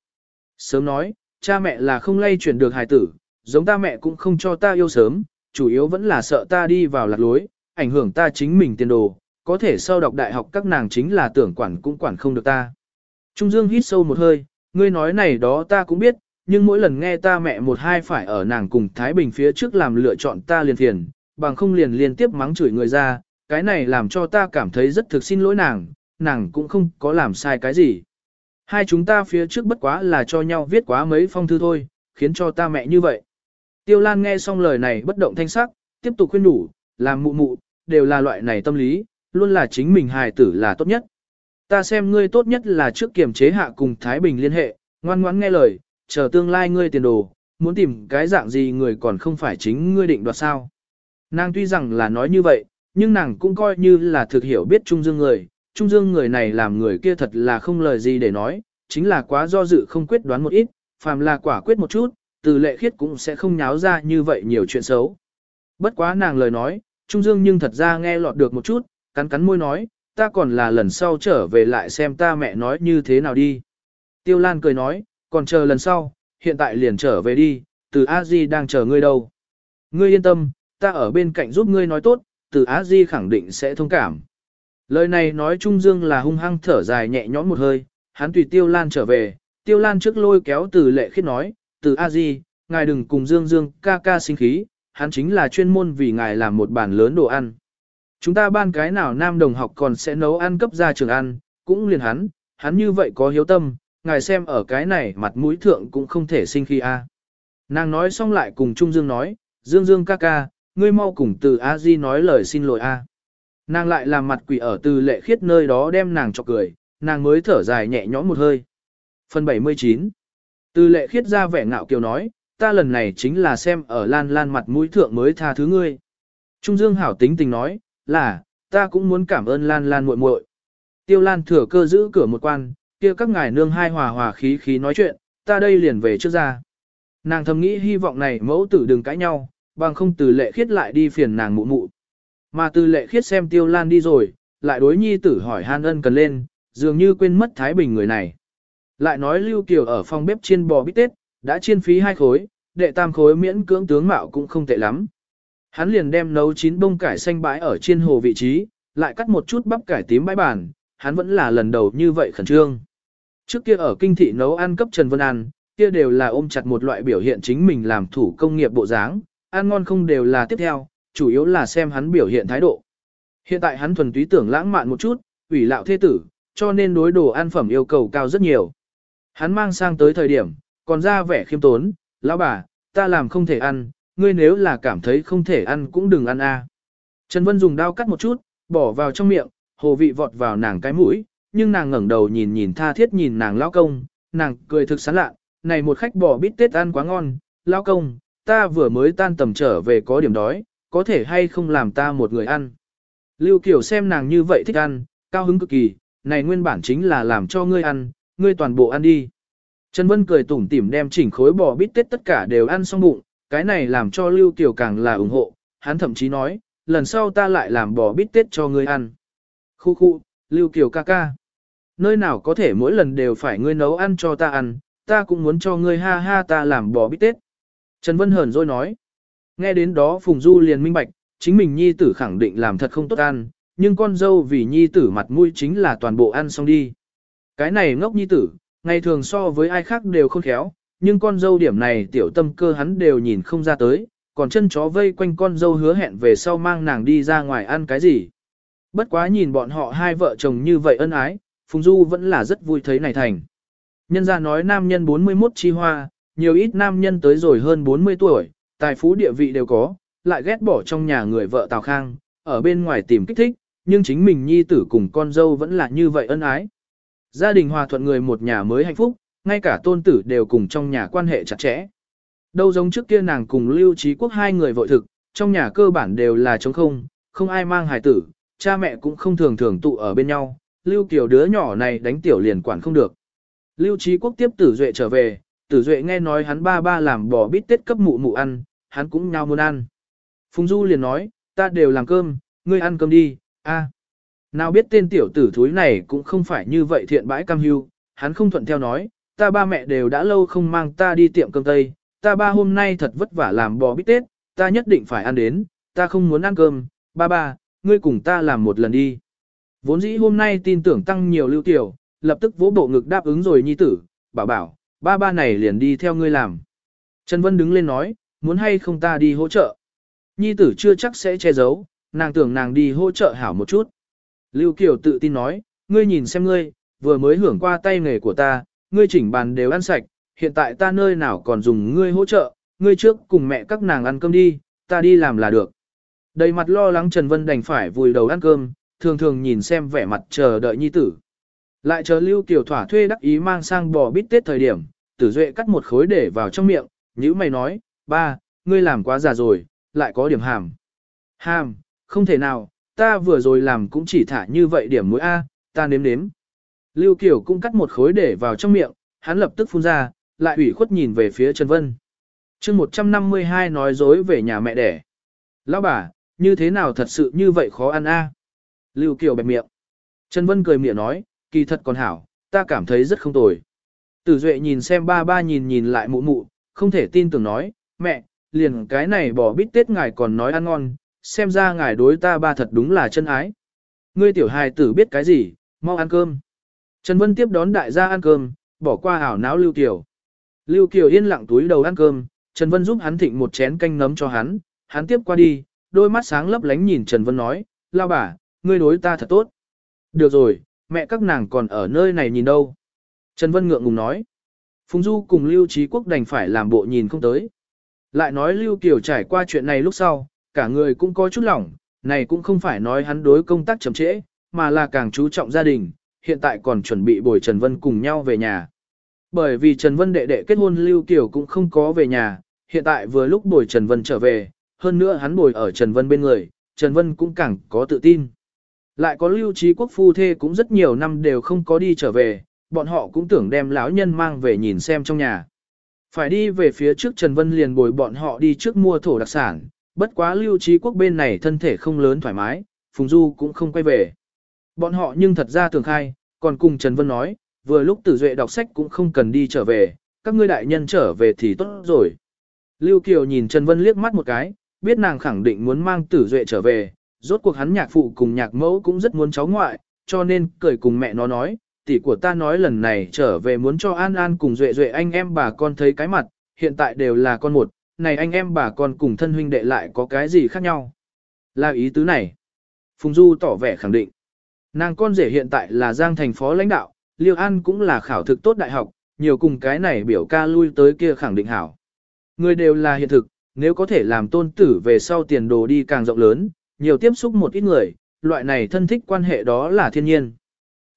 Sớm nói, cha mẹ là không lay chuyển được hài tử, giống ta mẹ cũng không cho ta yêu sớm, chủ yếu vẫn là sợ ta đi vào lạc lối, ảnh hưởng ta chính mình tiền đồ, có thể sau đọc đại học các nàng chính là tưởng quản cũng quản không được ta. Trung Dương hít sâu một hơi, ngươi nói này đó ta cũng biết, nhưng mỗi lần nghe ta mẹ một hai phải ở nàng cùng Thái Bình phía trước làm lựa chọn ta liền phiền, bằng không liền liên tiếp mắng chửi người ra, cái này làm cho ta cảm thấy rất thực xin lỗi nàng, nàng cũng không có làm sai cái gì. Hai chúng ta phía trước bất quá là cho nhau viết quá mấy phong thư thôi, khiến cho ta mẹ như vậy. Tiêu Lan nghe xong lời này bất động thanh sắc, tiếp tục khuyên đủ, làm mụ mụ, đều là loại này tâm lý, luôn là chính mình hài tử là tốt nhất. Ta xem ngươi tốt nhất là trước kiềm chế hạ cùng Thái Bình liên hệ, ngoan ngoãn nghe lời, chờ tương lai ngươi tiền đồ, muốn tìm cái dạng gì người còn không phải chính ngươi định đoạt sao. Nàng tuy rằng là nói như vậy, nhưng nàng cũng coi như là thực hiểu biết Trung Dương người, Trung Dương người này làm người kia thật là không lời gì để nói, chính là quá do dự không quyết đoán một ít, phàm là quả quyết một chút, từ lệ khiết cũng sẽ không nháo ra như vậy nhiều chuyện xấu. Bất quá nàng lời nói, Trung Dương nhưng thật ra nghe lọt được một chút, cắn cắn môi nói, ta còn là lần sau trở về lại xem ta mẹ nói như thế nào đi. Tiêu Lan cười nói, còn chờ lần sau, hiện tại liền trở về đi, từ a di đang chờ ngươi đâu. Ngươi yên tâm, ta ở bên cạnh giúp ngươi nói tốt, từ a di khẳng định sẽ thông cảm. Lời này nói Trung Dương là hung hăng thở dài nhẹ nhõm một hơi, hắn tùy Tiêu Lan trở về, Tiêu Lan trước lôi kéo từ lệ khiết nói, từ a di, ngài đừng cùng Dương Dương ca ca sinh khí, hắn chính là chuyên môn vì ngài làm một bàn lớn đồ ăn. Chúng ta ban cái nào nam đồng học còn sẽ nấu ăn cấp ra trường ăn, cũng liền hắn, hắn như vậy có hiếu tâm, ngài xem ở cái này mặt mũi thượng cũng không thể sinh khi a. Nàng nói xong lại cùng Trung Dương nói, Dương Dương ca ca, ngươi mau cùng từ A Di nói lời xin lỗi a. Nàng lại làm mặt quỷ ở từ lệ khiết nơi đó đem nàng cho cười, nàng mới thở dài nhẹ nhõm một hơi. Phần 79 Từ lệ khiết ra vẻ ngạo kiều nói, ta lần này chính là xem ở Lan Lan mặt mũi thượng mới tha thứ ngươi. Trung Dương hảo tính tình nói, là, ta cũng muốn cảm ơn Lan Lan muội muội. Tiêu Lan thừa cơ giữ cửa một quan, kia các ngài nương hai hòa hòa khí khí nói chuyện, ta đây liền về trước ra. Nàng thầm nghĩ hy vọng này mẫu tử đừng cãi nhau, bằng không từ lệ khiết lại đi phiền nàng mụ mụ. Mà từ lệ khiết xem tiêu lan đi rồi, lại đối nhi tử hỏi han ân cần lên, dường như quên mất Thái Bình người này. Lại nói Lưu Kiều ở phòng bếp chiên bò bít tết, đã chiên phí hai khối, đệ tam khối miễn cưỡng tướng mạo cũng không tệ lắm. Hắn liền đem nấu chín bông cải xanh bãi ở trên hồ vị trí, lại cắt một chút bắp cải tím bãi bàn, hắn vẫn là lần đầu như vậy khẩn trương. Trước kia ở kinh thị nấu ăn cấp Trần Vân ăn, kia đều là ôm chặt một loại biểu hiện chính mình làm thủ công nghiệp bộ dáng, ăn ngon không đều là tiếp theo, chủ yếu là xem hắn biểu hiện thái độ. Hiện tại hắn thuần túy tưởng lãng mạn một chút, ủy lạo thế tử, cho nên đối đồ ăn phẩm yêu cầu cao rất nhiều. Hắn mang sang tới thời điểm, còn ra vẻ khiêm tốn, lão bà, ta làm không thể ăn, ngươi nếu là cảm thấy không thể ăn cũng đừng ăn a. Trần Vân dùng dao cắt một chút, bỏ vào trong miệng, hồ vị vọt vào nàng cái mũi, nhưng nàng ngẩng đầu nhìn nhìn tha thiết nhìn nàng lão công, nàng cười thực sán lạ, này một khách bò bít tết ăn quá ngon, lão công, ta vừa mới tan tầm trở về có điểm đói, có thể hay không làm ta một người ăn. Lưu Kiều xem nàng như vậy thích ăn, cao hứng cực kỳ, này nguyên bản chính là làm cho ngươi ăn, ngươi toàn bộ ăn đi. Trần Vân cười tủm tỉm đem chỉnh khối bò bít tết tất cả đều ăn xong bụng, cái này làm cho Lưu Kiều càng là ủng hộ, hắn thậm chí nói, lần sau ta lại làm bò bít tết cho ngươi ăn. Khu khu, Lưu Kiều ca ca. Nơi nào có thể mỗi lần đều phải ngươi nấu ăn cho ta ăn, ta cũng muốn cho ngươi ha ha ta làm bò bít tết. Trần Vân hờn rồi nói. Nghe đến đó Phùng Du liền minh bạch, chính mình nhi tử khẳng định làm thật không tốt ăn, nhưng con dâu vì nhi tử mặt mũi chính là toàn bộ ăn xong đi. Cái này ngốc nhi tử, ngày thường so với ai khác đều không khéo, nhưng con dâu điểm này tiểu tâm cơ hắn đều nhìn không ra tới, còn chân chó vây quanh con dâu hứa hẹn về sau mang nàng đi ra ngoài ăn cái gì. Bất quá nhìn bọn họ hai vợ chồng như vậy ân ái, Phùng Du vẫn là rất vui thấy này thành. Nhân ra nói nam nhân 41 chi hoa, nhiều ít nam nhân tới rồi hơn 40 tuổi, tài phú địa vị đều có, lại ghét bỏ trong nhà người vợ Tào Khang, ở bên ngoài tìm kích thích, nhưng chính mình nhi tử cùng con dâu vẫn là như vậy ân ái. Gia đình hòa thuận người một nhà mới hạnh phúc, ngay cả tôn tử đều cùng trong nhà quan hệ chặt chẽ. Đâu giống trước kia nàng cùng Lưu Trí Quốc hai người vội thực, trong nhà cơ bản đều là trống không, không ai mang hài tử, cha mẹ cũng không thường thường tụ ở bên nhau, Lưu Kiều đứa nhỏ này đánh tiểu liền quản không được. Lưu Trí Quốc tiếp Tử Duệ trở về, Tử Duệ nghe nói hắn ba ba làm bò bít tết cấp mụ mụ ăn, hắn cũng nhau muốn ăn. Phùng Du liền nói, ta đều làm cơm, ngươi ăn cơm đi, a. Nào biết tên tiểu tử thúi này cũng không phải như vậy thiện bãi cam hưu, hắn không thuận theo nói, ta ba mẹ đều đã lâu không mang ta đi tiệm cơm tây, ta ba hôm nay thật vất vả làm bò bít tết, ta nhất định phải ăn đến, ta không muốn ăn cơm, ba ba, ngươi cùng ta làm một lần đi. Vốn dĩ hôm nay tin tưởng tăng nhiều lưu tiểu, lập tức vỗ bộ ngực đáp ứng rồi nhi tử, bảo bảo, ba ba này liền đi theo ngươi làm. Trần Vân đứng lên nói, muốn hay không ta đi hỗ trợ. Nhi tử chưa chắc sẽ che giấu, nàng tưởng nàng đi hỗ trợ hảo một chút. Lưu Kiều tự tin nói, ngươi nhìn xem ngươi, vừa mới hưởng qua tay nghề của ta, ngươi chỉnh bàn đều ăn sạch, hiện tại ta nơi nào còn dùng ngươi hỗ trợ, ngươi trước cùng mẹ các nàng ăn cơm đi, ta đi làm là được. Đầy mặt lo lắng Trần Vân đành phải vùi đầu ăn cơm, thường thường nhìn xem vẻ mặt chờ đợi nhi tử. Lại chờ Lưu Kiều thỏa thuê đắc ý mang sang bò bít tết thời điểm, tử duệ cắt một khối để vào trong miệng, nhữ mày nói, ba, ngươi làm quá già rồi, lại có điểm hàm. Hàm, không thể nào, ta vừa rồi làm cũng chỉ thả như vậy điểm mũi A, ta nếm nếm. Lưu Kiều cũng cắt một khối để vào trong miệng, hắn lập tức phun ra, lại ủy khuất nhìn về phía Trần Vân. chương 152 nói dối về nhà mẹ đẻ. Lão bà, như thế nào thật sự như vậy khó ăn a? Lưu Kiều bẹp miệng. Trần Vân cười miệng nói, kỳ thật còn hảo, ta cảm thấy rất không tồi. Tử Duệ nhìn xem ba ba nhìn nhìn lại mụ mụ, không thể tin tưởng nói, mẹ, liền cái này bỏ bít tết ngài còn nói ăn ngon, xem ra ngài đối ta ba thật đúng là chân ái. Ngươi tiểu hài tử biết cái gì, mau ăn cơm. Trần Vân tiếp đón đại gia ăn cơm, bỏ qua ảo náo Lưu Kiều. Lưu Kiều yên lặng túi đầu ăn cơm, Trần Vân giúp hắn thịnh một chén canh nấm cho hắn, hắn tiếp qua đi, đôi mắt sáng lấp lánh nhìn Trần Vân nói, lao bà, ngươi đối ta thật tốt. Được rồi, mẹ các nàng còn ở nơi này nhìn đâu. Trần Vân ngượng ngùng nói. Phùng Du cùng Lưu Trí Quốc đành phải làm bộ nhìn không tới. Lại nói Lưu Kiều trải qua chuyện này lúc sau, cả người cũng có chút lỏng, này cũng không phải nói hắn đối công tác chậm trễ, mà là càng chú trọng gia đình, hiện tại còn chuẩn bị bồi Trần Vân cùng nhau về nhà. Bởi vì Trần Vân đệ đệ kết hôn Lưu Kiều cũng không có về nhà, hiện tại vừa lúc bồi Trần Vân trở về, hơn nữa hắn bồi ở Trần Vân bên người, Trần Vân cũng càng có tự tin. Lại có lưu trí quốc phu thê cũng rất nhiều năm đều không có đi trở về, bọn họ cũng tưởng đem lão nhân mang về nhìn xem trong nhà. Phải đi về phía trước Trần Vân liền bồi bọn họ đi trước mua thổ đặc sản, bất quá lưu trí quốc bên này thân thể không lớn thoải mái, Phùng Du cũng không quay về. Bọn họ nhưng thật ra tưởng khai, còn cùng Trần Vân nói, vừa lúc tử duệ đọc sách cũng không cần đi trở về, các ngươi đại nhân trở về thì tốt rồi. Lưu Kiều nhìn Trần Vân liếc mắt một cái, biết nàng khẳng định muốn mang tử duệ trở về, rốt cuộc hắn nhạc phụ cùng nhạc mẫu cũng rất muốn cháu ngoại, cho nên cười cùng mẹ nó nói, tỷ của ta nói lần này trở về muốn cho An An cùng duệ duệ anh em bà con thấy cái mặt, hiện tại đều là con một, này anh em bà con cùng thân huynh đệ lại có cái gì khác nhau. Là ý tứ này. Phùng Du tỏ vẻ khẳng định. Nàng con rể hiện tại là Giang thành phó lãnh đạo, Liêu An cũng là khảo thực tốt đại học, nhiều cùng cái này biểu ca lui tới kia khẳng định hảo. Người đều là hiện thực, nếu có thể làm tôn tử về sau tiền đồ đi càng rộng lớn, nhiều tiếp xúc một ít người, loại này thân thích quan hệ đó là thiên nhiên.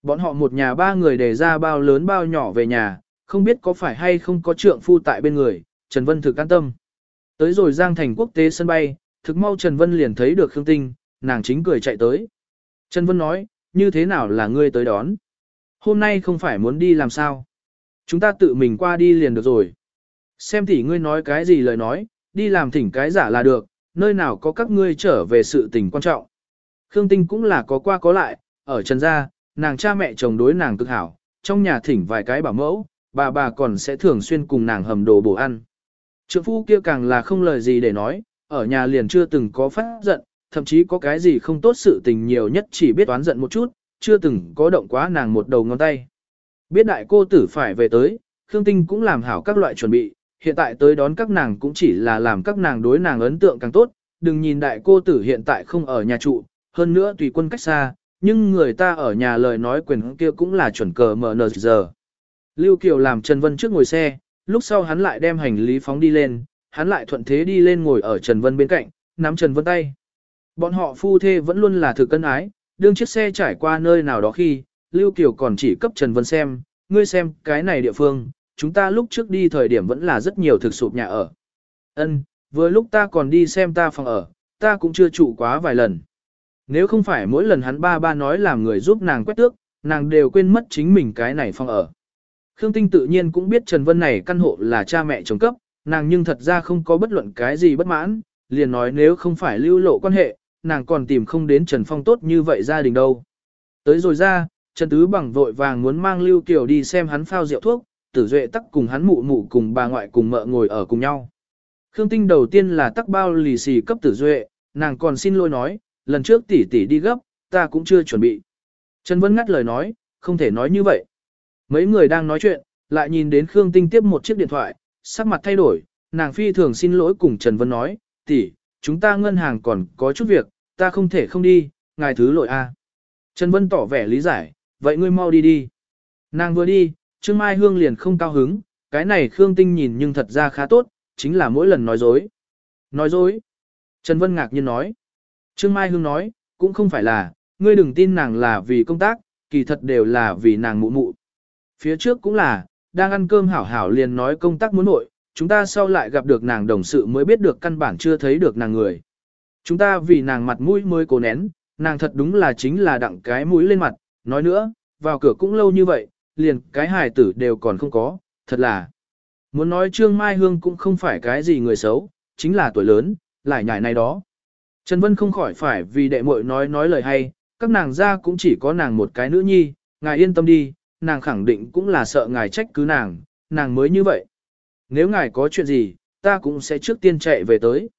Bọn họ một nhà ba người đề ra bao lớn bao nhỏ về nhà, không biết có phải hay không có trượng phu tại bên người, Trần Vân thực an tâm. Tới rồi Giang Thành quốc tế sân bay, thực mau Trần Vân liền thấy được Khương Tinh, nàng chính cười chạy tới. Trần Vân nói, như thế nào là ngươi tới đón? Hôm nay không phải muốn đi làm sao? Chúng ta tự mình qua đi liền được rồi. Xem tỷ ngươi nói cái gì lời nói, đi làm thỉnh cái giả là được, nơi nào có các ngươi trở về sự tình quan trọng. Khương Tinh cũng là có qua có lại, ở Trần Gia, nàng cha mẹ chồng đối nàng cực hảo, trong nhà thỉnh vài cái bảo mẫu, bà bà còn sẽ thường xuyên cùng nàng hầm đồ bổ ăn. Trượng phu kia càng là không lời gì để nói, ở nhà liền chưa từng có phát giận, thậm chí có cái gì không tốt sự tình nhiều nhất chỉ biết oán giận một chút, chưa từng có động quá nàng một đầu ngón tay. Biết đại cô tử phải về tới, Khương Tinh cũng làm hảo các loại chuẩn bị, hiện tại tới đón các nàng cũng chỉ là làm các nàng đối nàng ấn tượng càng tốt, đừng nhìn đại cô tử hiện tại không ở nhà trụ, hơn nữa tùy quân cách xa, nhưng người ta ở nhà lời nói quyền kia cũng là chuẩn cờ mở nờ giờ. Lưu Kiều làm Trần Vân trước ngồi xe, lúc sau hắn lại đem hành lý phóng đi lên, hắn lại thuận thế đi lên ngồi ở Trần Vân bên cạnh, nắm Trần Vân tay. Bọn họ phu thê vẫn luôn là thực cân ái, đương chiếc xe trải qua nơi nào đó khi, Lưu Kiều còn chỉ cấp Trần Vân xem, ngươi xem cái này địa phương, chúng ta lúc trước đi thời điểm vẫn là rất nhiều thực sụp nhà ở. Ân, vừa lúc ta còn đi xem ta phòng ở, ta cũng chưa trụ quá vài lần. Nếu không phải mỗi lần hắn ba ba nói làm người giúp nàng quét tước, nàng đều quên mất chính mình cái này phòng ở. Khương Tinh tự nhiên cũng biết Trần Vân này căn hộ là cha mẹ chồng cấp, nàng nhưng thật ra không có bất luận cái gì bất mãn, liền nói nếu không phải lưu lộ quan hệ, nàng còn tìm không đến Trần Phong tốt như vậy gia đình đâu. Tới rồi ra, Trần Tứ bằng vội vàng muốn mang Lưu Kiều đi xem hắn phao rượu thuốc, tử duệ tắc cùng hắn mụ mụ cùng bà ngoại cùng mợ ngồi ở cùng nhau. Khương Tinh đầu tiên là tắc bao lì xì cấp tử duệ, nàng còn xin lỗi nói, lần trước tỷ tỷ đi gấp, ta cũng chưa chuẩn bị. Trần Vân ngắt lời nói, không thể nói như vậy. Mấy người đang nói chuyện, lại nhìn đến Khương Tinh tiếp một chiếc điện thoại, sắc mặt thay đổi, nàng phi thường xin lỗi cùng Trần Vân nói, tỷ, chúng ta ngân hàng còn có chút việc, ta không thể không đi, ngài thứ lỗi a. Trần Vân tỏ vẻ lý giải, vậy ngươi mau đi đi. Nàng vừa đi, Trương Mai Hương liền không cao hứng, cái này Khương Tinh nhìn nhưng thật ra khá tốt, chính là mỗi lần nói dối. Nói dối. Trần Vân ngạc nhiên nói. Trương Mai Hương nói, cũng không phải là, ngươi đừng tin nàng là vì công tác, kỳ thật đều là vì nàng mụ mụ. Phía trước cũng là, đang ăn cơm hảo hảo liền nói công tác muốn nội, chúng ta sau lại gặp được nàng đồng sự mới biết được căn bản chưa thấy được nàng người. Chúng ta vì nàng mặt mũi mới cố nén, nàng thật đúng là chính là đặng cái mũi lên mặt, nói nữa, vào cửa cũng lâu như vậy, liền cái hài tử đều còn không có, thật là. Muốn nói Trương Mai Hương cũng không phải cái gì người xấu, chính là tuổi lớn, lại nhảy này đó. Trần Vân không khỏi phải vì đệ muội nói nói lời hay, các nàng ra cũng chỉ có nàng một cái nữ nhi, ngài yên tâm đi, nàng khẳng định cũng là sợ ngài trách cứ nàng, nàng mới như vậy. Nếu ngài có chuyện gì, ta cũng sẽ trước tiên chạy về tới.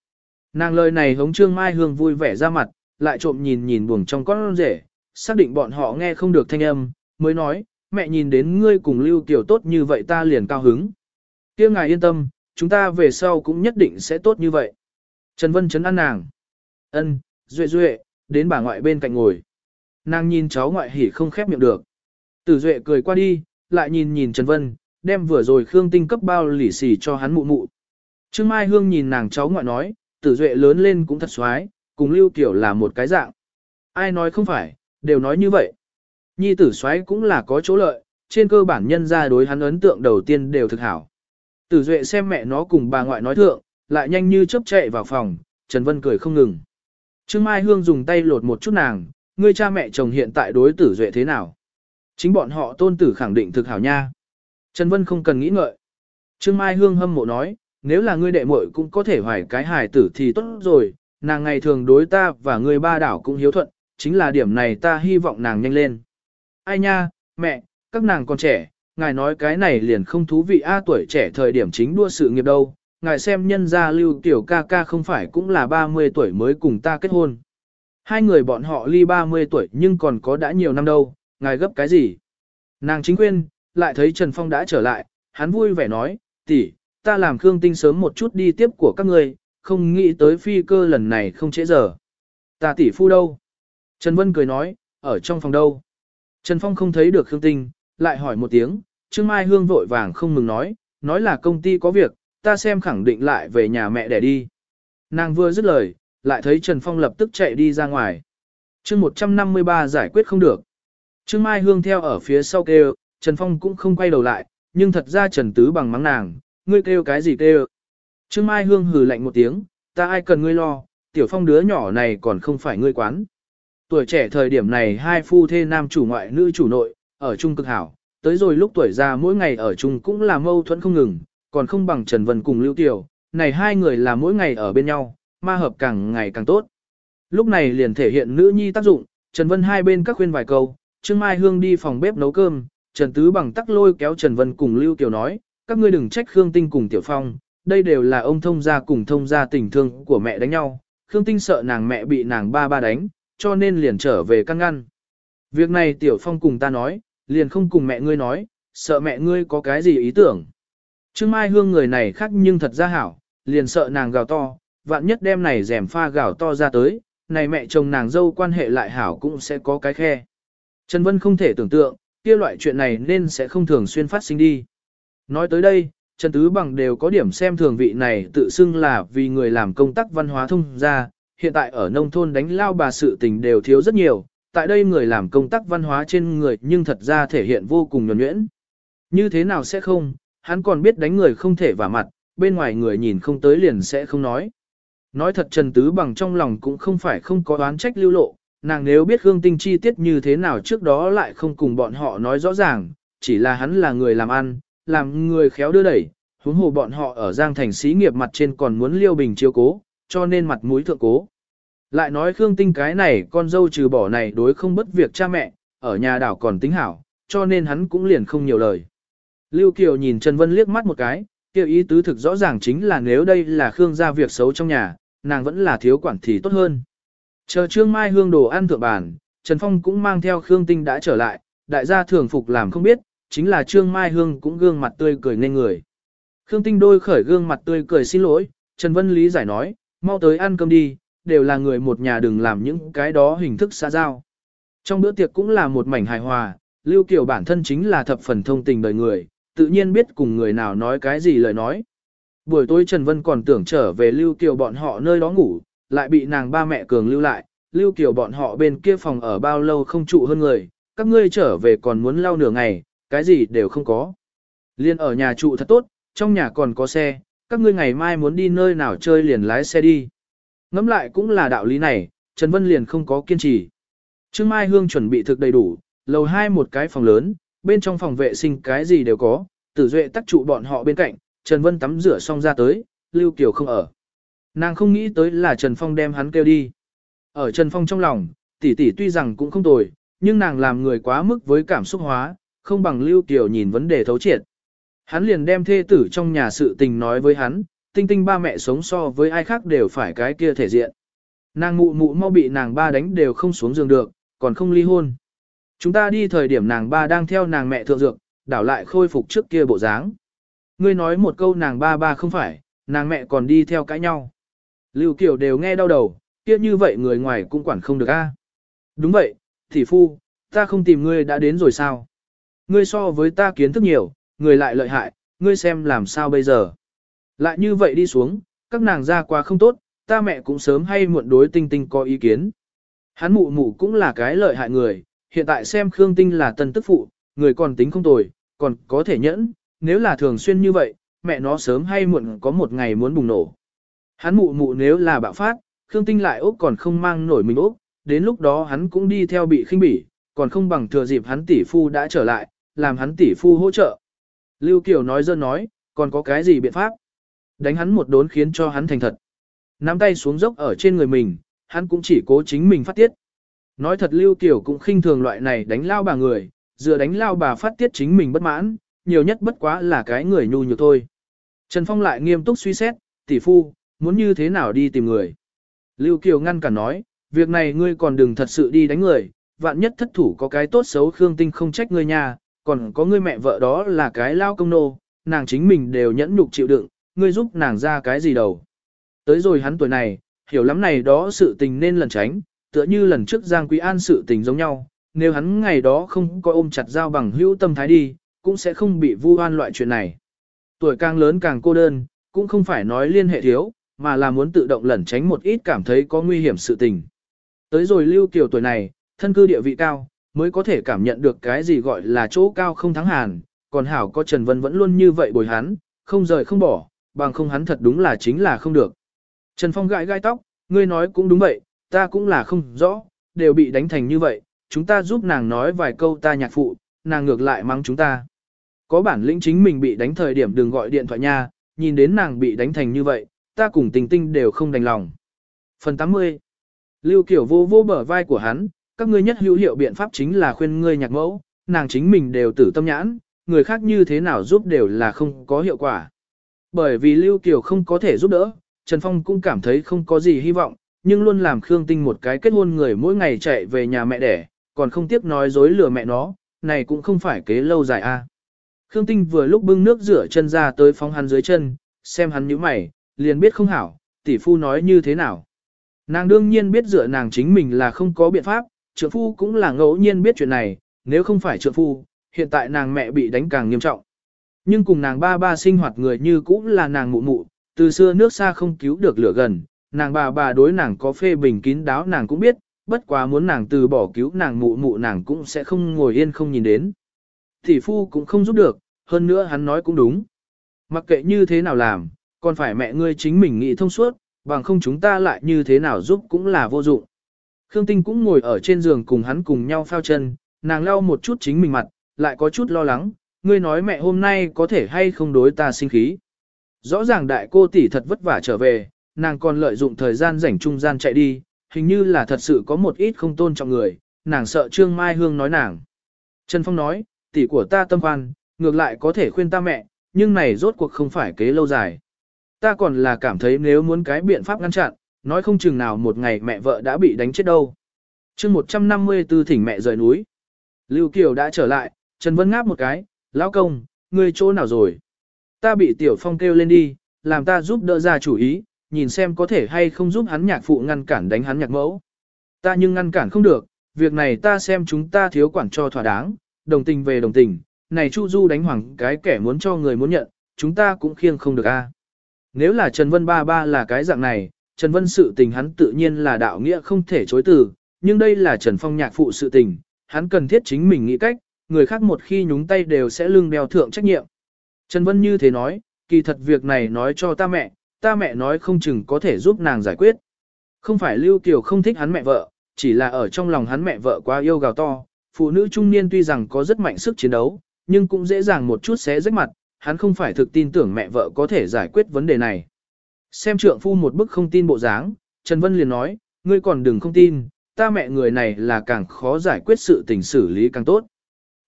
Nàng lời này hống Trương Mai Hương vui vẻ ra mặt, lại trộm nhìn nhìn buồng trong con rể, xác định bọn họ nghe không được thanh âm, mới nói, mẹ nhìn đến ngươi cùng Lưu Kiều tốt như vậy ta liền cao hứng. kia ngài yên tâm, chúng ta về sau cũng nhất định sẽ tốt như vậy. Trần Vân chấn an nàng. ân duệ duệ, đến bà ngoại bên cạnh ngồi. Nàng nhìn cháu ngoại hỉ không khép miệng được. Tử duệ cười qua đi, lại nhìn nhìn Trần Vân, đem vừa rồi Khương Tinh cấp bao lì xì cho hắn mụ mụ. Trương Mai Hương nhìn nàng cháu ngoại nói, tử duệ lớn lên cũng thật xoái, cùng Lưu Kiều là một cái dạng. Ai nói không phải, đều nói như vậy. Nhi tử xoáy cũng là có chỗ lợi, trên cơ bản nhân ra đối hắn ấn tượng đầu tiên đều thực hảo. Tử Duệ xem mẹ nó cùng bà ngoại nói thượng, lại nhanh như chớp chạy vào phòng, Trần Vân cười không ngừng. Trương Mai Hương dùng tay lột một chút nàng, ngươi cha mẹ chồng hiện tại đối tử Duệ thế nào? Chính bọn họ tôn tử khẳng định thực hảo nha. Trần Vân không cần nghĩ ngợi. Trương Mai Hương hâm mộ nói, nếu là ngươi đệ muội cũng có thể hoài cái hài tử thì tốt rồi, nàng ngày thường đối ta và ngươi ba đảo cũng hiếu thuận, chính là điểm này ta hy vọng nàng nhanh lên. Ai nha, mẹ, các nàng còn trẻ, ngài nói cái này liền không thú vị a tuổi trẻ thời điểm chính đua sự nghiệp đâu, ngài xem nhân gia lưu tiểu ca ca không phải cũng là 30 tuổi mới cùng ta kết hôn. Hai người bọn họ ly 30 tuổi nhưng còn có đã nhiều năm đâu, ngài gấp cái gì? Nàng chính quyên, lại thấy Trần Phong đã trở lại, hắn vui vẻ nói, tỷ, ta làm Khương Tinh sớm một chút đi tiếp của các ngươi, không nghĩ tới phi cơ lần này không trễ giờ. Ta tỷ phu đâu? Trần Vân cười nói, ở trong phòng đâu? Trần Phong không thấy được Khương Tinh, lại hỏi một tiếng, Trương Mai Hương vội vàng không mừng nói, nói là công ty có việc, ta xem khẳng định lại về nhà mẹ để đi. Nàng vừa dứt lời, lại thấy Trần Phong lập tức chạy đi ra ngoài. chương 153 giải quyết không được. Trương Mai Hương theo ở phía sau kêu, Trần Phong cũng không quay đầu lại, nhưng thật ra Trần Tứ bằng mắng nàng, ngươi kêu cái gì kêu. Trương Mai Hương hừ lạnh một tiếng, ta ai cần ngươi lo, tiểu phong đứa nhỏ này còn không phải ngươi quán. Tuổi trẻ thời điểm này hai phu thê nam chủ ngoại nữ chủ nội, ở chung cực hảo, tới rồi lúc tuổi già mỗi ngày ở chung cũng là mâu thuẫn không ngừng, còn không bằng Trần Vân cùng Lưu Tiểu, này hai người là mỗi ngày ở bên nhau, ma hợp càng ngày càng tốt. Lúc này liền thể hiện nữ nhi tác dụng, Trần Vân hai bên các khuyên vài câu, Trương Mai Hương đi phòng bếp nấu cơm, Trần Tứ bằng tắc lôi kéo Trần Vân cùng Lưu Tiểu nói, các ngươi đừng trách Khương Tinh cùng Tiểu Phong, đây đều là ông thông gia cùng thông gia tình thương của mẹ đánh nhau, Khương Tinh sợ nàng mẹ bị nàng ba ba đánh, cho nên liền trở về căn ngăn. Việc này Tiểu Phong cùng ta nói, liền không cùng mẹ ngươi nói, sợ mẹ ngươi có cái gì ý tưởng. Trương Mai Hương người này khác nhưng thật ra hảo, liền sợ nàng gào to, vạn nhất đem này rèm pha gào to ra tới, này mẹ chồng nàng dâu quan hệ lại hảo cũng sẽ có cái khe. Trần Vân không thể tưởng tượng, kia loại chuyện này nên sẽ không thường xuyên phát sinh đi. Nói tới đây, Trần Tứ Bằng đều có điểm xem thường vị này tự xưng là vì người làm công tác văn hóa thông ra, hiện tại ở nông thôn đánh lao bà sự tình đều thiếu rất nhiều, tại đây người làm công tác văn hóa trên người nhưng thật ra thể hiện vô cùng nhuẩn nhuyễn. Như thế nào sẽ không, hắn còn biết đánh người không thể vả mặt, bên ngoài người nhìn không tới liền sẽ không nói. Nói thật Trần Tứ Bằng trong lòng cũng không phải không có đoán trách lưu lộ, nàng nếu biết hương Tinh chi tiết như thế nào trước đó lại không cùng bọn họ nói rõ ràng, chỉ là hắn là người làm ăn, làm người khéo đưa đẩy, huống hồ bọn họ ở Giang Thành xí nghiệp mặt trên còn muốn liêu bình chiếu cố, cho nên mặt mũi thượng cố. Lại nói Khương Tinh cái này con dâu trừ bỏ này đối không bất việc cha mẹ, ở nhà đảo còn tính hảo, cho nên hắn cũng liền không nhiều lời. Lưu Kiều nhìn Trần Vân liếc mắt một cái, kêu ý tứ thực rõ ràng chính là nếu đây là Khương gia việc xấu trong nhà, nàng vẫn là thiếu quản thì tốt hơn. Chờ Trương Mai hương đồ ăn thượng bàn, Trần Phong cũng mang theo Khương Tinh đã trở lại, đại gia thường phục làm không biết, chính là Trương Mai hương cũng gương mặt tươi cười nên người. Khương Tinh đôi khởi gương mặt tươi cười xin lỗi, Trần Vân Lý giải nói, mau tới ăn cơm đi, đều là người một nhà đừng làm những cái đó hình thức xã giao. Trong bữa tiệc cũng là một mảnh hài hòa, Lưu Kiều bản thân chính là thập phần thông tình đời người, tự nhiên biết cùng người nào nói cái gì lời nói. Buổi tối Trần Vân còn tưởng trở về Lưu Kiều bọn họ nơi đó ngủ, lại bị nàng ba mẹ cường lưu lại, Lưu Kiều bọn họ bên kia phòng ở bao lâu không trụ hơn người, các ngươi trở về còn muốn lau nửa ngày, cái gì đều không có. Liên ở nhà trụ thật tốt, trong nhà còn có xe, các ngươi ngày mai muốn đi nơi nào chơi liền lái xe đi. Ngẫm lại cũng là đạo lý này, Trần Vân liền không có kiên trì. Trương Mai Hương chuẩn bị thực đầy đủ, lầu hai một cái phòng lớn, bên trong phòng vệ sinh cái gì đều có, tử duệ tắc trụ bọn họ bên cạnh, Trần Vân tắm rửa xong ra tới, Lưu Kiều không ở. Nàng không nghĩ tới là Trần Phong đem hắn kêu đi. Ở Trần Phong trong lòng, tỷ tỷ tuy rằng cũng không tồi, nhưng nàng làm người quá mức với cảm xúc hóa, không bằng Lưu Kiều nhìn vấn đề thấu triệt. Hắn liền đem thê tử trong nhà sự tình nói với hắn, tinh tinh ba mẹ sống so với ai khác đều phải cái kia thể diện. Nàng mụ mụ mau bị nàng ba đánh đều không xuống giường được, còn không ly hôn. Chúng ta đi thời điểm nàng ba đang theo nàng mẹ thượng dược, đảo lại khôi phục trước kia bộ dáng. Ngươi nói một câu nàng ba ba không phải, nàng mẹ còn đi theo cãi nhau. Lưu Kiều đều nghe đau đầu, kia như vậy người ngoài cũng quản không được a. Đúng vậy, thị phu, ta không tìm ngươi đã đến rồi sao? Ngươi so với ta kiến thức nhiều, người lại lợi hại, ngươi xem làm sao bây giờ? Lại như vậy đi xuống, các nàng ra qua không tốt, ta mẹ cũng sớm hay muộn đối tinh tinh có ý kiến. Hắn mụ mụ cũng là cái lợi hại người, hiện tại xem Khương Tinh là tân tức phụ, người còn tính không tồi, còn có thể nhẫn, nếu là thường xuyên như vậy, mẹ nó sớm hay muộn có một ngày muốn bùng nổ. Hắn mụ mụ nếu là bạo phát, Khương Tinh lại ốc còn không mang nổi mình ốc, đến lúc đó hắn cũng đi theo bị khinh bỉ, còn không bằng thừa dịp hắn tỷ phu đã trở lại, làm hắn tỷ phu hỗ trợ. Lưu Kiều nói dơ nói, còn có cái gì biện pháp? Đánh hắn một đốn khiến cho hắn thành thật. Nắm tay xuống dốc ở trên người mình, hắn cũng chỉ cố chính mình phát tiết. Nói thật Lưu Kiều cũng khinh thường loại này đánh lao bà người, dựa đánh lao bà phát tiết chính mình bất mãn, nhiều nhất bất quá là cái người nhu nhược thôi. Trần Phong lại nghiêm túc suy xét, tỷ phu, muốn như thế nào đi tìm người. Lưu Kiều ngăn cả nói, việc này ngươi còn đừng thật sự đi đánh người, vạn nhất thất thủ có cái tốt xấu Khương Tinh không trách ngươi nha, còn có ngươi mẹ vợ đó là cái lao công nô, nàng chính mình đều nhẫn nhục chịu đựng, ngươi giúp nàng ra cái gì đâu. Tới rồi hắn tuổi này, hiểu lắm này đó sự tình nên lần tránh, tựa như lần trước Giang Quý An sự tình giống nhau, nếu hắn ngày đó không có ôm chặt dao bằng hữu tâm thái đi, cũng sẽ không bị vu oan loại chuyện này. Tuổi càng lớn càng cô đơn, cũng không phải nói liên hệ thiếu, mà là muốn tự động lẩn tránh một ít cảm thấy có nguy hiểm sự tình. Tới rồi lưu kiều tuổi này, thân cư địa vị cao, mới có thể cảm nhận được cái gì gọi là chỗ cao không thắng hàn, còn hảo có Trần Vân vẫn luôn như vậy bồi hắn, không rời không bỏ, bằng không hắn thật đúng là chính là không được. Trần Phong gãi gai tóc, ngươi nói cũng đúng vậy, ta cũng là không rõ, đều bị đánh thành như vậy, chúng ta giúp nàng nói vài câu ta nhạc phụ, nàng ngược lại mắng chúng ta. Có bản lĩnh chính mình bị đánh thời điểm đừng gọi điện thoại nha, nhìn đến nàng bị đánh thành như vậy, ta cùng tình tinh đều không đành lòng. Phần 80 Lưu Kiểu vô vô bờ vai của hắn, các ngươi nhất hữu hiệu biện pháp chính là khuyên ngươi nhạc mẫu, nàng chính mình đều tử tâm nhãn, người khác như thế nào giúp đều là không có hiệu quả. Bởi vì Lưu Kiều không có thể giúp đỡ, Trần Phong cũng cảm thấy không có gì hy vọng, nhưng luôn làm Khương Tinh một cái kết hôn người mỗi ngày chạy về nhà mẹ đẻ, còn không tiếc nói dối lừa mẹ nó, này cũng không phải kế lâu dài a. Khương Tinh vừa lúc bưng nước rửa chân ra tới phóng hắn dưới chân, xem hắn nhíu mày, liền biết không hảo, tỷ phu nói như thế nào. Nàng đương nhiên biết rửa nàng chính mình là không có biện pháp, trượng phu cũng là ngẫu nhiên biết chuyện này, nếu không phải trượng phu, hiện tại nàng mẹ bị đánh càng nghiêm trọng. Nhưng cùng nàng ba ba sinh hoạt người như cũng là nàng mụ mụ, từ xưa nước xa không cứu được lửa gần, nàng bà bà đối nàng có phê bình kín đáo nàng cũng biết, bất quá muốn nàng từ bỏ cứu nàng mụ mụ nàng cũng sẽ không ngồi yên không nhìn đến. Tỷ phu cũng không giúp được, hơn nữa hắn nói cũng đúng. Mặc kệ như thế nào làm, còn phải mẹ ngươi chính mình nghĩ thông suốt, bằng không chúng ta lại như thế nào giúp cũng là vô dụng. Khương Tinh cũng ngồi ở trên giường cùng hắn cùng nhau phao chân, nàng lau một chút chính mình mặt, lại có chút lo lắng, ngươi nói mẹ hôm nay có thể hay không đối ta sinh khí. Rõ ràng đại cô tỷ thật vất vả trở về, nàng còn lợi dụng thời gian rảnh trung gian chạy đi, hình như là thật sự có một ít không tôn trọng người, nàng sợ Trương Mai Hương nói nàng. Trần Phong nói, tỷ của ta tâm khoan, ngược lại có thể khuyên ta mẹ, nhưng này rốt cuộc không phải kế lâu dài. Ta còn là cảm thấy nếu muốn cái biện pháp ngăn chặn, nói không chừng nào một ngày mẹ vợ đã bị đánh chết đâu. chương 154 thỉnh mẹ rời núi. Lưu Kiều đã trở lại, Trần Vân ngáp một cái, lão công, ngươi chỗ nào rồi? Ta bị Tiểu Phong kêu lên đi, làm ta giúp đỡ ra chủ ý, nhìn xem có thể hay không giúp hắn nhạc phụ ngăn cản đánh hắn nhạc mẫu. Ta nhưng ngăn cản không được, việc này ta xem chúng ta thiếu quản cho thỏa đáng, đồng tình về đồng tình, này Chu Du đánh hoàng cái kẻ muốn cho người muốn nhận, chúng ta cũng khiêng không được a. Nếu là Trần Vân ba ba là cái dạng này, Trần Vân sự tình hắn tự nhiên là đạo nghĩa không thể chối từ, nhưng đây là Trần Phong nhạc phụ sự tình, hắn cần thiết chính mình nghĩ cách, người khác một khi nhúng tay đều sẽ lưng đeo thượng trách nhiệm. Trần Vân như thế nói, kỳ thật việc này nói cho ta mẹ, ta mẹ nói không chừng có thể giúp nàng giải quyết. Không phải Lưu Kiều không thích hắn mẹ vợ, chỉ là ở trong lòng hắn mẹ vợ quá yêu gào to, phụ nữ trung niên tuy rằng có rất mạnh sức chiến đấu, nhưng cũng dễ dàng một chút xé rách mặt, hắn không phải thực tin tưởng mẹ vợ có thể giải quyết vấn đề này. Xem trượng phu một bức không tin bộ dáng, Trần Vân liền nói, ngươi còn đừng không tin, ta mẹ người này là càng khó giải quyết sự tình xử lý càng tốt.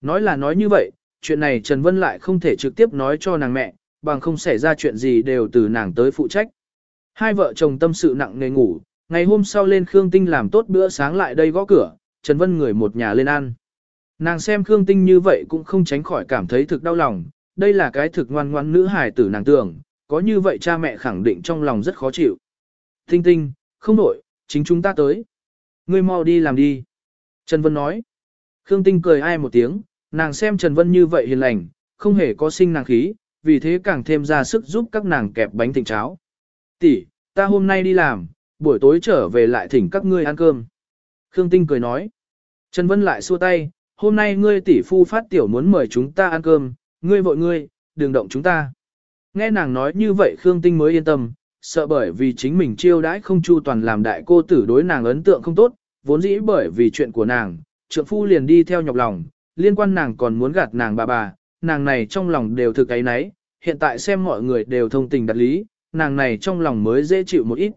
Nói là nói như vậy, chuyện này Trần Vân lại không thể trực tiếp nói cho nàng mẹ, bằng không xảy ra chuyện gì đều từ nàng tới phụ trách. Hai vợ chồng tâm sự nặng nề ngủ, ngày hôm sau lên Khương Tinh làm tốt bữa sáng lại đây gõ cửa, Trần Vân người một nhà lên ăn. Nàng xem Khương Tinh như vậy cũng không tránh khỏi cảm thấy thực đau lòng, đây là cái thực ngoan ngoan nữ hài tử nàng tưởng, có như vậy cha mẹ khẳng định trong lòng rất khó chịu. Tinh tinh, không đổi, chính chúng ta tới. Ngươi mau đi làm đi. Trần Vân nói. Khương Tinh cười ai một tiếng, nàng xem Trần Vân như vậy hiền lành, không hề có sinh nàng khí, vì thế càng thêm ra sức giúp các nàng kẹp bánh thịnh cháo. Tỷ, ta hôm nay đi làm, buổi tối trở về lại thỉnh các ngươi ăn cơm. Khương Tinh cười nói. Trần Vân lại xua tay, hôm nay ngươi tỷ phu phát tiểu muốn mời chúng ta ăn cơm, ngươi vội ngươi, đừng động chúng ta. Nghe nàng nói như vậy Khương Tinh mới yên tâm, sợ bởi vì chính mình chiêu đãi không chu toàn làm đại cô tử đối nàng ấn tượng không tốt, vốn dĩ bởi vì chuyện của nàng, trượng phu liền đi theo nhọc lòng, liên quan nàng còn muốn gạt nàng bà bà, nàng này trong lòng đều thực ấy nấy, hiện tại xem mọi người đều thông tình đặt lý, nàng này trong lòng mới dễ chịu một ít.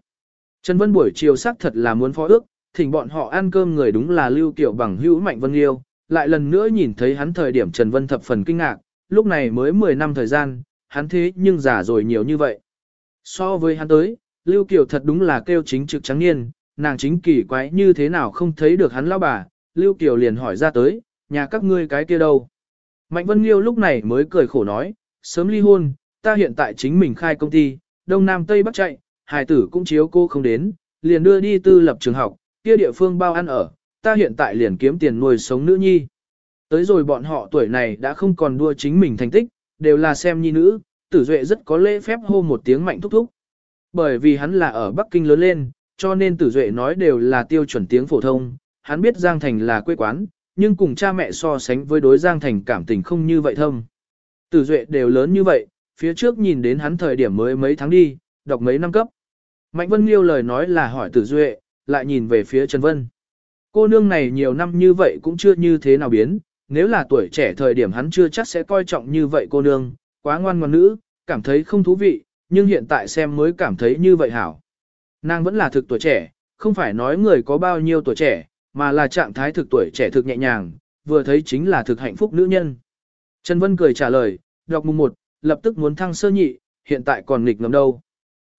Trần Vân buổi chiều sắc thật là muốn phó ước, thỉnh bọn họ ăn cơm người đúng là Lưu Kiều bằng hữu Mạnh Vân Liêu, lại lần nữa nhìn thấy hắn thời điểm Trần Vân thập phần kinh ngạc, lúc này mới 10 năm thời gian, hắn thế nhưng già rồi nhiều như vậy. So với hắn tới, Lưu Kiều thật đúng là kêu chính trực trắng niên, nàng chính kỳ quái như thế nào không thấy được hắn lão bà, Lưu Kiều liền hỏi ra tới, nhà các ngươi cái kia đâu. Mạnh Vân Liêu lúc này mới cười khổ nói, sớm ly hôn, ta hiện tại chính mình khai công ty, Đông Nam Tây Bắc chạy, hài tử cũng chiếu cô không đến, liền đưa đi tư lập trường học, kia địa phương bao ăn ở, ta hiện tại liền kiếm tiền nuôi sống nữ nhi. Tới rồi bọn họ tuổi này đã không còn đua chính mình thành tích, đều là xem nhi nữ, tử duệ rất có lễ phép hô một tiếng mạnh thúc thúc. Bởi vì hắn là ở Bắc Kinh lớn lên, cho nên tử duệ nói đều là tiêu chuẩn tiếng phổ thông, hắn biết Giang Thành là quê quán, nhưng cùng cha mẹ so sánh với đối Giang Thành cảm tình không như vậy thâm. Tử duệ đều lớn như vậy, phía trước nhìn đến hắn thời điểm mới mấy tháng đi, đọc mấy năm cấp. Mạnh Vân Liêu lời nói là hỏi tử duệ, lại nhìn về phía Trần Vân. Cô nương này nhiều năm như vậy cũng chưa như thế nào biến, nếu là tuổi trẻ thời điểm hắn chưa chắc sẽ coi trọng như vậy cô nương, quá ngoan ngoãn nữ, cảm thấy không thú vị, nhưng hiện tại xem mới cảm thấy như vậy hảo. Nàng vẫn là thực tuổi trẻ, không phải nói người có bao nhiêu tuổi trẻ, mà là trạng thái thực tuổi trẻ thực nhẹ nhàng, vừa thấy chính là thực hạnh phúc nữ nhân. Trần Vân cười trả lời, đọc mùng 1, lập tức muốn thăng sơ nhị, hiện tại còn nghịch ngầm đâu.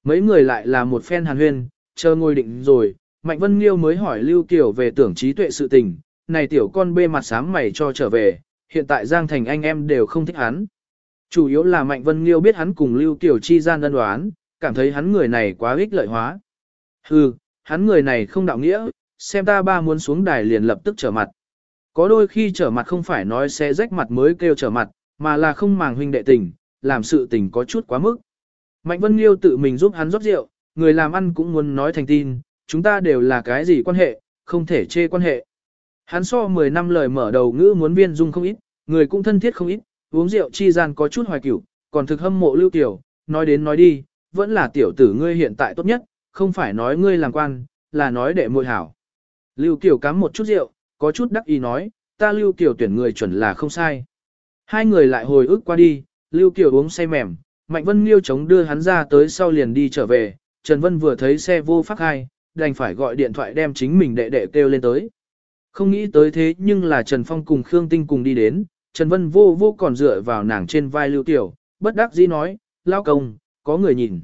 Mấy người lại là một phen hàn huyên, chờ ngồi định rồi, Mạnh Vân Liêu mới hỏi Lưu Kiều về tưởng trí tuệ sự tình, này tiểu con bê mặt sám mày cho trở về, hiện tại Giang Thành anh em đều không thích hắn. Chủ yếu là Mạnh Vân Liêu biết hắn cùng Lưu Kiều chi gian đơn đoán, cảm thấy hắn người này quá ích lợi hóa. Hừ, hắn người này không đạo nghĩa, xem ta ba muốn xuống đài liền lập tức trở mặt. Có đôi khi trở mặt không phải nói sẽ rách mặt mới kêu trở mặt, mà là không màng huynh đệ tình, làm sự tình có chút quá mức. Mạnh Vân Liêu tự mình giúp hắn rót rượu, người làm ăn cũng muốn nói thành tin, chúng ta đều là cái gì quan hệ, không thể chê quan hệ. Hắn so 10 năm lời mở đầu ngữ muốn viên dung không ít, người cũng thân thiết không ít, uống rượu chi gian có chút hoài cửu, còn thực hâm mộ lưu tiểu, nói đến nói đi, vẫn là tiểu tử ngươi hiện tại tốt nhất, không phải nói ngươi làm quan, là nói để muội hảo. Lưu Kiều cắm một chút rượu, có chút đắc ý nói, ta Lưu Kiều tuyển người chuẩn là không sai. Hai người lại hồi ức qua đi, Lưu Kiều uống say mềm, Mạnh Vân Liêu chống đưa hắn ra tới sau liền đi trở về, Trần Vân vừa thấy xe vô phát hai, đành phải gọi điện thoại đem chính mình đệ đệ kêu lên tới. Không nghĩ tới thế nhưng là Trần Phong cùng Khương Tinh cùng đi đến, Trần Vân vô vô còn dựa vào nàng trên vai Lưu Tiểu, bất đắc dĩ nói, lao công, có người nhìn.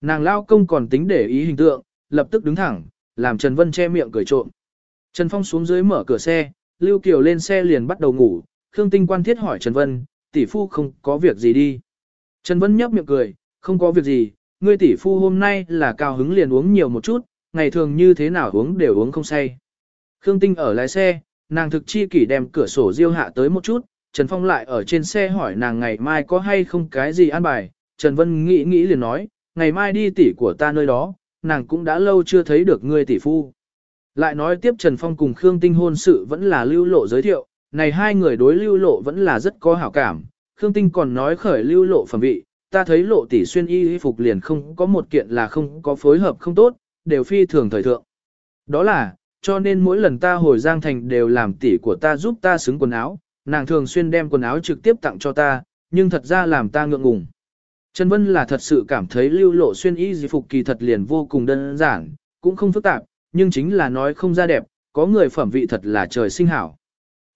Nàng lao công còn tính để ý hình tượng, lập tức đứng thẳng, làm Trần Vân che miệng cười trộm. Trần Phong xuống dưới mở cửa xe, Lưu Kiều lên xe liền bắt đầu ngủ, Khương Tinh quan thiết hỏi Trần Vân, tỷ phu không có việc gì đi. Trần Vân nhấp miệng cười, không có việc gì, ngươi tỷ phu hôm nay là cao hứng liền uống nhiều một chút, ngày thường như thế nào uống đều uống không say. Khương Tinh ở lái xe, nàng thực chi kỷ đem cửa sổ riêu hạ tới một chút, Trần Phong lại ở trên xe hỏi nàng ngày mai có hay không cái gì ăn bài, Trần Vân nghĩ nghĩ liền nói, ngày mai đi tỷ của ta nơi đó, nàng cũng đã lâu chưa thấy được ngươi tỷ phu. Lại nói tiếp Trần Phong cùng Khương Tinh hôn sự vẫn là lưu lộ giới thiệu, này hai người đối lưu lộ vẫn là rất có hảo cảm, Khương Tinh còn nói khởi lưu lộ phẩm vị, ta thấy lộ tỷ xuyên y phục liền không có một kiện là không có phối hợp không tốt, đều phi thường thời thượng. Đó là, cho nên mỗi lần ta hồi Giang Thành đều làm tỷ của ta giúp ta xứng quần áo, nàng thường xuyên đem quần áo trực tiếp tặng cho ta, nhưng thật ra làm ta ngượng ngùng. Trần Vân là thật sự cảm thấy lưu lộ xuyên y di phục kỳ thật liền vô cùng đơn giản, cũng không phức tạp, nhưng chính là nói không ra đẹp, có người phẩm vị thật là trời sinh hảo.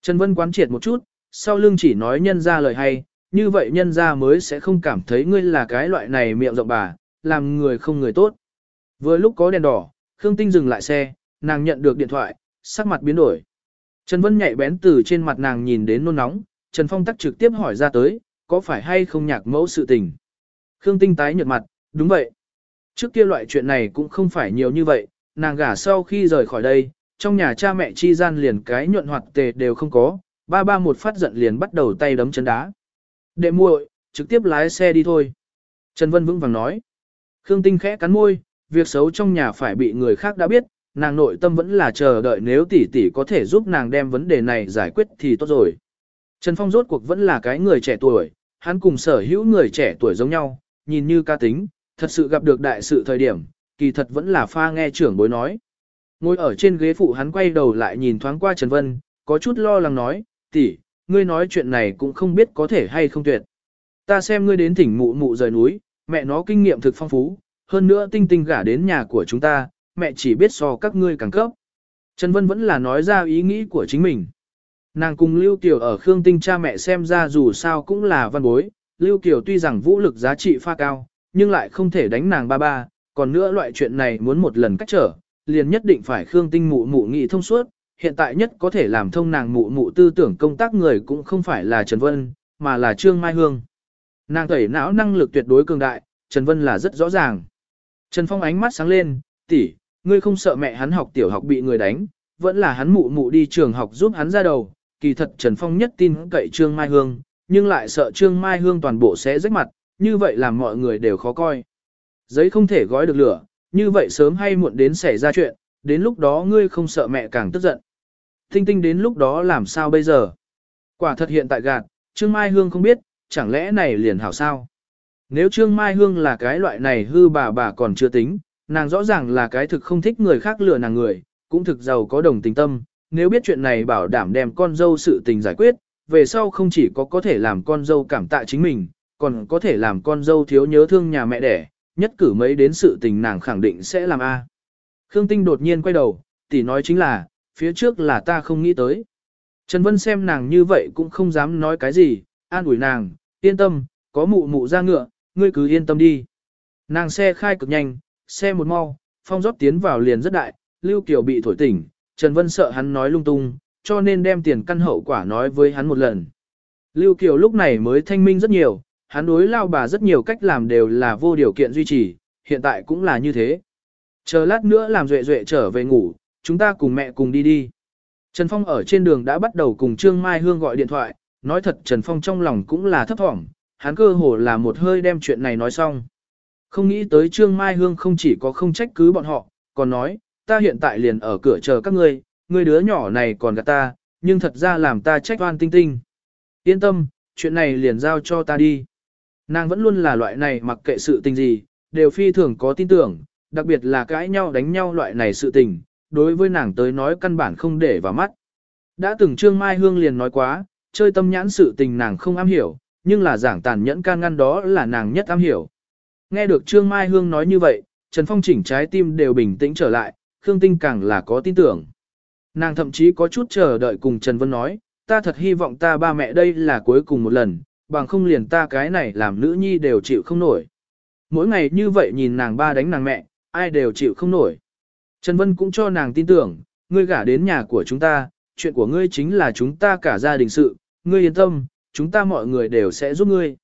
Trần Vân quán triệt một chút, sau lưng chỉ nói nhân ra lời hay, như vậy nhân ra mới sẽ không cảm thấy ngươi là cái loại này miệng rộng bà, làm người không người tốt. Vừa lúc có đèn đỏ, Khương Tinh dừng lại xe, nàng nhận được điện thoại, sắc mặt biến đổi. Trần Vân nhạy bén từ trên mặt nàng nhìn đến nôn nóng, Trần Phong tắc trực tiếp hỏi ra tới, có phải hay không nhạc mẫu sự tình. Khương Tinh tái nhợt mặt, đúng vậy. Trước kia loại chuyện này cũng không phải nhiều như vậy, nàng gả sau khi rời khỏi đây, trong nhà cha mẹ chi gian liền cái nhuận hoạt tề đều không có, ba ba một phát giận liền bắt đầu tay đấm chân đá. Đệ muội, trực tiếp lái xe đi thôi. Trần Vân vững vàng nói. Khương Tinh khẽ cắn môi, việc xấu trong nhà phải bị người khác đã biết, nàng nội tâm vẫn là chờ đợi nếu tỷ tỷ có thể giúp nàng đem vấn đề này giải quyết thì tốt rồi. Trần Phong rốt cuộc vẫn là cái người trẻ tuổi, hắn cùng sở hữu người trẻ tuổi giống nhau, nhìn như ca tính, thật sự gặp được đại sự thời điểm, kỳ thật vẫn là pha nghe trưởng bối nói. Ngồi ở trên ghế phụ hắn quay đầu lại nhìn thoáng qua Trần Vân, có chút lo lắng nói, tỷ, ngươi nói chuyện này cũng không biết có thể hay không tuyệt. Ta xem ngươi đến thỉnh mụ mụ rời núi, mẹ nó kinh nghiệm thực phong phú, hơn nữa tinh tinh gả đến nhà của chúng ta, mẹ chỉ biết so các ngươi càng cấp. Trần Vân vẫn là nói ra ý nghĩ của chính mình. Nàng cùng Lưu Kiều ở Khương Tinh cha mẹ xem ra dù sao cũng là văn bối, Lưu Kiều tuy rằng vũ lực giá trị pha cao, nhưng lại không thể đánh nàng ba ba, còn nữa loại chuyện này muốn một lần cách trở, liền nhất định phải Khương Tinh mụ mụ nghị thông suốt, hiện tại nhất có thể làm thông nàng mụ mụ tư tưởng công tác người cũng không phải là Trần Vân, mà là Trương Mai Hương. Nàng tẩy não năng lực tuyệt đối cường đại, Trần Vân là rất rõ ràng. Trần Phong ánh mắt sáng lên, tỷ, ngươi không sợ mẹ hắn học tiểu học bị người đánh, vẫn là hắn mụ mụ đi trường học giúp hắn ra đầu, kỳ thật Trần Phong nhất tin cậy Trương Mai Hương, nhưng lại sợ Trương Mai Hương toàn bộ sẽ rách mặt, như vậy làm mọi người đều khó coi. Giấy không thể gói được lửa, như vậy sớm hay muộn đến xảy ra chuyện, đến lúc đó ngươi không sợ mẹ càng tức giận. Tinh tinh đến lúc đó làm sao bây giờ? Quả thật hiện tại gạt, Trương Mai Hương không biết, chẳng lẽ này liền hảo sao? Nếu Trương Mai Hương là cái loại này hư bà bà còn chưa tính, nàng rõ ràng là cái thực không thích người khác lừa nàng người, cũng thực giàu có đồng tình tâm, nếu biết chuyện này bảo đảm đem con dâu sự tình giải quyết, về sau không chỉ có có thể làm con dâu cảm tạ chính mình, còn có thể làm con dâu thiếu nhớ thương nhà mẹ đẻ, nhất cử mấy đến sự tình nàng khẳng định sẽ làm A. Khương Tinh đột nhiên quay đầu, tỷ nói chính là, phía trước là ta không nghĩ tới. Trần Vân xem nàng như vậy cũng không dám nói cái gì, an ủi nàng, yên tâm, có mụ mụ ra ngựa, ngươi cứ yên tâm đi. Nàng xe khai cực nhanh, xe một mau, phong rót tiến vào liền rất đại, Lưu Kiều bị thổi tỉnh, Trần Vân sợ hắn nói lung tung, cho nên đem tiền căn hậu quả nói với hắn một lần. Lưu Kiều lúc này mới thanh minh rất nhiều, hắn đối lao bà rất nhiều cách làm đều là vô điều kiện duy trì, hiện tại cũng là như thế. Chờ lát nữa làm duệ duệ trở về ngủ, chúng ta cùng mẹ cùng đi đi. Trần Phong ở trên đường đã bắt đầu cùng Trương Mai Hương gọi điện thoại, nói thật Trần Phong trong lòng cũng là thấp thỏm, hắn cơ hồ là một hơi đem chuyện này nói xong. Không nghĩ tới Trương Mai Hương không chỉ có không trách cứ bọn họ, còn nói, ta hiện tại liền ở cửa chờ các ngươi, ngươi đứa nhỏ này còn gạt ta, nhưng thật ra làm ta trách oan tinh tinh. Yên tâm, chuyện này liền giao cho ta đi. Nàng vẫn luôn là loại này mặc kệ sự tình gì, đều phi thường có tin tưởng, đặc biệt là cãi nhau đánh nhau loại này sự tình, đối với nàng tới nói căn bản không để vào mắt. Đã từng Trương Mai Hương liền nói quá, chơi tâm nhãn sự tình nàng không am hiểu, nhưng là giảng tàn nhẫn can ngăn đó là nàng nhất am hiểu. Nghe được Trương Mai Hương nói như vậy, Trần Phong chỉnh trái tim đều bình tĩnh trở lại, Khương Tinh càng là có tin tưởng. Nàng thậm chí có chút chờ đợi cùng Trần Vân nói, ta thật hy vọng ta ba mẹ đây là cuối cùng một lần, bằng không liền ta cái này làm nữ nhi đều chịu không nổi. Mỗi ngày như vậy nhìn nàng ba đánh nàng mẹ, ai đều chịu không nổi. Trần Vân cũng cho nàng tin tưởng, ngươi gả đến nhà của chúng ta, chuyện của ngươi chính là chúng ta cả gia đình sự, ngươi yên tâm, chúng ta mọi người đều sẽ giúp ngươi.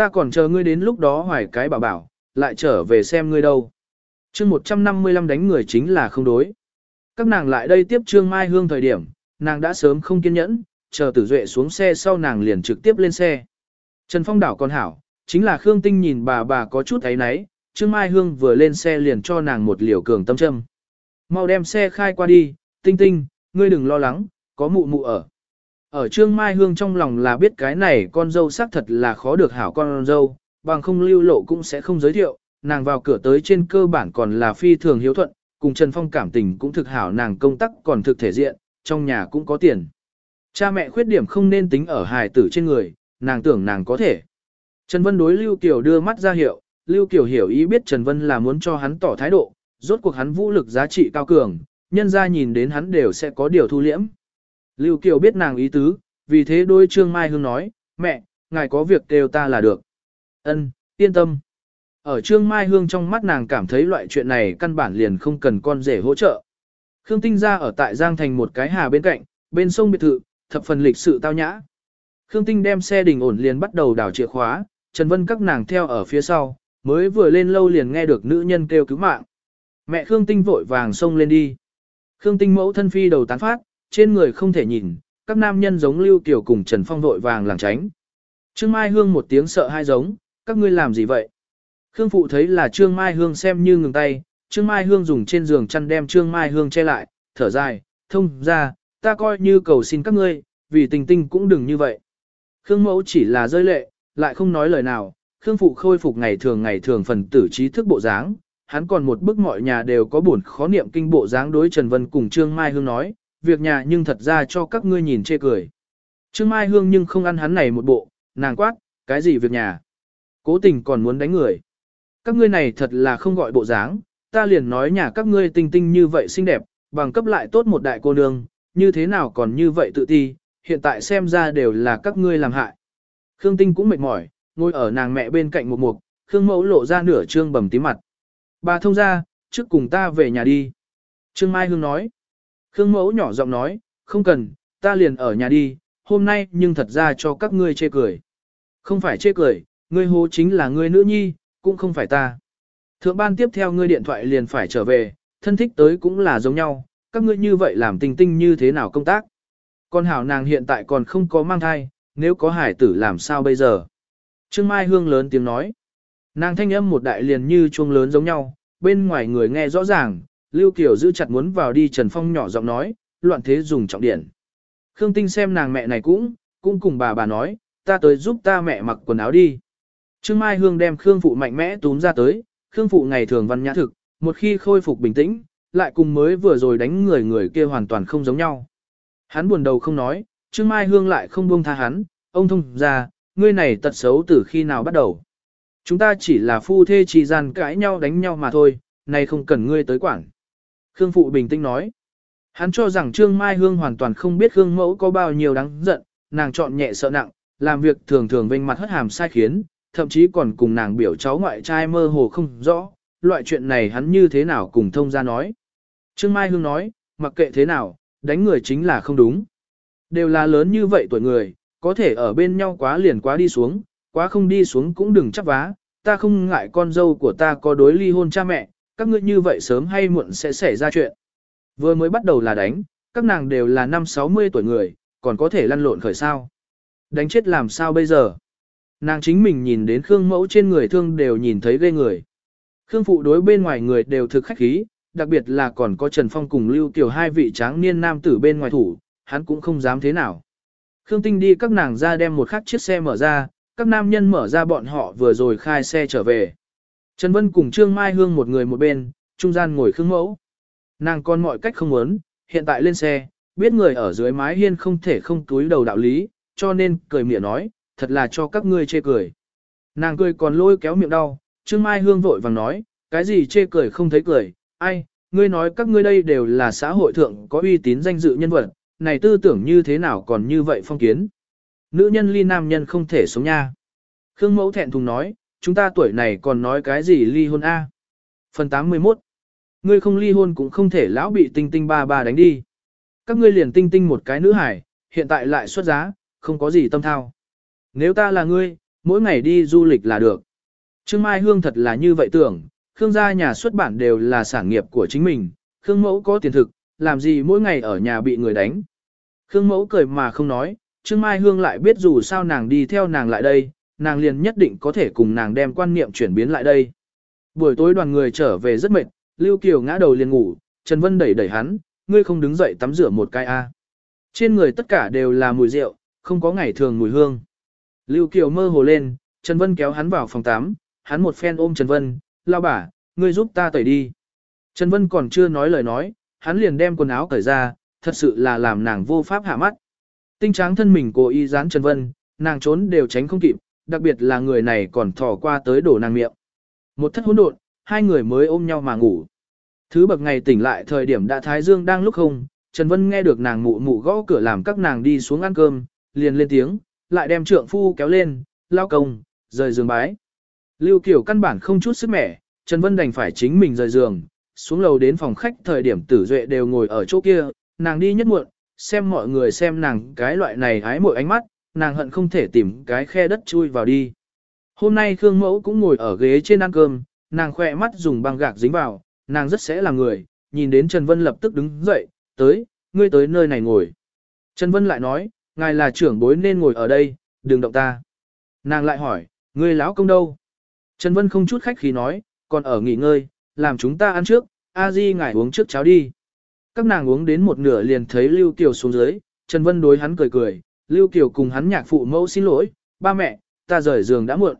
Ta còn chờ ngươi đến lúc đó hoài cái bảo bảo, lại trở về xem ngươi đâu. chương 155 đánh người chính là không đối. Các nàng lại đây tiếp Trương Mai Hương thời điểm, nàng đã sớm không kiên nhẫn, chờ tử duệ xuống xe sau nàng liền trực tiếp lên xe. Trần Phong đảo còn hảo, chính là Khương Tinh nhìn bà bà có chút ấy náy, Trương Mai Hương vừa lên xe liền cho nàng một liều cường tâm châm. Mau đem xe khai qua đi, Tinh Tinh, ngươi đừng lo lắng, có mụ mụ ở. Ở Trương Mai Hương trong lòng là biết cái này con dâu xác thật là khó được hảo con dâu, bằng không lưu lộ cũng sẽ không giới thiệu, nàng vào cửa tới trên cơ bản còn là phi thường hiếu thuận, cùng Trần Phong cảm tình cũng thực hảo nàng công tác còn thực thể diện, trong nhà cũng có tiền. Cha mẹ khuyết điểm không nên tính ở hài tử trên người, nàng tưởng nàng có thể. Trần Vân đối Lưu Kiều đưa mắt ra hiệu, Lưu Kiều hiểu ý biết Trần Vân là muốn cho hắn tỏ thái độ, rốt cuộc hắn vũ lực giá trị cao cường, nhân ra nhìn đến hắn đều sẽ có điều thu liễm. Lưu Kiều biết nàng ý tứ, vì thế đôi Trương Mai Hương nói, mẹ, ngài có việc kêu ta là được. Ân, yên tâm. Ở Trương Mai Hương trong mắt nàng cảm thấy loại chuyện này căn bản liền không cần con rể hỗ trợ. Khương Tinh ra ở tại Giang Thành một cái hà bên cạnh, bên sông biệt thự, thập phần lịch sự tao nhã. Khương Tinh đem xe đình ổn liền bắt đầu đảo chìa khóa, Trần Vân các nàng theo ở phía sau, mới vừa lên lâu liền nghe được nữ nhân kêu cứu mạng. Mẹ Khương Tinh vội vàng xông lên đi. Khương Tinh mẫu thân phi đầu tán phát, trên người không thể nhìn, các nam nhân giống Lưu Kiều cùng Trần Phong vội vàng làng tránh. Trương Mai Hương một tiếng sợ hai giống, các ngươi làm gì vậy? Khương Phụ thấy là Trương Mai Hương xem như ngừng tay, Trương Mai Hương dùng trên giường chăn đem Trương Mai Hương che lại, thở dài, thông ra, ta coi như cầu xin các ngươi, vì tình tinh cũng đừng như vậy. Khương Mẫu chỉ là rơi lệ, lại không nói lời nào, Khương Phụ khôi phục ngày thường ngày thường phần tử trí thức bộ dáng, hắn còn một bức mọi nhà đều có buồn khó niệm kinh bộ dáng đối Trần Vân cùng Trương Mai Hương nói, việc nhà nhưng thật ra cho các ngươi nhìn chê cười. Trương Mai Hương nhưng không ăn hắn này một bộ, nàng quát, cái gì việc nhà. Cố tình còn muốn đánh người. Các ngươi này thật là không gọi bộ dáng, ta liền nói nhà các ngươi tinh tinh như vậy xinh đẹp, bằng cấp lại tốt một đại cô nương, như thế nào còn như vậy tự ti, hiện tại xem ra đều là các ngươi làm hại. Khương Tinh cũng mệt mỏi, ngồi ở nàng mẹ bên cạnh một mục, Khương Mẫu lộ ra nửa trương bầm tím mặt. Bà thông ra, trước cùng ta về nhà đi. Trương Mai Hương nói. Khương Mẫu nhỏ giọng nói, không cần, ta liền ở nhà đi, hôm nay nhưng thật ra cho các ngươi chê cười. Không phải chê cười, ngươi hố chính là ngươi nữ nhi, cũng không phải ta. Thượng ban tiếp theo ngươi điện thoại liền phải trở về, thân thích tới cũng là giống nhau, các ngươi như vậy làm tình tinh như thế nào công tác. Con hảo nàng hiện tại còn không có mang thai, nếu có hải tử làm sao bây giờ. Trương Mai Hương lớn tiếng nói. Nàng thanh âm một đại liền như chuông lớn giống nhau, bên ngoài người nghe rõ ràng, Lưu Kiều giữ chặt muốn vào đi Trần Phong nhỏ giọng nói, loạn thế dùng trọng điện. Khương Tinh xem nàng mẹ này cũng, cũng cùng bà bà nói, ta tới giúp ta mẹ mặc quần áo đi. Trương Mai Hương đem Khương Phụ mạnh mẽ túm ra tới, Khương Phụ ngày thường văn nhã thực, một khi khôi phục bình tĩnh, lại cùng mới vừa rồi đánh người người kia hoàn toàn không giống nhau. Hắn buồn đầu không nói, Trương Mai Hương lại không buông tha hắn, ông thông ra, ngươi này tật xấu từ khi nào bắt đầu. Chúng ta chỉ là phu thê trì gian cãi nhau đánh nhau mà thôi, này không cần ngươi tới quản. Khương Phụ bình tĩnh nói. Hắn cho rằng Trương Mai Hương hoàn toàn không biết Khương Mẫu có bao nhiêu đáng giận, nàng chọn nhẹ sợ nặng, làm việc thường thường vênh mặt hất hàm sai khiến, thậm chí còn cùng nàng biểu cháu ngoại trai mơ hồ không rõ, loại chuyện này hắn như thế nào cùng thông ra nói. Trương Mai Hương nói, mặc kệ thế nào, đánh người chính là không đúng. Đều là lớn như vậy tuổi người, có thể ở bên nhau quá liền quá đi xuống, quá không đi xuống cũng đừng chấp vá, ta không ngại con dâu của ta có đối ly hôn cha mẹ, các ngươi như vậy sớm hay muộn sẽ xảy ra chuyện. Vừa mới bắt đầu là đánh, các nàng đều là năm 60 tuổi người, còn có thể lăn lộn khởi sao. Đánh chết làm sao bây giờ? Nàng chính mình nhìn đến Khương mẫu trên người thương đều nhìn thấy ghê người. Khương phụ đối bên ngoài người đều thực khách khí, đặc biệt là còn có Trần Phong cùng Lưu Kiều hai vị tráng niên nam tử bên ngoài thủ, hắn cũng không dám thế nào. Khương Tinh đi các nàng ra đem một khắc chiếc xe mở ra, các nam nhân mở ra bọn họ vừa rồi khai xe trở về. Trần Vân cùng Trương Mai Hương một người một bên, trung gian ngồi Khương Mẫu. Nàng con mọi cách không muốn, hiện tại lên xe, biết người ở dưới mái hiên không thể không túi đầu đạo lý, cho nên cười miệng nói, thật là cho các ngươi chê cười. Nàng cười còn lôi kéo miệng đau, Trương Mai Hương vội vàng nói, cái gì chê cười không thấy cười, ai, ngươi nói các ngươi đây đều là xã hội thượng có uy tín danh dự nhân vật, này tư tưởng như thế nào còn như vậy phong kiến. Nữ nhân ly nam nhân không thể sống nha. Khương Mẫu thẹn thùng nói, chúng ta tuổi này còn nói cái gì ly hôn A. Phần 81 Ngươi không ly hôn cũng không thể lão bị tinh tinh ba ba đánh đi. Các ngươi liền tinh tinh một cái nữ hải, hiện tại lại xuất giá, không có gì tâm thao. Nếu ta là ngươi, mỗi ngày đi du lịch là được. Trương Mai Hương thật là như vậy tưởng, Khương gia nhà xuất bản đều là sản nghiệp của chính mình, Khương Mẫu có tiền thực, làm gì mỗi ngày ở nhà bị người đánh. Khương Mẫu cười mà không nói, Trương Mai Hương lại biết dù sao nàng đi theo nàng lại đây, nàng liền nhất định có thể cùng nàng đem quan niệm chuyển biến lại đây. Buổi tối đoàn người trở về rất mệt, Lưu Kiều ngã đầu liền ngủ, Trần Vân đẩy đẩy hắn, ngươi không đứng dậy tắm rửa một cái a. Trên người tất cả đều là mùi rượu, không có ngày thường mùi hương. Lưu Kiều mơ hồ lên, Trần Vân kéo hắn vào phòng tắm, hắn một phen ôm Trần Vân, lao bả, ngươi giúp ta tẩy đi. Trần Vân còn chưa nói lời nói, hắn liền đem quần áo cởi ra, thật sự là làm nàng vô pháp hạ mắt. Tinh tráng thân mình cố ý dán Trần Vân, nàng trốn đều tránh không kịp, đặc biệt là người này còn thò qua tới đổ nàng miệng. Một thất hỗn độn, hai người mới ôm nhau mà ngủ. Thứ bậc ngày tỉnh lại thời điểm đã thái dương đang lúc không, Trần Vân nghe được nàng mụ mụ gõ cửa làm các nàng đi xuống ăn cơm, liền lên tiếng, lại đem trượng phu kéo lên, lao công, rời giường bái. Lưu Kiều căn bản không chút sức mẻ, Trần Vân đành phải chính mình rời giường, xuống lầu đến phòng khách thời điểm tử duệ đều ngồi ở chỗ kia, nàng đi nhất muộn, xem mọi người xem nàng cái loại này hái mỗi ánh mắt, nàng hận không thể tìm cái khe đất chui vào đi. Hôm nay Khương Mẫu cũng ngồi ở ghế trên ăn cơm, nàng khỏe mắt dùng băng gạc dính vào, nàng rất sẽ là người, nhìn đến Trần Vân lập tức đứng dậy, tới, ngươi tới nơi này ngồi. Trần Vân lại nói, ngài là trưởng bối nên ngồi ở đây, đừng động ta. Nàng lại hỏi, ngươi lão công đâu? Trần Vân không chút khách khí nói, còn ở nghỉ ngơi, làm chúng ta ăn trước, a di ngài uống trước cháo đi. Các nàng uống đến một nửa liền thấy Lưu Kiều xuống dưới, Trần Vân đối hắn cười cười, Lưu Kiều cùng hắn nhạc phụ mẫu xin lỗi, ba mẹ, ta rời giường đã muộn.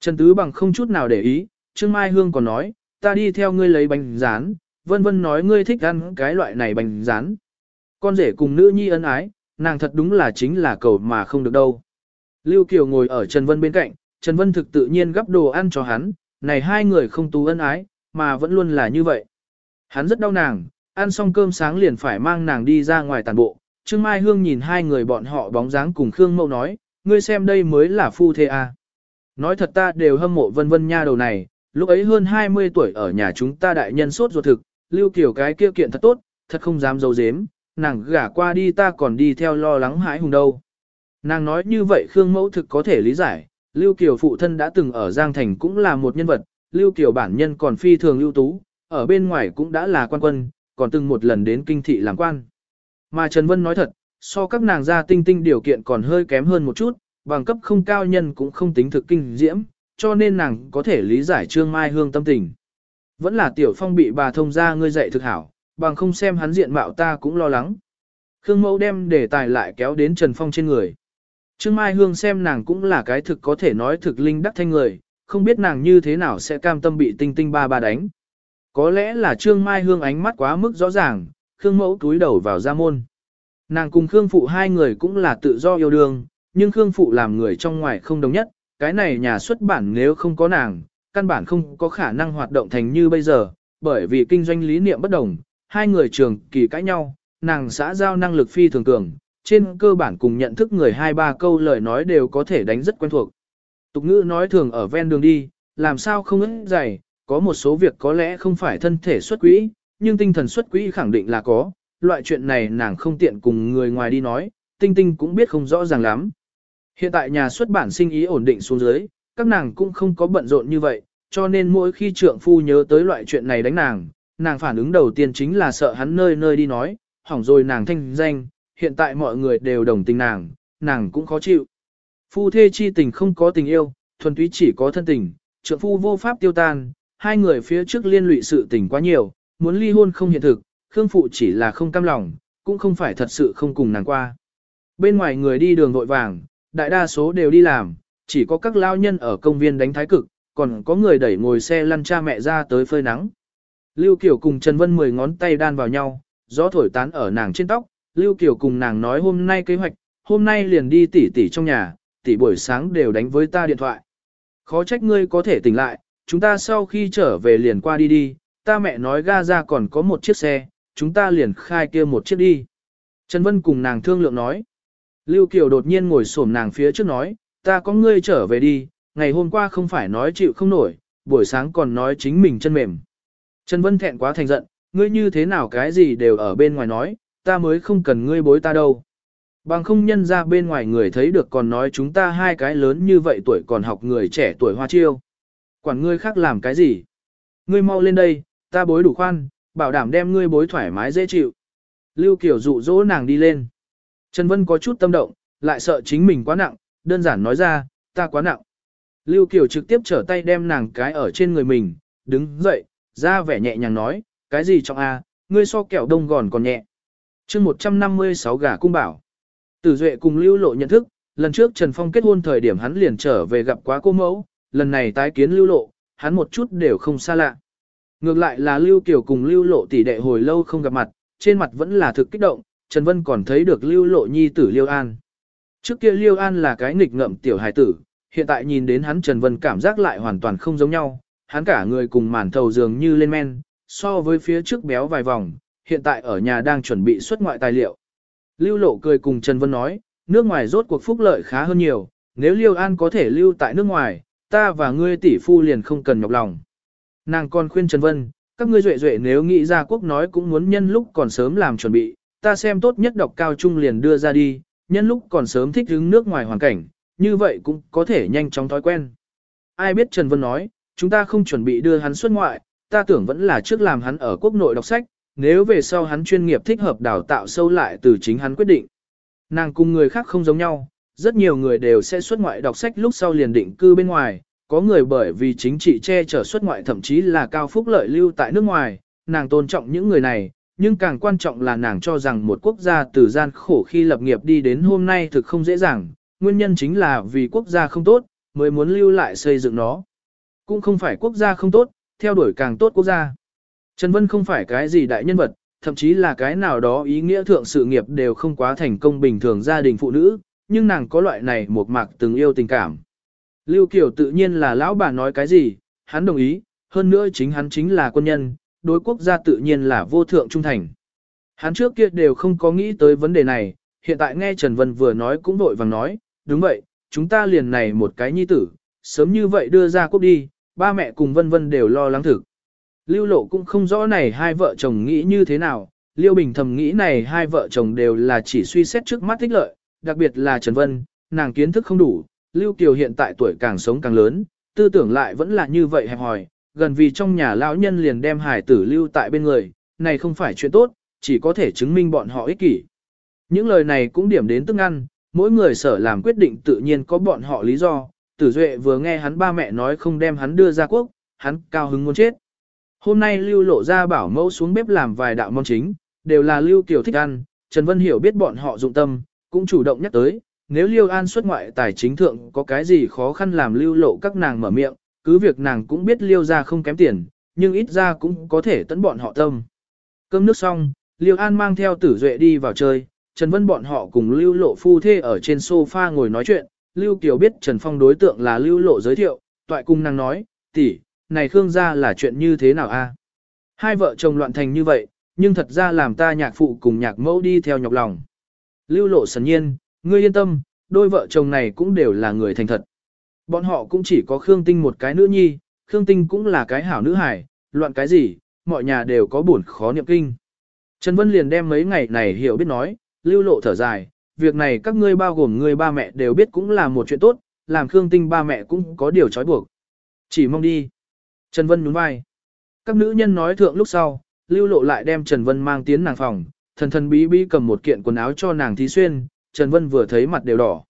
Trần Tứ bằng không chút nào để ý, Trương Mai Hương còn nói, ta đi theo ngươi lấy bánh rán, vân vân nói ngươi thích ăn cái loại này bánh rán. Con rể cùng nữ nhi ân ái, nàng thật đúng là chính là cầu mà không được đâu. Lưu Kiều ngồi ở Trần Vân bên cạnh, Trần Vân thực tự nhiên gắp đồ ăn cho hắn, này hai người không tú ân ái, mà vẫn luôn là như vậy. Hắn rất đau nàng, ăn xong cơm sáng liền phải mang nàng đi ra ngoài tàn bộ. Trương Mai Hương nhìn hai người bọn họ bóng dáng cùng Khương Mậu nói, ngươi xem đây mới là phu thê à. Nói thật ta đều hâm mộ vân vân nha đầu này, lúc ấy hơn 20 tuổi ở nhà chúng ta đại nhân sốt ruột thực, lưu kiểu cái kia kiện thật tốt, thật không dám giấu dếm. nàng gả qua đi ta còn đi theo lo lắng hãi hùng đâu. Nàng nói như vậy Khương Mẫu thực có thể lý giải, Lưu Kiều phụ thân đã từng ở Giang Thành cũng là một nhân vật, Lưu Kiều bản nhân còn phi thường ưu tú, ở bên ngoài cũng đã là quan quân, còn từng một lần đến kinh thị làm quan. Mà Trần Vân nói thật, so các nàng gia tinh tinh điều kiện còn hơi kém hơn một chút, bằng cấp không cao nhân cũng không tính thực kinh diễm, cho nên nàng có thể lý giải Trương Mai Hương tâm tình. Vẫn là Tiểu Phong bị bà thông ra ngươi dạy thực hảo, bằng không xem hắn diện mạo ta cũng lo lắng. Khương Mẫu đem đề tài lại kéo đến Trần Phong trên người. Trương Mai Hương xem nàng cũng là cái thực có thể nói thực linh đắc thanh người, không biết nàng như thế nào sẽ cam tâm bị tinh tinh ba ba đánh. Có lẽ là Trương Mai Hương ánh mắt quá mức rõ ràng, Khương Mẫu túi đầu vào gia môn. Nàng cùng Khương Phụ hai người cũng là tự do yêu đương, nhưng Khương Phụ làm người trong ngoài không đồng nhất, cái này nhà xuất bản nếu không có nàng, căn bản không có khả năng hoạt động thành như bây giờ, bởi vì kinh doanh lý niệm bất đồng, hai người trường kỳ cãi nhau, nàng xã giao năng lực phi thường cường, trên cơ bản cùng nhận thức người hai ba câu lời nói đều có thể đánh rất quen thuộc. Tục ngữ nói thường ở ven đường đi, làm sao không ức dày, có một số việc có lẽ không phải thân thể xuất quỹ, nhưng tinh thần xuất quỹ khẳng định là có, loại chuyện này nàng không tiện cùng người ngoài đi nói, tinh tinh cũng biết không rõ ràng lắm. Hiện tại nhà xuất bản sinh ý ổn định xuống dưới, các nàng cũng không có bận rộn như vậy, cho nên mỗi khi trượng phu nhớ tới loại chuyện này đánh nàng, nàng phản ứng đầu tiên chính là sợ hắn nơi nơi đi nói, hỏng rồi nàng thanh danh, hiện tại mọi người đều đồng tình nàng, nàng cũng khó chịu. Phu thê chi tình không có tình yêu, thuần túy chỉ có thân tình, trượng phu vô pháp tiêu tan, hai người phía trước liên lụy sự tình quá nhiều, muốn ly hôn không hiện thực, Khương Phụ chỉ là không cam lòng, cũng không phải thật sự không cùng nàng qua. Bên ngoài người đi đường vội vàng, đại đa số đều đi làm, chỉ có các lao nhân ở công viên đánh thái cực, còn có người đẩy ngồi xe lăn cha mẹ ra tới phơi nắng. Lưu Kiều cùng Trần Vân mười ngón tay đan vào nhau, gió thổi tán ở nàng trên tóc, Lưu Kiều cùng nàng nói hôm nay kế hoạch, hôm nay liền đi tỉ tỉ trong nhà, tỉ buổi sáng đều đánh với ta điện thoại. Khó trách ngươi có thể tỉnh lại, chúng ta sau khi trở về liền qua đi đi, ta mẹ nói ga ra còn có một chiếc xe, chúng ta liền khai kia một chiếc đi. Trần Vân cùng nàng thương lượng nói. Lưu Kiều đột nhiên ngồi xổm nàng phía trước nói, ta có ngươi trở về đi, ngày hôm qua không phải nói chịu không nổi, buổi sáng còn nói chính mình chân mềm. Trần Vân thẹn quá thành giận, ngươi như thế nào cái gì đều ở bên ngoài nói, ta mới không cần ngươi bối ta đâu. Bằng không nhân ra bên ngoài người thấy được còn nói chúng ta hai cái lớn như vậy tuổi còn học người trẻ tuổi hoa chiêu. Quản ngươi khác làm cái gì? Ngươi mau lên đây, ta bối đủ khoan, bảo đảm đem ngươi bối thoải mái dễ chịu. Lưu Kiều dụ dỗ nàng đi lên. Trần Vân có chút tâm động, lại sợ chính mình quá nặng, đơn giản nói ra, ta quá nặng. Lưu Kiều trực tiếp trở tay đem nàng cái ở trên người mình, đứng dậy, ra vẻ nhẹ nhàng nói, cái gì trọng a, ngươi so kẹo đông gòn còn nhẹ. chương 156 gà cung bảo. Tử Duệ cùng Lưu Lộ nhận thức, lần trước Trần Phong kết hôn thời điểm hắn liền trở về gặp quá cô mẫu, lần này tái kiến Lưu Lộ, hắn một chút đều không xa lạ. Ngược lại là Lưu Kiều cùng Lưu Lộ tỷ đệ hồi lâu không gặp mặt, trên mặt vẫn là thực kích động, Trần Vân còn thấy được Lưu Lộ nhi tử Liêu An. Trước kia Liêu An là cái nghịch ngợm tiểu hài tử, hiện tại nhìn đến hắn Trần Vân cảm giác lại hoàn toàn không giống nhau, hắn cả người cùng màn thầu dường như lên men, so với phía trước béo vài vòng, hiện tại ở nhà đang chuẩn bị xuất ngoại tài liệu. Lưu Lộ cười cùng Trần Vân nói, nước ngoài rốt cuộc phúc lợi khá hơn nhiều, nếu Liêu An có thể lưu tại nước ngoài, ta và ngươi tỷ phu liền không cần nhọc lòng. Nàng còn khuyên Trần Vân, các ngươi duệ duệ nếu nghĩ ra quốc nói cũng muốn nhân lúc còn sớm làm chuẩn bị, ta xem tốt nhất đọc cao trung liền đưa ra đi, nhân lúc còn sớm thích ứng nước ngoài hoàn cảnh, như vậy cũng có thể nhanh chóng thói quen. Ai biết Trần Vân nói, chúng ta không chuẩn bị đưa hắn xuất ngoại, ta tưởng vẫn là trước làm hắn ở quốc nội đọc sách, nếu về sau hắn chuyên nghiệp thích hợp đào tạo sâu lại từ chính hắn quyết định. Nàng cùng người khác không giống nhau, rất nhiều người đều sẽ xuất ngoại đọc sách lúc sau liền định cư bên ngoài, có người bởi vì chính trị che chở xuất ngoại thậm chí là cao phúc lợi lưu tại nước ngoài, nàng tôn trọng những người này, nhưng càng quan trọng là nàng cho rằng một quốc gia từ gian khổ khi lập nghiệp đi đến hôm nay thực không dễ dàng, nguyên nhân chính là vì quốc gia không tốt, mới muốn lưu lại xây dựng nó. Cũng không phải quốc gia không tốt, theo đuổi càng tốt quốc gia. Trần Vân không phải cái gì đại nhân vật, thậm chí là cái nào đó ý nghĩa thượng sự nghiệp đều không quá thành công bình thường gia đình phụ nữ, nhưng nàng có loại này một mạc từng yêu tình cảm. Lưu Kiều tự nhiên là lão bà nói cái gì, hắn đồng ý, hơn nữa chính hắn chính là quân nhân, đối quốc gia tự nhiên là vô thượng trung thành. Hắn trước kia đều không có nghĩ tới vấn đề này, hiện tại nghe Trần Vân vừa nói cũng vội vàng nói, đúng vậy, chúng ta liền này một cái nhi tử, sớm như vậy đưa ra quốc đi, ba mẹ cùng Vân Vân đều lo lắng thực. Lưu Lộ cũng không rõ này hai vợ chồng nghĩ như thế nào, Liêu Bình thầm nghĩ này hai vợ chồng đều là chỉ suy xét trước mắt thích lợi, đặc biệt là Trần Vân, nàng kiến thức không đủ, Lưu Kiều hiện tại tuổi càng sống càng lớn, tư tưởng lại vẫn là như vậy hẹp hòi, gần vì trong nhà lão nhân liền đem hải tử lưu tại bên người, này không phải chuyện tốt, chỉ có thể chứng minh bọn họ ích kỷ. Những lời này cũng điểm đến tức ăn, mỗi người sở làm quyết định tự nhiên có bọn họ lý do, tử duệ vừa nghe hắn ba mẹ nói không đem hắn đưa ra quốc, hắn cao hứng muốn chết. Hôm nay lưu lộ ra bảo mẫu xuống bếp làm vài đạo món chính, đều là lưu kiều thích ăn, Trần Vân hiểu biết bọn họ dụng tâm, cũng chủ động nhắc tới, nếu Liêu An xuất ngoại tài chính thượng có cái gì khó khăn làm lưu lộ các nàng mở miệng, cứ việc nàng cũng biết Liêu ra không kém tiền, nhưng ít ra cũng có thể tấn bọn họ tâm. Cơm nước xong, Liêu An mang theo tử duệ đi vào chơi, Trần Vân bọn họ cùng lưu lộ phu thê ở trên sofa ngồi nói chuyện, Lưu Kiều biết Trần Phong đối tượng là lưu lộ giới thiệu, toại cung nàng nói, tỷ, này Khương gia là chuyện như thế nào a? Hai vợ chồng loạn thành như vậy, nhưng thật ra làm ta nhạc phụ cùng nhạc mẫu đi theo nhọc lòng. Lưu lộ sần nhiên, ngươi yên tâm, đôi vợ chồng này cũng đều là người thành thật. Bọn họ cũng chỉ có Khương Tinh một cái nữ nhi, Khương Tinh cũng là cái hảo nữ hải, loạn cái gì, mọi nhà đều có buồn khó niệm kinh. Trần Vân liền đem mấy ngày này hiểu biết nói, lưu lộ thở dài, việc này các ngươi bao gồm ngươi ba mẹ đều biết cũng là một chuyện tốt, làm Khương Tinh ba mẹ cũng có điều trói buộc. Chỉ mong đi. Trần Vân nhún vai. Các nữ nhân nói thượng lúc sau, lưu lộ lại đem Trần Vân mang tiến nàng phòng, thần thần bí bí cầm một kiện quần áo cho nàng thí xuyên, Trần Vân vừa thấy mặt đều đỏ.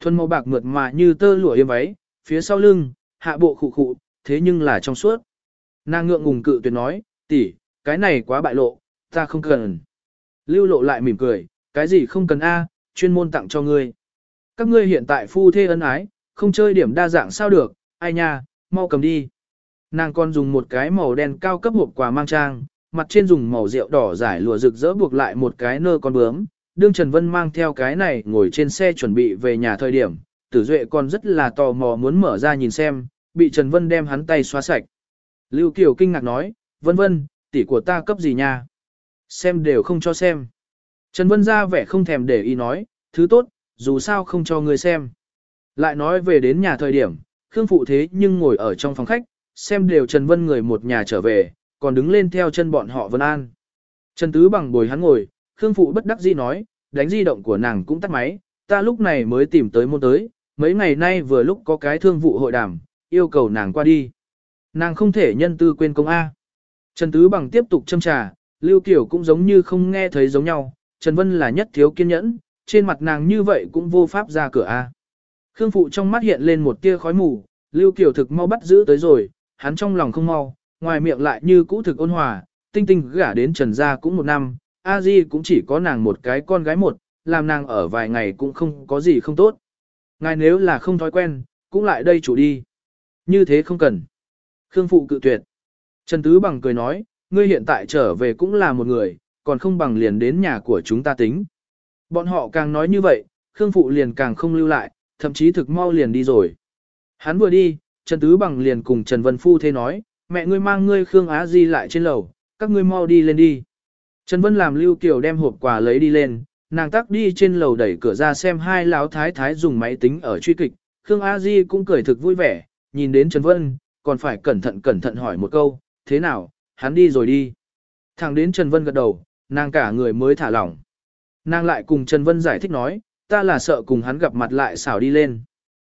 Thuần màu bạc mượt mà như tơ lụa yếm váy, phía sau lưng, hạ bộ khụ khụ, thế nhưng là trong suốt. Nàng ngượng ngùng cự tuyệt nói, tỷ, cái này quá bại lộ, ta không cần. Lưu lộ lại mỉm cười, cái gì không cần a, chuyên môn tặng cho ngươi. Các ngươi hiện tại phu thê ân ái, không chơi điểm đa dạng sao được, ai nha, mau cầm đi. Nàng còn dùng một cái màu đen cao cấp hộp quà mang trang, mặt trên dùng màu rượu đỏ giải lụa rực rỡ buộc lại một cái nơ con bướm. Đương Trần Vân mang theo cái này ngồi trên xe chuẩn bị về nhà thời điểm, Tử Duệ còn rất là tò mò muốn mở ra nhìn xem, bị Trần Vân đem hắn tay xóa sạch. Lưu Kiều kinh ngạc nói, Vân Vân, tỷ của ta cấp gì nha? Xem đều không cho xem. Trần Vân ra vẻ không thèm để ý nói, thứ tốt, dù sao không cho người xem. Lại nói về đến nhà thời điểm, Khương Phụ thế nhưng ngồi ở trong phòng khách, xem đều Trần Vân người một nhà trở về, còn đứng lên theo chân bọn họ Vân An. Trần Tứ bằng bồi hắn ngồi, Khương Phụ bất đắc dĩ nói, đánh di động của nàng cũng tắt máy, ta lúc này mới tìm tới môn tới, mấy ngày nay vừa lúc có cái thương vụ hội đàm, yêu cầu nàng qua đi. Nàng không thể nhân tư quên công A. Trần Tứ bằng tiếp tục châm trà, Lưu Kiều cũng giống như không nghe thấy giống nhau, Trần Vân là nhất thiếu kiên nhẫn, trên mặt nàng như vậy cũng vô pháp ra cửa A. Khương Phụ trong mắt hiện lên một tia khói mù, Lưu Kiều thực mau bắt giữ tới rồi, hắn trong lòng không mau, ngoài miệng lại như cũ thực ôn hòa, tinh tinh gả đến Trần gia cũng một năm, A Di cũng chỉ có nàng một cái con gái một, làm nàng ở vài ngày cũng không có gì không tốt. Ngài nếu là không thói quen, cũng lại đây chủ đi. Như thế không cần. Khương Phụ cự tuyệt. Trần Tứ Bằng cười nói, ngươi hiện tại trở về cũng là một người, còn không bằng liền đến nhà của chúng ta tính. Bọn họ càng nói như vậy, Khương Phụ liền càng không lưu lại, thậm chí thực mau liền đi rồi. Hắn vừa đi, Trần Tứ Bằng liền cùng Trần Vân Phu thế nói, mẹ ngươi mang ngươi Khương Á Di lại trên lầu, các ngươi mau đi lên đi. Trần Vân làm Lưu Kiều đem hộp quà lấy đi lên, nàng tắc đi trên lầu đẩy cửa ra xem hai lão thái thái dùng máy tính ở truy kịch, Khương A Di cũng cười thực vui vẻ, nhìn đến Trần Vân, còn phải cẩn thận cẩn thận hỏi một câu, thế nào, hắn đi rồi đi. Thẳng đến Trần Vân gật đầu, nàng cả người mới thả lỏng. Nàng lại cùng Trần Vân giải thích nói, ta là sợ cùng hắn gặp mặt lại xảo đi lên.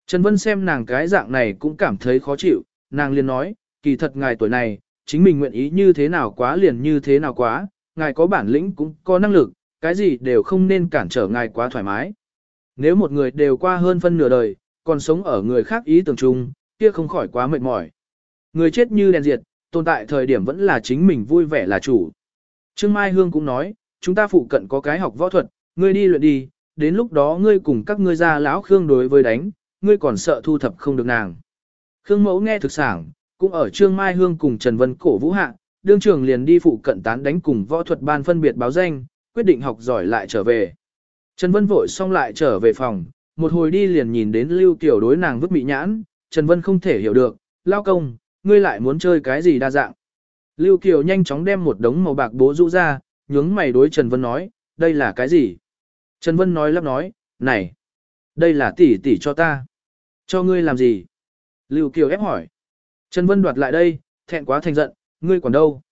Trần Vân xem nàng cái dạng này cũng cảm thấy khó chịu, nàng liền nói, kỳ thật ngài tuổi này, chính mình nguyện ý như thế nào quá liền như thế nào quá, ngài có bản lĩnh cũng có năng lực, cái gì đều không nên cản trở ngài quá thoải mái. Nếu một người đều qua hơn phân nửa đời, còn sống ở người khác ý tưởng chung, kia không khỏi quá mệt mỏi. Người chết như đèn diệt, tồn tại thời điểm vẫn là chính mình vui vẻ là chủ. Trương Mai Hương cũng nói, chúng ta phụ cận có cái học võ thuật, ngươi đi luyện đi, đến lúc đó ngươi cùng các ngươi ra lão Khương đối với đánh, ngươi còn sợ thu thập không được nàng. Khương Mẫu nghe thực sản, cũng ở Trương Mai Hương cùng Trần Vân cổ vũ hạ, đương trường liền đi phụ cận tán đánh cùng võ thuật ban phân biệt báo danh, quyết định học giỏi lại trở về. Trần Vân vội xong lại trở về phòng, một hồi đi liền nhìn đến Lưu Kiều đối nàng vứt bị nhãn, Trần Vân không thể hiểu được, lao công, ngươi lại muốn chơi cái gì đa dạng. Lưu Kiều nhanh chóng đem một đống màu bạc bố rũ ra, nhướng mày đối Trần Vân nói, đây là cái gì? Trần Vân nói lắp nói, này, đây là tỷ tỷ cho ta. Cho ngươi làm gì? Lưu Kiều ép hỏi. Trần Vân đoạt lại đây, thẹn quá thành giận, ngươi còn đâu?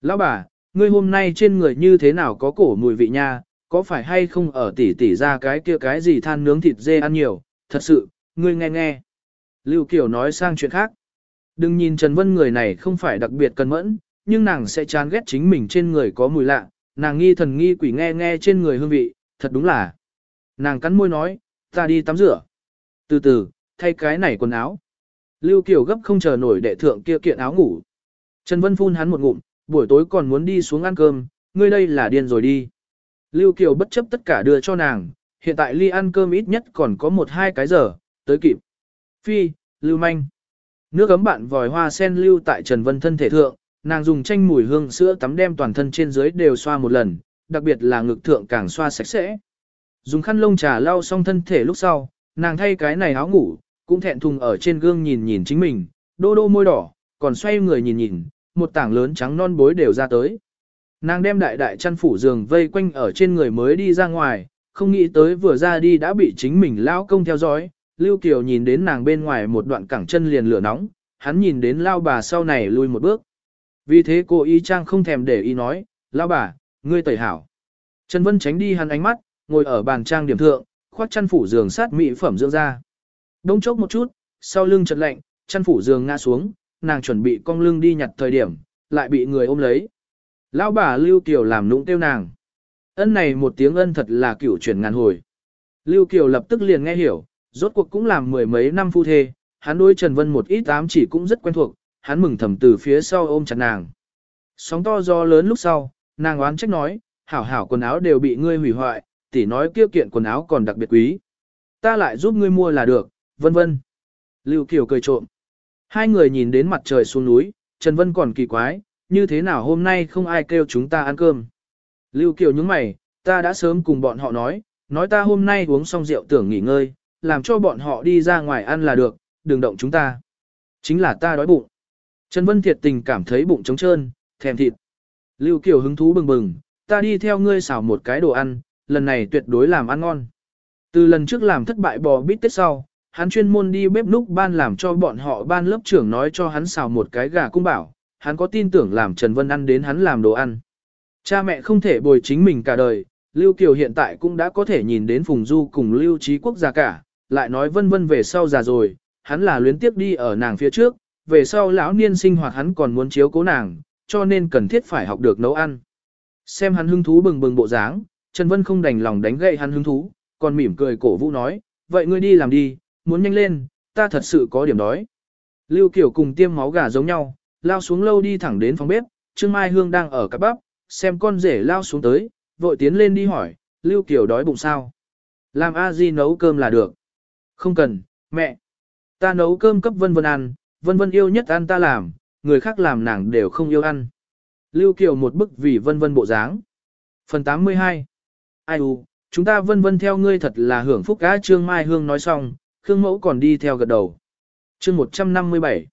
Lão bà, ngươi hôm nay trên người như thế nào có cổ mùi vị nha, có phải hay không ở tỷ tỷ ra cái kia cái gì than nướng thịt dê ăn nhiều, thật sự, ngươi nghe nghe. Lưu Kiều nói sang chuyện khác. Đừng nhìn Trần Vân người này không phải đặc biệt cẩn mẫn, nhưng nàng sẽ chán ghét chính mình trên người có mùi lạ, nàng nghi thần nghi quỷ nghe nghe trên người hương vị, thật đúng là. Nàng cắn môi nói, ta đi tắm rửa. Từ từ, thay cái này quần áo. Lưu Kiều gấp không chờ nổi đệ thượng kia kiện áo ngủ. Trần Vân phun hắn một ngụm, buổi tối còn muốn đi xuống ăn cơm, ngươi đây là điên rồi đi. Lưu Kiều bất chấp tất cả đưa cho nàng, hiện tại ly ăn cơm ít nhất còn có một hai cái giờ, tới kịp. Phi, Lưu Manh. Nước ấm bạn vòi hoa sen lưu tại Trần Vân thân thể thượng, nàng dùng chanh mùi hương sữa tắm đem toàn thân trên dưới đều xoa một lần, đặc biệt là ngực thượng càng xoa sạch sẽ. Dùng khăn lông trà lau xong thân thể lúc sau, nàng thay cái này áo ngủ, cũng thẹn thùng ở trên gương nhìn nhìn chính mình, đô đô môi đỏ, còn xoay người nhìn nhìn, một tảng lớn trắng non bối đều ra tới. Nàng đem đại đại chăn phủ giường vây quanh ở trên người mới đi ra ngoài, không nghĩ tới vừa ra đi đã bị chính mình lao công theo dõi. Lưu Kiều nhìn đến nàng bên ngoài một đoạn cẳng chân liền lửa nóng, hắn nhìn đến lao bà sau này lui một bước. Vì thế cô y trang không thèm để ý nói, lao bà, ngươi tẩy hảo. Trần Vân tránh đi hắn ánh mắt, ngồi ở bàn trang điểm thượng, khoác chăn phủ giường sát mỹ phẩm dưỡng ra. Đông chốc một chút, sau lưng chợt lạnh, chăn phủ giường ngã xuống, nàng chuẩn bị cong lưng đi nhặt thời điểm, lại bị người ôm lấy. Lão bà Lưu Kiều làm nũng tiêu nàng. Ân này một tiếng ân thật là cửu chuyển ngàn hồi. Lưu Kiều lập tức liền nghe hiểu, rốt cuộc cũng làm mười mấy năm phu thê, hắn đối Trần Vân một ít ám chỉ cũng rất quen thuộc, hắn mừng thầm từ phía sau ôm chặt nàng. Sóng to do lớn lúc sau, nàng oán trách nói, hảo hảo quần áo đều bị ngươi hủy hoại, tỷ nói kia kiện quần áo còn đặc biệt quý. Ta lại giúp ngươi mua là được, vân vân. Lưu Kiều cười trộm. Hai người nhìn đến mặt trời xuống núi, Trần Vân còn kỳ quái, như thế nào hôm nay không ai kêu chúng ta ăn cơm. Lưu Kiều nhướng mày, ta đã sớm cùng bọn họ nói, nói ta hôm nay uống xong rượu tưởng nghỉ ngơi, làm cho bọn họ đi ra ngoài ăn là được, đừng động chúng ta. Chính là ta đói bụng. Trần Vân thiệt tình cảm thấy bụng trống trơn, thèm thịt. Lưu Kiều hứng thú bừng bừng, ta đi theo ngươi xào một cái đồ ăn, lần này tuyệt đối làm ăn ngon. Từ lần trước làm thất bại bò bít tết sau, hắn chuyên môn đi bếp núc ban làm cho bọn họ ban lớp trưởng nói cho hắn xào một cái gà cung bảo, hắn có tin tưởng làm Trần Vân ăn đến hắn làm đồ ăn. Cha mẹ không thể bồi chính mình cả đời, Lưu Kiều hiện tại cũng đã có thể nhìn đến Phùng Du cùng Lưu Trí Quốc già cả, lại nói vân vân về sau già rồi, hắn là luyến tiếp đi ở nàng phía trước, về sau lão niên sinh hoạt hắn còn muốn chiếu cố nàng, cho nên cần thiết phải học được nấu ăn. Xem hắn hứng thú bừng bừng bộ dáng, Trần Vân không đành lòng đánh gậy hắn hứng thú, còn mỉm cười cổ vũ nói, vậy ngươi đi làm đi, muốn nhanh lên, ta thật sự có điểm đói. Lưu Kiều cùng tiêm máu gà giống nhau, lao xuống lâu đi thẳng đến phòng bếp, Trương Mai Hương đang ở cặp bắp, xem con rể lao xuống tới, vội tiến lên đi hỏi, Lưu Kiều đói bụng sao? Làm a di nấu cơm là được. Không cần, mẹ. Ta nấu cơm cấp vân vân ăn, vân vân yêu nhất ăn ta làm, người khác làm nàng đều không yêu ăn. Lưu Kiều một bức vì vân vân bộ dáng. Phần 82 Ai u, chúng ta vân vân theo ngươi thật là hưởng phúc cá Trương Mai Hương nói xong, Khương Mẫu còn đi theo gật đầu. chương 157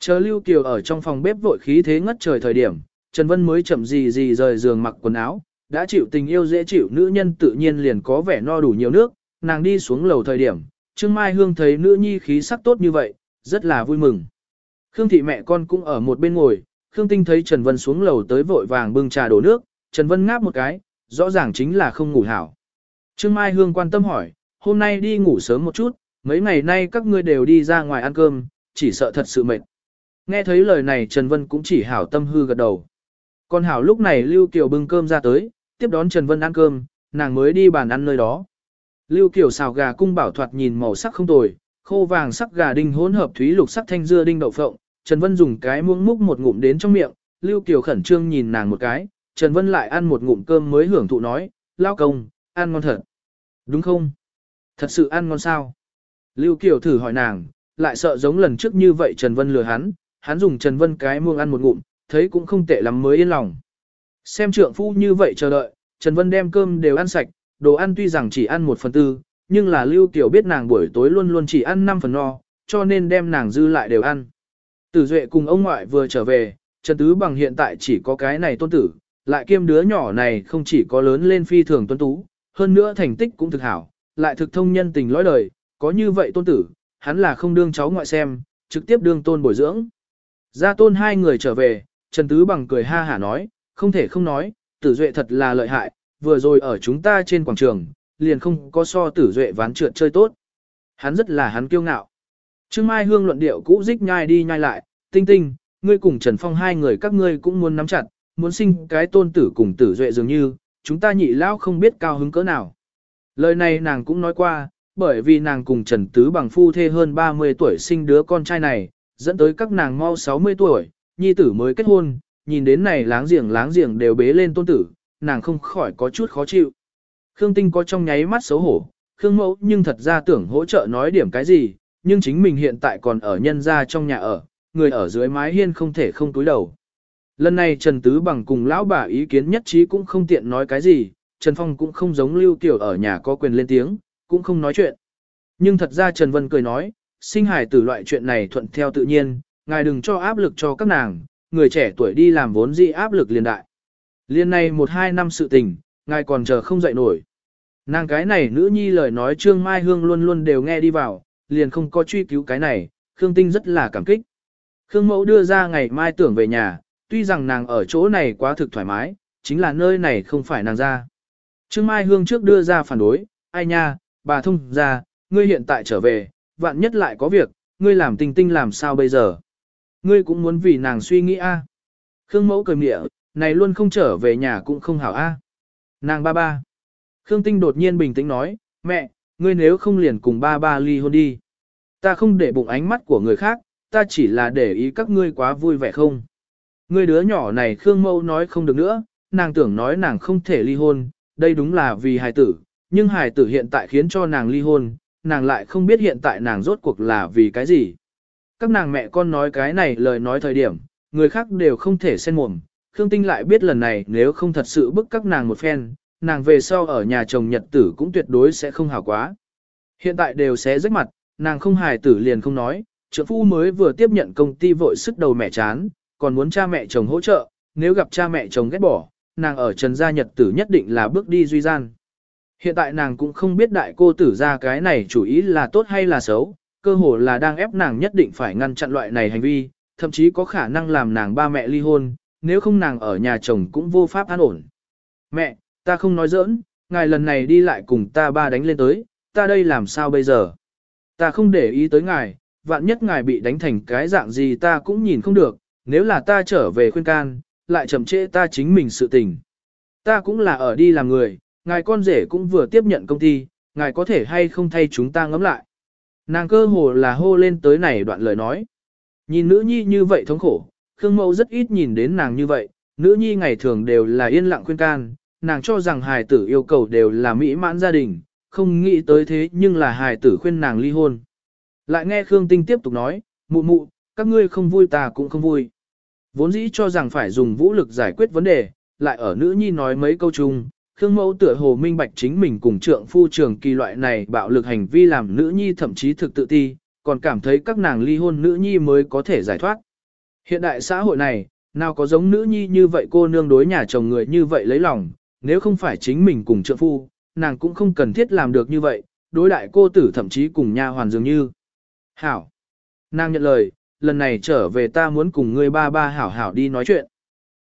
Chờ Lưu Kiều ở trong phòng bếp vội khí thế ngất trời thời điểm, Trần Vân mới chậm gì gì rời giường mặc quần áo, đã chịu tình yêu dễ chịu nữ nhân tự nhiên liền có vẻ no đủ nhiều nước, nàng đi xuống lầu thời điểm, Trương Mai Hương thấy nữ nhi khí sắc tốt như vậy, rất là vui mừng. Khương thị mẹ con cũng ở một bên ngồi, Khương Tinh thấy Trần Vân xuống lầu tới vội vàng bưng trà đổ nước, Trần Vân ngáp một cái, rõ ràng chính là không ngủ hảo. Trương Mai Hương quan tâm hỏi, hôm nay đi ngủ sớm một chút, mấy ngày nay các ngươi đều đi ra ngoài ăn cơm, chỉ sợ thật sự mệt. Nghe thấy lời này Trần Vân cũng chỉ hảo tâm hư gật đầu. Còn hảo lúc này Lưu Kiều bưng cơm ra tới, tiếp đón Trần Vân ăn cơm, nàng mới đi bàn ăn nơi đó. Lưu Kiều xào gà cung bảo thoạt nhìn màu sắc không tồi, khô vàng sắc gà đinh hỗn hợp thúy lục sắc thanh dưa đinh đậu phộng, Trần Vân dùng cái muỗng múc một ngụm đến trong miệng, Lưu Kiều khẩn trương nhìn nàng một cái, Trần Vân lại ăn một ngụm cơm mới hưởng thụ nói, lao công, ăn ngon thật. Đúng không? Thật sự ăn ngon sao? Lưu Kiều thử hỏi nàng, lại sợ giống lần trước như vậy Trần Vân lừa hắn, hắn dùng Trần Vân cái muông ăn một ngụm, thấy cũng không tệ lắm mới yên lòng. Xem trượng phu như vậy chờ đợi, Trần Vân đem cơm đều ăn sạch, đồ ăn tuy rằng chỉ ăn một phần tư, nhưng là Lưu Kiều biết nàng buổi tối luôn luôn chỉ ăn 5 phần no, cho nên đem nàng dư lại đều ăn. Tử Duệ cùng ông ngoại vừa trở về, Trần Tứ Bằng hiện tại chỉ có cái này tôn tử, lại kiêm đứa nhỏ này không chỉ có lớn lên phi thường tuấn tú, hơn nữa thành tích cũng thực hảo, lại thực thông nhân tình lõi đời, có như vậy tôn tử, hắn là không đương cháu ngoại xem, trực tiếp đương tôn bồi dưỡng. Gia tôn hai người trở về, Trần Tứ Bằng cười ha hả nói, không thể không nói, tử duệ thật là lợi hại, vừa rồi ở chúng ta trên quảng trường, liền không có so tử duệ ván trượt chơi tốt. Hắn rất là hắn kiêu ngạo. Trương Mai Hương luận điệu cũ dích nhai đi nhai lại, tinh tinh, ngươi cùng Trần Phong hai người các ngươi cũng muốn nắm chặt, muốn sinh cái tôn tử cùng tử duệ dường như, chúng ta nhị lão không biết cao hứng cỡ nào. Lời này nàng cũng nói qua, bởi vì nàng cùng Trần Tứ bằng phu thê hơn 30 tuổi sinh đứa con trai này, dẫn tới các nàng mau 60 tuổi, nhi tử mới kết hôn, nhìn đến này láng giềng láng giềng đều bế lên tôn tử, nàng không khỏi có chút khó chịu. Khương Tinh có trong nháy mắt xấu hổ, Khương Mẫu nhưng thật ra tưởng hỗ trợ nói điểm cái gì, nhưng chính mình hiện tại còn ở nhân gia trong nhà ở, người ở dưới mái hiên không thể không túi đầu. Lần này Trần Tứ bằng cùng lão bà ý kiến nhất trí cũng không tiện nói cái gì, Trần Phong cũng không giống Lưu Tiểu ở nhà có quyền lên tiếng, cũng không nói chuyện. Nhưng thật ra Trần Vân cười nói, sinh hài tử loại chuyện này thuận theo tự nhiên, ngài đừng cho áp lực cho các nàng, người trẻ tuổi đi làm vốn dị áp lực liền đại. Liên này một hai năm sự tình, ngài còn chờ không dậy nổi. Nàng cái này nữ nhi lời nói Trương Mai Hương luôn luôn đều nghe đi vào, liền không có truy cứu cái này, Khương Tinh rất là cảm kích. Khương Mẫu đưa ra ngày mai tưởng về nhà, tuy rằng nàng ở chỗ này quá thực thoải mái, chính là nơi này không phải nàng ra. Trương Mai Hương trước đưa ra phản đối, ai nha, bà thông ra, ngươi hiện tại trở về, vạn nhất lại có việc, ngươi làm tinh tinh làm sao bây giờ. Ngươi cũng muốn vì nàng suy nghĩ a. Khương mẫu cười mịa, này luôn không trở về nhà cũng không hảo a. Nàng ba ba. Khương tinh đột nhiên bình tĩnh nói, mẹ, ngươi nếu không liền cùng ba ba ly hôn đi. Ta không để bụng ánh mắt của người khác, ta chỉ là để ý các ngươi quá vui vẻ không. Ngươi đứa nhỏ này Khương mẫu nói không được nữa, nàng tưởng nói nàng không thể ly hôn, đây đúng là vì hài tử, nhưng hài tử hiện tại khiến cho nàng ly hôn, nàng lại không biết hiện tại nàng rốt cuộc là vì cái gì. Các nàng mẹ con nói cái này lời nói thời điểm, người khác đều không thể xen mồm, Khương Tinh lại biết lần này nếu không thật sự bức các nàng một phen, nàng về sau ở nhà chồng nhật tử cũng tuyệt đối sẽ không hảo quá. Hiện tại đều sẽ rách mặt, nàng không hài tử liền không nói, trưởng phu mới vừa tiếp nhận công ty vội sức đầu mẹ chán, còn muốn cha mẹ chồng hỗ trợ, nếu gặp cha mẹ chồng ghét bỏ, nàng ở trần gia nhật tử nhất định là bước đi duy gian. Hiện tại nàng cũng không biết đại cô tử ra cái này chủ ý là tốt hay là xấu, cơ hồ là đang ép nàng nhất định phải ngăn chặn loại này hành vi, thậm chí có khả năng làm nàng ba mẹ ly hôn, nếu không nàng ở nhà chồng cũng vô pháp an ổn. Mẹ, ta không nói giỡn, ngài lần này đi lại cùng ta ba đánh lên tới, ta đây làm sao bây giờ? Ta không để ý tới ngài, vạn nhất ngài bị đánh thành cái dạng gì ta cũng nhìn không được, nếu là ta trở về khuyên can, lại chậm trễ ta chính mình sự tình. Ta cũng là ở đi làm người, ngài con rể cũng vừa tiếp nhận công ty, ngài có thể hay không thay chúng ta ngẫm lại. Nàng cơ hồ là hô lên tới này đoạn lời nói. Nhìn nữ nhi như vậy thống khổ, Khương Mẫu rất ít nhìn đến nàng như vậy, nữ nhi ngày thường đều là yên lặng khuyên can, nàng cho rằng hài tử yêu cầu đều là mỹ mãn gia đình, không nghĩ tới thế nhưng là hài tử khuyên nàng ly hôn. Lại nghe Khương Tinh tiếp tục nói, mụ mụ, các ngươi không vui ta cũng không vui. Vốn dĩ cho rằng phải dùng vũ lực giải quyết vấn đề, lại ở nữ nhi nói mấy câu chung, Khương Mẫu tựa hồ minh bạch chính mình cùng trượng phu trường kỳ loại này bạo lực hành vi làm nữ nhi thậm chí thực tự ti, còn cảm thấy các nàng ly hôn nữ nhi mới có thể giải thoát. Hiện đại xã hội này, nào có giống nữ nhi như vậy cô nương đối nhà chồng người như vậy lấy lòng, nếu không phải chính mình cùng trượng phu, nàng cũng không cần thiết làm được như vậy, đối đại cô tử thậm chí cùng nha hoàn dường như. Hảo! Nàng nhận lời, lần này trở về ta muốn cùng ngươi ba ba hảo hảo đi nói chuyện.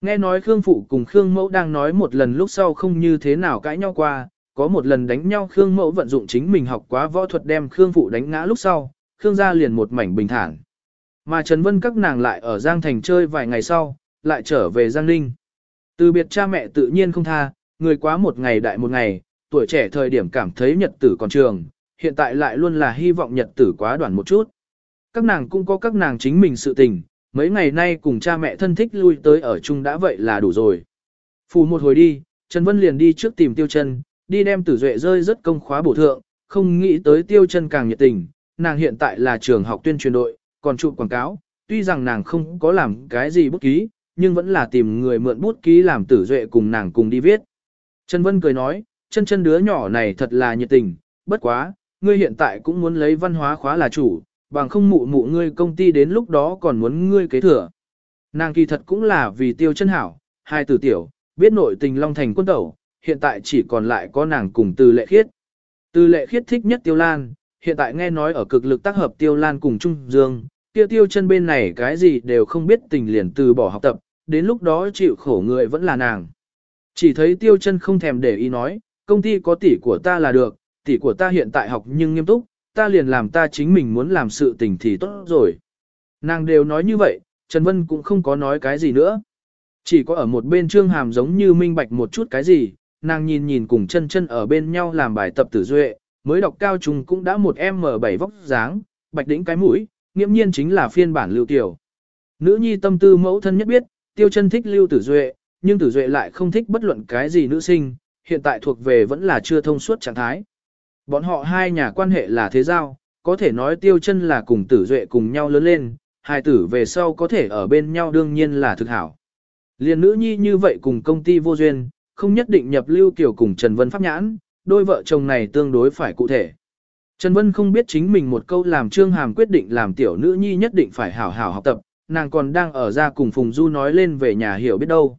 Nghe nói Khương Phụ cùng Khương Mẫu đang nói một lần lúc sau không như thế nào cãi nhau qua, có một lần đánh nhau Khương Mẫu vận dụng chính mình học quá võ thuật đem Khương Phụ đánh ngã lúc sau, Khương gia liền một mảnh bình thản. Mà Trần Vân các nàng lại ở Giang Thành chơi vài ngày sau, lại trở về Giang Ninh. Từ biệt cha mẹ tự nhiên không tha, người quá một ngày đại một ngày, tuổi trẻ thời điểm cảm thấy nhật tử còn trường, hiện tại lại luôn là hy vọng nhật tử quá đoạn một chút. Các nàng cũng có các nàng chính mình sự tình, mấy ngày nay cùng cha mẹ thân thích lui tới ở chung đã vậy là đủ rồi. Phù một hồi đi, Trần Vân liền đi trước tìm Tiêu Chân, đi đem Tử Duệ rơi rất công khóa bổ thượng, không nghĩ tới Tiêu Chân càng nhiệt tình, nàng hiện tại là trường học tuyên truyền đội, còn chụp quảng cáo, tuy rằng nàng không có làm cái gì bút ký, nhưng vẫn là tìm người mượn bút ký làm tử duệ cùng nàng cùng đi viết. Trần Vân cười nói, chân chân đứa nhỏ này thật là nhiệt tình, bất quá, ngươi hiện tại cũng muốn lấy văn hóa khóa là chủ, bằng không mụ mụ ngươi công ty đến lúc đó còn muốn ngươi kế thừa. Nàng kỳ thật cũng là vì tiêu chân hảo, hai tử tiểu, biết nội tình long thành quân tẩu, hiện tại chỉ còn lại có nàng cùng từ lệ khiết. Từ lệ khiết thích nhất tiêu lan, hiện tại nghe nói ở cực lực tác hợp tiêu lan cùng Trung Dương, tiêu tiêu chân bên này cái gì đều không biết tình liền từ bỏ học tập, đến lúc đó chịu khổ người vẫn là nàng. Chỉ thấy tiêu chân không thèm để ý nói, công ty có tỷ của ta là được, tỷ của ta hiện tại học nhưng nghiêm túc, ta liền làm ta chính mình muốn làm sự tình thì tốt rồi. Nàng đều nói như vậy, Trần Vân cũng không có nói cái gì nữa. Chỉ có ở một bên trương hàm giống như minh bạch một chút cái gì, nàng nhìn nhìn cùng chân chân ở bên nhau làm bài tập tử duệ, mới đọc cao trung cũng đã một M7 vóc dáng, bạch đỉnh cái mũi, nghiễm nhiên chính là phiên bản lưu tiểu. Nữ nhi tâm tư mẫu thân nhất biết, tiêu chân thích lưu tử duệ, nhưng tử duệ lại không thích bất luận cái gì nữ sinh, hiện tại thuộc về vẫn là chưa thông suốt trạng thái. Bọn họ hai nhà quan hệ là thế giao, có thể nói tiêu chân là cùng tử duệ cùng nhau lớn lên, hai tử về sau có thể ở bên nhau đương nhiên là thực hảo. Liên nữ nhi như vậy cùng công ty vô duyên, không nhất định nhập lưu kiểu cùng Trần Vân pháp nhãn, đôi vợ chồng này tương đối phải cụ thể. Trần Vân không biết chính mình một câu làm Trương Hàm quyết định làm tiểu nữ nhi nhất định phải hảo hảo học tập, nàng còn đang ở ra cùng Phùng Du nói lên về nhà hiểu biết đâu.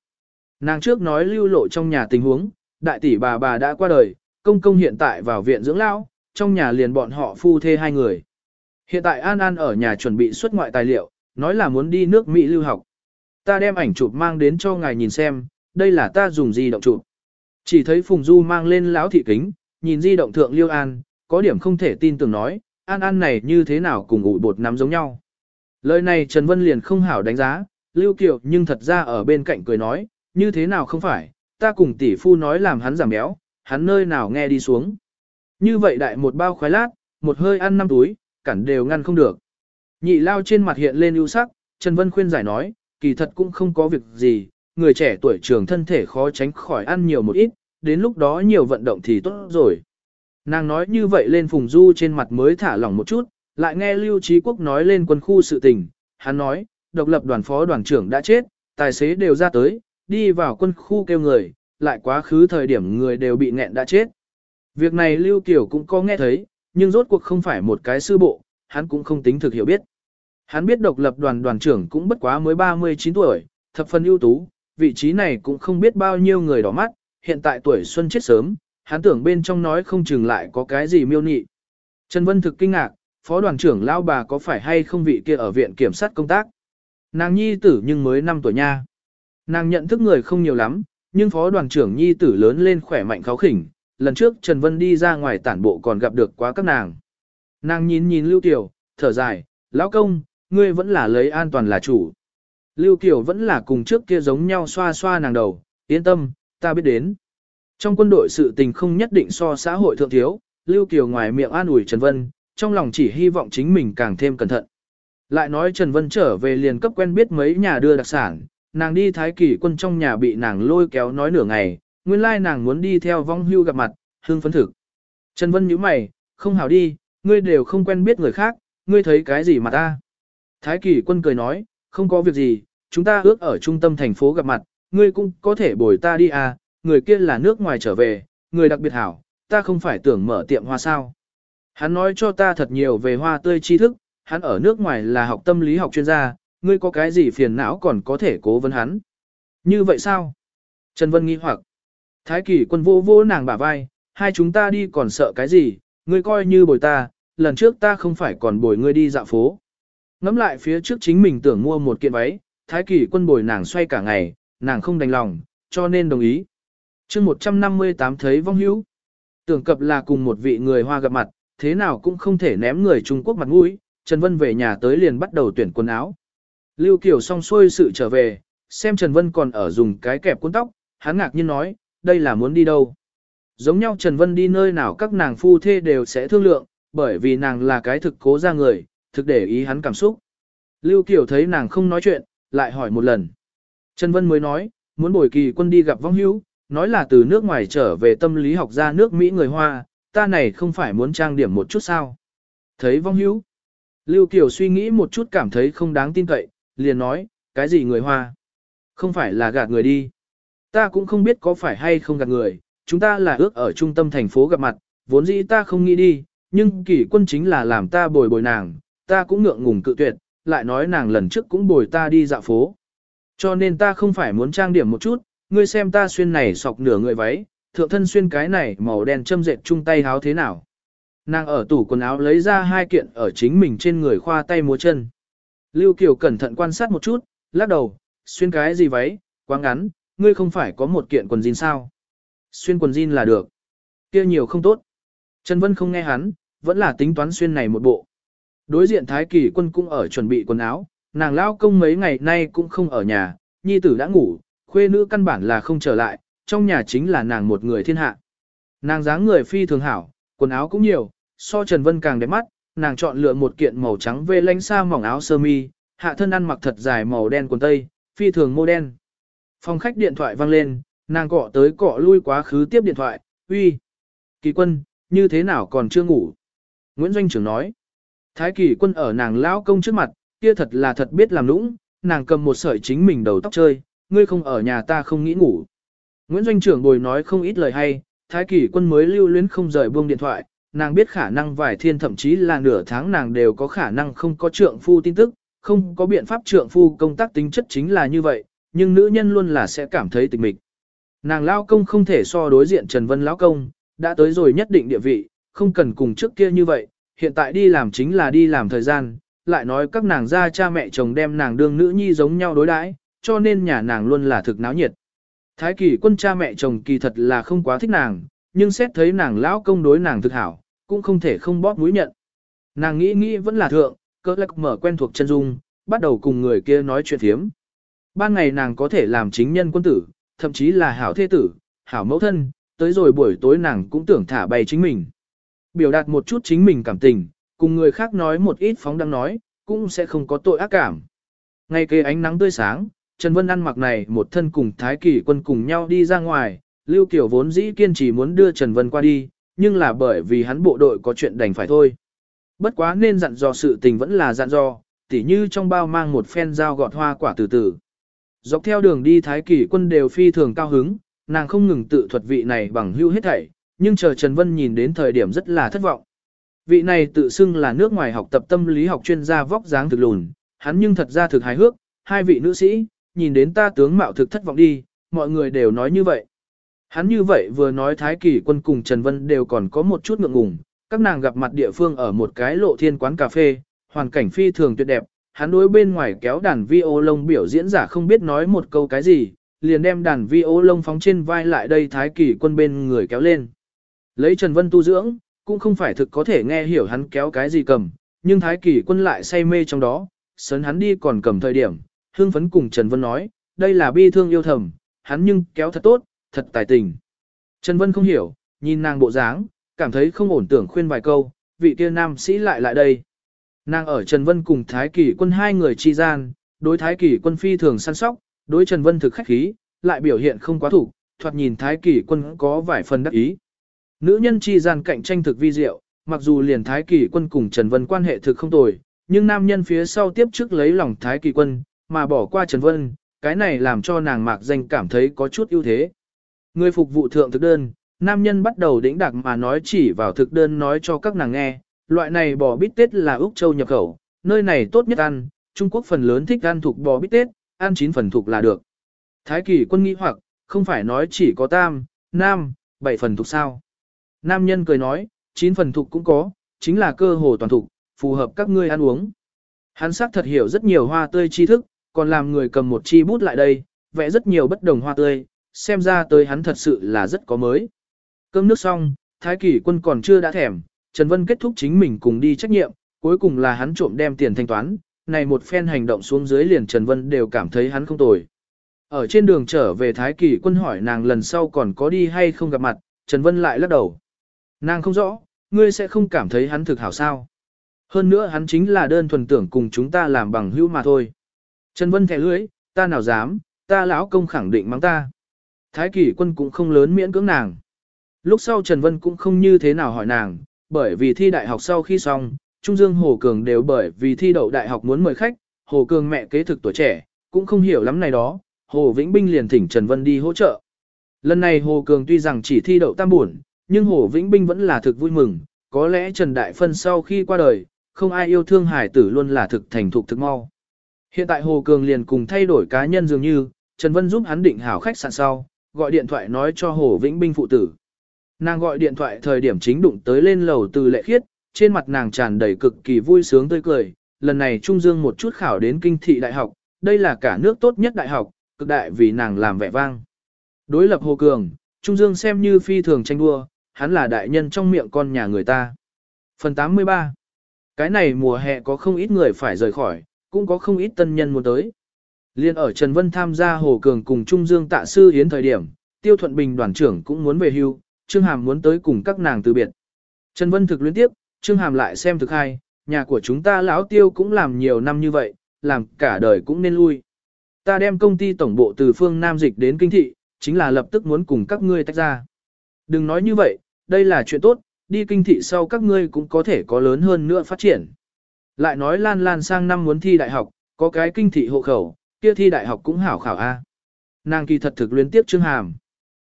Nàng trước nói lưu lộ trong nhà tình huống, đại tỷ bà bà đã qua đời, công công hiện tại vào viện dưỡng lão, trong nhà liền bọn họ phu thê hai người. Hiện tại An An ở nhà chuẩn bị xuất ngoại tài liệu, nói là muốn đi nước Mỹ lưu học. Ta đem ảnh chụp mang đến cho ngài nhìn xem, đây là ta dùng di động chụp. Chỉ thấy Phùng Du mang lên lão thị kính, nhìn di động thượng Liêu An, có điểm không thể tin tưởng nói, An An này như thế nào cùng ủi bột nắm giống nhau. Lời này Trần Vân liền không hảo đánh giá, Lưu Kiều nhưng thật ra ở bên cạnh cười nói, như thế nào không phải, ta cùng tỷ phu nói làm hắn giảm béo, hắn nơi nào nghe đi xuống. Như vậy đại một bao khoái lát, một hơi ăn năm túi, cản đều ngăn không được. Nhị lao trên mặt hiện lên ưu sắc, Trần Vân khuyên giải nói, kỳ thật cũng không có việc gì, người trẻ tuổi trường thân thể khó tránh khỏi ăn nhiều một ít, đến lúc đó nhiều vận động thì tốt rồi. Nàng nói như vậy lên Phùng Du trên mặt mới thả lỏng một chút, lại nghe Lưu Trí Quốc nói lên quân khu sự tình, hắn nói, độc lập đoàn phó đoàn trưởng đã chết, tài xế đều ra tới, đi vào quân khu kêu người, lại quá khứ thời điểm người đều bị nghẹn đã chết. Việc này Lưu Kiều cũng có nghe thấy, nhưng rốt cuộc không phải một cái sư bộ, hắn cũng không tính thực hiểu biết. Hắn biết độc lập đoàn đoàn trưởng cũng bất quá mới 39 tuổi, thập phần ưu tú, vị trí này cũng không biết bao nhiêu người đỏ mắt, hiện tại tuổi xuân chết sớm, hắn tưởng bên trong nói không chừng lại có cái gì miêu nị. Trần Vân thực kinh ngạc, phó đoàn trưởng lao bà có phải hay không vị kia ở viện kiểm sát công tác. Nàng nhi tử nhưng mới 5 tuổi nha. Nàng nhận thức người không nhiều lắm, nhưng phó đoàn trưởng nhi tử lớn lên khỏe mạnh kháo khỉnh, lần trước Trần Vân đi ra ngoài tản bộ còn gặp được quá các nàng. Nàng nhìn nhìn Lưu Tiểu, thở dài, lão công, ngươi vẫn là lấy an toàn là chủ. Lưu Kiều vẫn là cùng trước kia giống nhau xoa xoa nàng đầu, yên tâm, ta biết đến. Trong quân đội sự tình không nhất định so xã hội thượng thiếu, Lưu Kiều ngoài miệng an ủi Trần Vân, trong lòng chỉ hy vọng chính mình càng thêm cẩn thận. Lại nói Trần Vân trở về liền cấp quen biết mấy nhà đưa đặc sản, nàng đi thái kỷ quân trong nhà bị nàng lôi kéo nói nửa ngày, nguyên lai nàng muốn đi theo vong hưu gặp mặt, hương phấn thực. Trần Vân nhíu mày, không hảo đi, ngươi đều không quen biết người khác, ngươi thấy cái gì mà ta. Thái kỷ quân cười nói, không có việc gì, chúng ta ước ở trung tâm thành phố gặp mặt, ngươi cũng có thể bồi ta đi à, người kia là nước ngoài trở về, người đặc biệt hảo, ta không phải tưởng mở tiệm hoa sao. Hắn nói cho ta thật nhiều về hoa tươi tri thức, hắn ở nước ngoài là học tâm lý học chuyên gia, ngươi có cái gì phiền não còn có thể cố vấn hắn. Như vậy sao? Trần Vân nghi hoặc. Thái kỷ quân vô vô nàng bả vai, hai chúng ta đi còn sợ cái gì, ngươi coi như bồi ta, lần trước ta không phải còn bồi ngươi đi dạo phố. Ngắm lại phía trước chính mình tưởng mua một kiện váy, thái kỷ quân bồi nàng xoay cả ngày, nàng không đành lòng, cho nên đồng ý. chương 158 thấy vong hữu. Tưởng cập là cùng một vị người hoa gặp mặt, thế nào cũng không thể ném người Trung Quốc mặt mũi. Trần Vân về nhà tới liền bắt đầu tuyển quần áo. Lưu Kiều xong xuôi sự trở về, xem Trần Vân còn ở dùng cái kẹp cuốn tóc, hắn ngạc nhiên nói, đây là muốn đi đâu. Giống nhau Trần Vân đi nơi nào các nàng phu thê đều sẽ thương lượng, bởi vì nàng là cái thực cố ra người, thực để ý hắn cảm xúc. Lưu Kiều thấy nàng không nói chuyện, lại hỏi một lần. Trần Vân mới nói, muốn bồi kỳ quân đi gặp vong hữu, nói là từ nước ngoài trở về tâm lý học ra nước Mỹ người Hoa, ta này không phải muốn trang điểm một chút sao. Thấy vong hữu. Lưu Kiều suy nghĩ một chút cảm thấy không đáng tin cậy, liền nói, cái gì người hoa? Không phải là gạt người đi. Ta cũng không biết có phải hay không gạt người, chúng ta là ước ở trung tâm thành phố gặp mặt, vốn dĩ ta không nghĩ đi, nhưng kỷ quân chính là làm ta bồi bồi nàng, ta cũng ngượng ngùng cự tuyệt, lại nói nàng lần trước cũng bồi ta đi dạo phố. Cho nên ta không phải muốn trang điểm một chút, ngươi xem ta xuyên này sọc nửa người váy, thượng thân xuyên cái này màu đen châm dệt chung tay háo thế nào. Nàng ở tủ quần áo lấy ra hai kiện ở chính mình trên người khoa tay múa chân. Lưu Kiều cẩn thận quan sát một chút, lắc đầu, xuyên cái gì váy, quá ngắn, ngươi không phải có một kiện quần jean sao. Xuyên quần jean là được. kia nhiều không tốt. Trần Vân không nghe hắn, vẫn là tính toán xuyên này một bộ. Đối diện Thái Kỳ quân cũng ở chuẩn bị quần áo, nàng lao công mấy ngày nay cũng không ở nhà, nhi tử đã ngủ, khuê nữ căn bản là không trở lại, trong nhà chính là nàng một người thiên hạ. Nàng dáng người phi thường hảo, quần áo cũng nhiều, so Trần Vân càng đẹp mắt, nàng chọn lựa một kiện màu trắng vê lánh xa mỏng áo sơ mi, hạ thân ăn mặc thật dài màu đen quần tây, phi thường mô đen. Phòng khách điện thoại vang lên, nàng cọ tới cọ lui quá khứ tiếp điện thoại, uy. Kỳ quân, như thế nào còn chưa ngủ? Nguyễn Doanh trưởng nói. Thái kỳ quân ở nàng lão công trước mặt, kia thật là thật biết làm lũng, nàng cầm một sợi chính mình đầu tóc chơi, ngươi không ở nhà ta không nghĩ ngủ. Nguyễn Doanh trưởng bồi nói không ít lời hay, Thái kỳ quân mới lưu luyến không rời buông điện thoại, nàng biết khả năng vài thiên thậm chí là nửa tháng nàng đều có khả năng không có trượng phu tin tức, không có biện pháp trượng phu công tác tính chất chính là như vậy, nhưng nữ nhân luôn là sẽ cảm thấy tịch mịch. Nàng lao công không thể so đối diện Trần Vân lão công, đã tới rồi nhất định địa vị, không cần cùng trước kia như vậy, hiện tại đi làm chính là đi làm thời gian, lại nói các nàng gia cha mẹ chồng đem nàng đương nữ nhi giống nhau đối đãi, cho nên nhà nàng luôn là thực náo nhiệt. Thái kỳ quân cha mẹ chồng kỳ thật là không quá thích nàng, nhưng xét thấy nàng lão công đối nàng thực hảo, cũng không thể không bóp mũi nhận. Nàng nghĩ nghĩ vẫn là thượng, cỡ lạc mở quen thuộc chân dung, bắt đầu cùng người kia nói chuyện thiếm. Ban ngày nàng có thể làm chính nhân quân tử, thậm chí là hảo thế tử, hảo mẫu thân, tới rồi buổi tối nàng cũng tưởng thả bay chính mình. Biểu đạt một chút chính mình cảm tình, cùng người khác nói một ít phóng đang nói, cũng sẽ không có tội ác cảm. Ngay kế ánh nắng tươi sáng, Trần Vân ăn mặc này một thân cùng Thái Kỳ quân cùng nhau đi ra ngoài, Lưu Kiều vốn dĩ kiên trì muốn đưa Trần Vân qua đi, nhưng là bởi vì hắn bộ đội có chuyện đành phải thôi. Bất quá nên dặn dò sự tình vẫn là dặn dò, tỉ như trong bao mang một phen dao gọt hoa quả từ từ. Dọc theo đường đi Thái Kỳ quân đều phi thường cao hứng, nàng không ngừng tự thuật vị này bằng hưu hết thảy, nhưng chờ Trần Vân nhìn đến thời điểm rất là thất vọng. Vị này tự xưng là nước ngoài học tập tâm lý học chuyên gia vóc dáng thực lùn, hắn nhưng thật ra thực hài hước, hai vị nữ sĩ, nhìn đến ta tướng mạo thực thất vọng đi, mọi người đều nói như vậy. Hắn như vậy vừa nói Thái Kỳ quân cùng Trần Vân đều còn có một chút ngượng ngùng, các nàng gặp mặt địa phương ở một cái lộ thiên quán cà phê, hoàn cảnh phi thường tuyệt đẹp, hắn đối bên ngoài kéo đàn vi ô lông biểu diễn giả không biết nói một câu cái gì, liền đem đàn vi ô lông phóng trên vai lại đây Thái Kỳ quân bên người kéo lên. Lấy Trần Vân tu dưỡng, cũng không phải thực có thể nghe hiểu hắn kéo cái gì cầm, nhưng Thái Kỳ quân lại say mê trong đó, sớn hắn đi còn cầm thời điểm, hương phấn cùng Trần Vân nói, đây là bi thương yêu thầm, hắn nhưng kéo thật tốt, thật tài tình. Trần Vân không hiểu, nhìn nàng bộ dáng, cảm thấy không ổn tưởng khuyên vài câu, vị kia nam sĩ lại lại đây. Nàng ở Trần Vân cùng Thái Kỳ quân hai người chi gian, đối Thái Kỳ quân phi thường săn sóc, đối Trần Vân thực khách khí, lại biểu hiện không quá thủ, thoạt nhìn Thái Kỳ quân có vài phần đắc ý. Nữ nhân chi gian cạnh tranh thực vi diệu, mặc dù liền Thái Kỳ quân cùng Trần Vân quan hệ thực không tồi, nhưng nam nhân phía sau tiếp trước lấy lòng Thái Kỳ quân, mà bỏ qua Trần Vân, cái này làm cho nàng mạc danh cảm thấy có chút ưu thế. Người phục vụ thượng thực đơn, nam nhân bắt đầu đĩnh đặc mà nói chỉ vào thực đơn nói cho các nàng nghe, loại này bò bít tết là Úc Châu nhập khẩu, nơi này tốt nhất ăn, Trung Quốc phần lớn thích ăn thuộc bò bít tết, ăn chín phần thuộc là được. Thái kỳ quân nghĩ hoặc, không phải nói chỉ có tam, nam, bảy phần thuộc sao. Nam nhân cười nói, chín phần thuộc cũng có, chính là cơ hồ toàn thuộc, phù hợp các ngươi ăn uống. Hắn sắc thật hiểu rất nhiều hoa tươi tri thức, còn làm người cầm một chi bút lại đây, vẽ rất nhiều bất đồng hoa tươi, xem ra tới hắn thật sự là rất có mới. Cơm nước xong, Thái Kỳ quân còn chưa đã thèm, Trần Vân kết thúc chính mình cùng đi trách nhiệm, cuối cùng là hắn trộm đem tiền thanh toán, này một phen hành động xuống dưới liền Trần Vân đều cảm thấy hắn không tồi. Ở trên đường trở về Thái Kỳ quân hỏi nàng lần sau còn có đi hay không gặp mặt, Trần Vân lại lắc đầu. Nàng không rõ, ngươi sẽ không cảm thấy hắn thực hảo sao. Hơn nữa hắn chính là đơn thuần tưởng cùng chúng ta làm bằng hữu mà thôi. Trần Vân thẻ lưới, ta nào dám, ta lão công khẳng định mắng ta. Thái kỷ quân cũng không lớn miễn cưỡng nàng. Lúc sau Trần Vân cũng không như thế nào hỏi nàng, bởi vì thi đại học sau khi xong, Trung Dương Hồ Cường đều bởi vì thi đậu đại học muốn mời khách, Hồ Cường mẹ kế thực tuổi trẻ, cũng không hiểu lắm này đó, Hồ Vĩnh Binh liền thỉnh Trần Vân đi hỗ trợ. Lần này Hồ Cường tuy rằng chỉ thi đậu tam buồn, nhưng Hồ Vĩnh Binh vẫn là thực vui mừng, có lẽ Trần Đại Phân sau khi qua đời, không ai yêu thương hải tử luôn là thực thành thục thực mau. Hiện tại Hồ Cường liền cùng thay đổi cá nhân dường như, Trần Vân giúp hắn định hảo khách sạn sau, gọi điện thoại nói cho Hồ Vĩnh Binh phụ tử. Nàng gọi điện thoại thời điểm chính đụng tới lên lầu từ lệ khiết, trên mặt nàng tràn đầy cực kỳ vui sướng tươi cười, lần này Trung Dương một chút khảo đến kinh thị đại học, đây là cả nước tốt nhất đại học, cực đại vì nàng làm vẻ vang. Đối lập Hồ Cường, Trung Dương xem như phi thường tranh đua, hắn là đại nhân trong miệng con nhà người ta. Phần 83 Cái này mùa hè có không ít người phải rời khỏi, cũng có không ít tân nhân muốn tới. Liên ở Trần Vân tham gia Hồ Cường cùng Trung Dương tạ sư hiến thời điểm, Tiêu Thuận Bình đoàn trưởng cũng muốn về hưu, Trương Hàm muốn tới cùng các nàng từ biệt. Trần Vân thực luyến tiếp, Trương Hàm lại xem thực hay, nhà của chúng ta lão Tiêu cũng làm nhiều năm như vậy, làm cả đời cũng nên lui. Ta đem công ty tổng bộ từ phương Nam dịch đến kinh thị, chính là lập tức muốn cùng các ngươi tách ra. Đừng nói như vậy, đây là chuyện tốt, đi kinh thị sau các ngươi cũng có thể có lớn hơn nữa phát triển. Lại nói Lan Lan sang năm muốn thi đại học, có cái kinh thị hộ khẩu, kia thi đại học cũng hảo khảo A. Nàng kỳ thật thực liên tiếp Trương Hàm.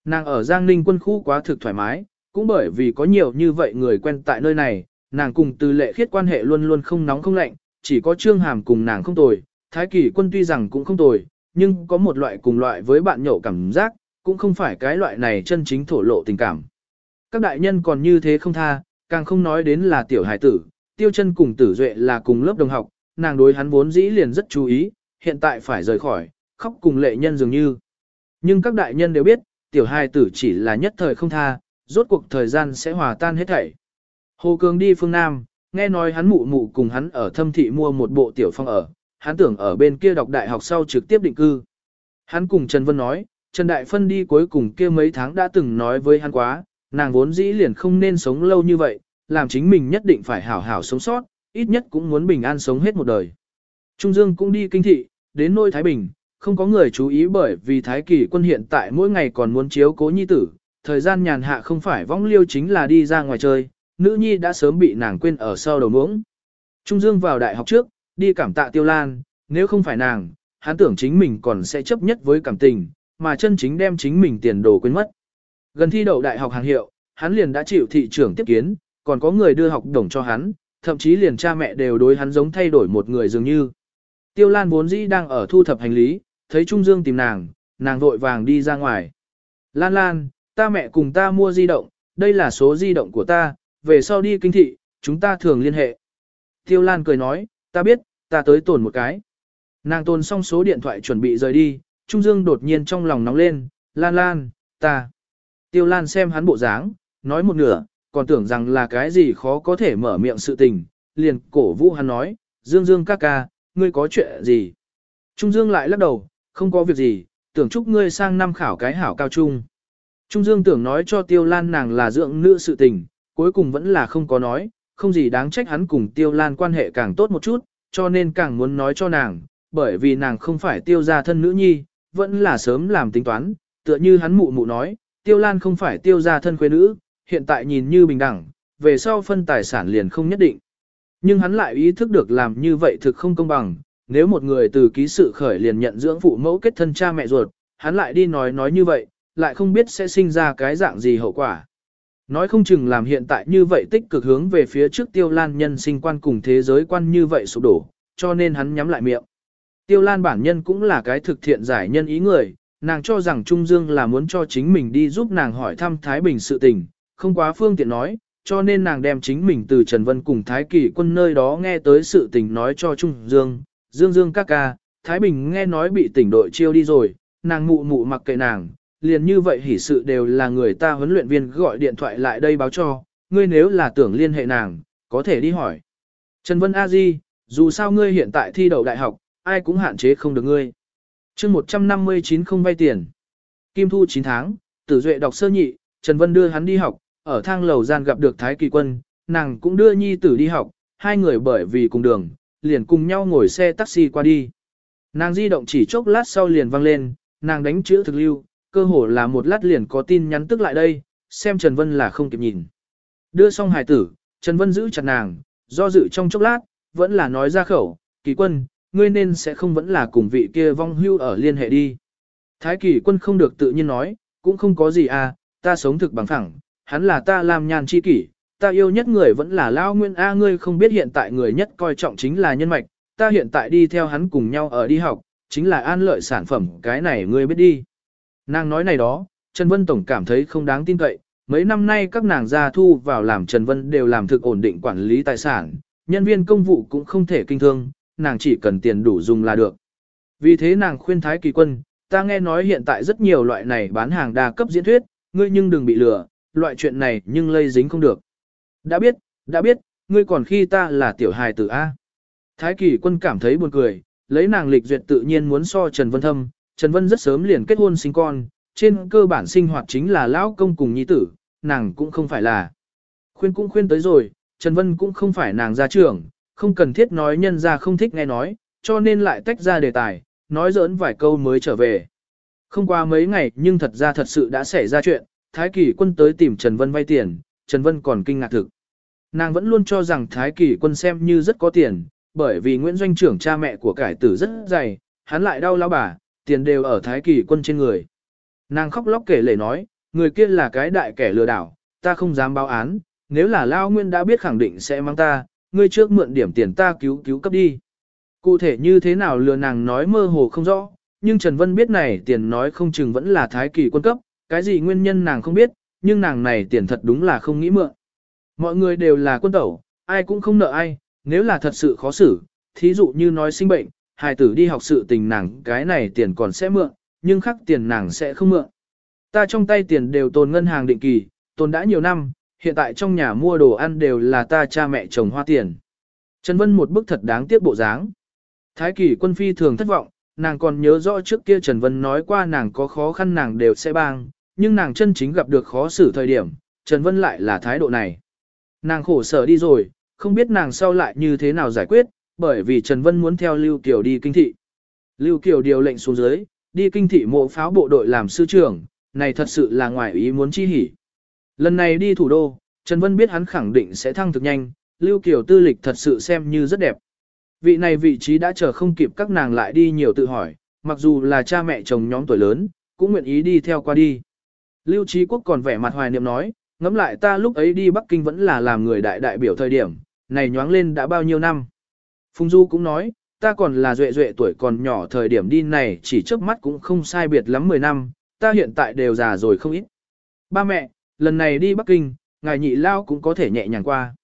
Nàng ở Giang Ninh quân khu quá thực thoải mái, cũng bởi vì có nhiều như vậy người quen tại nơi này, nàng cùng từ lệ khiết quan hệ luôn luôn không nóng không lạnh, chỉ có Trương Hàm cùng nàng không tồi, Thái Kỳ quân tuy rằng cũng không tồi, nhưng có một loại cùng loại với bạn nhậu cảm giác, cũng không phải cái loại này chân chính thổ lộ tình cảm. Các đại nhân còn như thế không tha, càng không nói đến là tiểu hải tử, tiêu chân cùng tử duệ là cùng lớp đồng học, nàng đối hắn vốn dĩ liền rất chú ý, hiện tại phải rời khỏi, khóc cùng lệ nhân dường như. Nhưng các đại nhân đều biết, tiểu hài tử chỉ là nhất thời không tha, rốt cuộc thời gian sẽ hòa tan hết thảy. Hồ Cường đi phương Nam, nghe nói hắn mụ mụ cùng hắn ở thâm thị mua một bộ tiểu phong ở, hắn tưởng ở bên kia đọc đại học sau trực tiếp định cư. Hắn cùng Trần Vân nói, Trần Đại Phân đi cuối cùng kia mấy tháng đã từng nói với hắn quá, nàng vốn dĩ liền không nên sống lâu như vậy, làm chính mình nhất định phải hảo hảo sống sót, ít nhất cũng muốn bình an sống hết một đời. Trung Dương cũng đi kinh thị, đến nôi Thái Bình, không có người chú ý bởi vì Thái Kỳ quân hiện tại mỗi ngày còn muốn chiếu cố nhi tử, thời gian nhàn hạ không phải vong liêu chính là đi ra ngoài chơi, nữ nhi đã sớm bị nàng quên ở sau đầu muỗng. Trung Dương vào đại học trước, đi cảm tạ Tiêu Lan, nếu không phải nàng, hắn tưởng chính mình còn sẽ chấp nhất với cảm tình, mà chân chính đem chính mình tiền đồ quên mất. Gần thi đậu đại học hàng hiệu, hắn liền đã chịu thị trưởng tiếp kiến, còn có người đưa học đồng cho hắn, thậm chí liền cha mẹ đều đối hắn giống thay đổi một người dường như. Tiêu Lan vốn dĩ đang ở thu thập hành lý, thấy Trung Dương tìm nàng, nàng vội vàng đi ra ngoài. Lan Lan, ta mẹ cùng ta mua di động, đây là số di động của ta, về sau đi kinh thị, chúng ta thường liên hệ. Tiêu Lan cười nói, ta biết, ta tới tổn một cái. Nàng tồn xong số điện thoại chuẩn bị rời đi, Trung Dương đột nhiên trong lòng nóng lên, Lan Lan, ta. Tiêu Lan xem hắn bộ dáng, nói một nửa, còn tưởng rằng là cái gì khó có thể mở miệng sự tình, liền cổ vũ hắn nói, Dương Dương ca ca, ngươi có chuyện gì? Trung Dương lại lắc đầu, không có việc gì, tưởng chúc ngươi sang năm khảo cái hảo cao trung. Trung Dương tưởng nói cho Tiêu Lan nàng là dưỡng nữ sự tình, cuối cùng vẫn là không có nói, không gì đáng trách hắn cùng Tiêu Lan quan hệ càng tốt một chút, cho nên càng muốn nói cho nàng, bởi vì nàng không phải tiêu gia thân nữ nhi, vẫn là sớm làm tính toán, tựa như hắn mụ mụ nói, Tiêu Lan không phải tiêu gia thân quê nữ, hiện tại nhìn như bình đẳng, về sau phân tài sản liền không nhất định. Nhưng hắn lại ý thức được làm như vậy thực không công bằng, nếu một người từ ký sự khởi liền nhận dưỡng phụ mẫu kết thân cha mẹ ruột, hắn lại đi nói nói như vậy, lại không biết sẽ sinh ra cái dạng gì hậu quả. Nói không chừng làm hiện tại như vậy tích cực hướng về phía trước tiêu lan nhân sinh quan cùng thế giới quan như vậy sụp đổ, cho nên hắn nhắm lại miệng. Tiêu lan bản nhân cũng là cái thực thiện giải nhân ý người, nàng cho rằng Trung Dương là muốn cho chính mình đi giúp nàng hỏi thăm Thái Bình sự tình, không quá phương tiện nói, cho nên nàng đem chính mình từ Trần Vân cùng Thái Kỳ quân nơi đó nghe tới sự tình nói cho Trung Dương, Dương Dương các ca, Thái Bình nghe nói bị tỉnh đội chiêu đi rồi, nàng mụ mụ mặc kệ nàng, liền như vậy hỉ sự đều là người ta huấn luyện viên gọi điện thoại lại đây báo cho, ngươi nếu là tưởng liên hệ nàng, có thể đi hỏi. Trần Vân A Di, dù sao ngươi hiện tại thi đậu đại học, ai cũng hạn chế không được ngươi. chương 159 không vay tiền. Kim thu 9 tháng, tử duệ đọc sơ nhị, Trần Vân đưa hắn đi học, ở thang lầu gian gặp được Thái Kỳ Quân, nàng cũng đưa nhi tử đi học, hai người bởi vì cùng đường, liền cùng nhau ngồi xe taxi qua đi. Nàng di động chỉ chốc lát sau liền vang lên, nàng đánh chữ thực lưu, cơ hồ là một lát liền có tin nhắn tức lại đây, xem Trần Vân là không kịp nhìn. Đưa xong hài tử, Trần Vân giữ chặt nàng, do dự trong chốc lát, vẫn là nói ra khẩu, kỳ quân, ngươi nên sẽ không vẫn là cùng vị kia vong hưu ở liên hệ đi. Thái kỳ quân không được tự nhiên nói, cũng không có gì à, ta sống thực bằng phẳng, hắn là ta làm nhàn chi kỷ, ta yêu nhất người vẫn là Lao Nguyên A ngươi không biết hiện tại người nhất coi trọng chính là nhân mạch, ta hiện tại đi theo hắn cùng nhau ở đi học, chính là an lợi sản phẩm cái này ngươi biết đi. Nàng nói này đó, Trần Vân Tổng cảm thấy không đáng tin cậy, mấy năm nay các nàng gia thu vào làm Trần Vân đều làm thực ổn định quản lý tài sản, nhân viên công vụ cũng không thể kinh thương, nàng chỉ cần tiền đủ dùng là được. Vì thế nàng khuyên Thái Kỳ Quân, ta nghe nói hiện tại rất nhiều loại này bán hàng đa cấp diễn thuyết, ngươi nhưng đừng bị lừa, loại chuyện này nhưng lây dính không được. Đã biết, đã biết, ngươi còn khi ta là tiểu hài tử A. Thái Kỳ Quân cảm thấy buồn cười, lấy nàng lịch duyệt tự nhiên muốn so Trần Vân thâm, Trần Vân rất sớm liền kết hôn sinh con, trên cơ bản sinh hoạt chính là lão công cùng nhi tử, nàng cũng không phải là. Khuyên cũng khuyên tới rồi, Trần Vân cũng không phải nàng gia trưởng, không cần thiết nói nhân ra không thích nghe nói, cho nên lại tách ra đề tài, nói giỡn vài câu mới trở về. Không qua mấy ngày nhưng thật ra thật sự đã xảy ra chuyện, Thái Kỳ quân tới tìm Trần Vân vay tiền, Trần Vân còn kinh ngạc thực. Nàng vẫn luôn cho rằng Thái Kỳ quân xem như rất có tiền, bởi vì Nguyễn Doanh trưởng cha mẹ của cải tử rất dày, hắn lại đau lao bà, tiền đều ở Thái Kỳ quân trên người. Nàng khóc lóc kể lể nói, người kia là cái đại kẻ lừa đảo, ta không dám báo án, nếu là Lao Nguyên đã biết khẳng định sẽ mang ta, ngươi trước mượn điểm tiền ta cứu cứu cấp đi. Cụ thể như thế nào lừa nàng nói mơ hồ không rõ, nhưng Trần Vân biết này tiền nói không chừng vẫn là thái kỳ quân cấp, cái gì nguyên nhân nàng không biết, nhưng nàng này tiền thật đúng là không nghĩ mượn. Mọi người đều là quân tẩu, ai cũng không nợ ai, nếu là thật sự khó xử, thí dụ như nói sinh bệnh, hài tử đi học sự tình nàng cái này tiền còn sẽ mượn, nhưng khắc tiền nàng sẽ không mượn. Ta trong tay tiền đều tồn ngân hàng định kỳ, tồn đã nhiều năm, hiện tại trong nhà mua đồ ăn đều là ta cha mẹ chồng hoa tiền. Trần Vân một bức thật đáng tiếc bộ dáng. Thái kỳ quân phi thường thất vọng, nàng còn nhớ rõ trước kia Trần Vân nói qua nàng có khó khăn nàng đều sẽ bang, nhưng nàng chân chính gặp được khó xử thời điểm, Trần Vân lại là thái độ này. Nàng khổ sở đi rồi, không biết nàng sau lại như thế nào giải quyết, bởi vì Trần Vân muốn theo Lưu Kiều đi kinh thị. Lưu Kiều điều lệnh xuống dưới, đi kinh thị mộ pháo bộ đội làm sư trưởng, này thật sự là ngoài ý muốn chi hỉ. Lần này đi thủ đô, Trần Vân biết hắn khẳng định sẽ thăng thực nhanh, Lưu Kiều tư lịch thật sự xem như rất đẹp. Vị này vị trí đã chờ không kịp các nàng lại đi nhiều tự hỏi, mặc dù là cha mẹ chồng nhóm tuổi lớn, cũng nguyện ý đi theo qua đi. Lưu Trí Quốc còn vẻ mặt hoài niệm nói, ngẫm lại ta lúc ấy đi Bắc Kinh vẫn là làm người đại đại biểu thời điểm, này nhoáng lên đã bao nhiêu năm. Phùng Du cũng nói, ta còn là duệ duệ tuổi còn nhỏ thời điểm đi này chỉ trước mắt cũng không sai biệt lắm 10 năm, ta hiện tại đều già rồi không ít. Ba mẹ, lần này đi Bắc Kinh, ngài nhị lao cũng có thể nhẹ nhàng qua.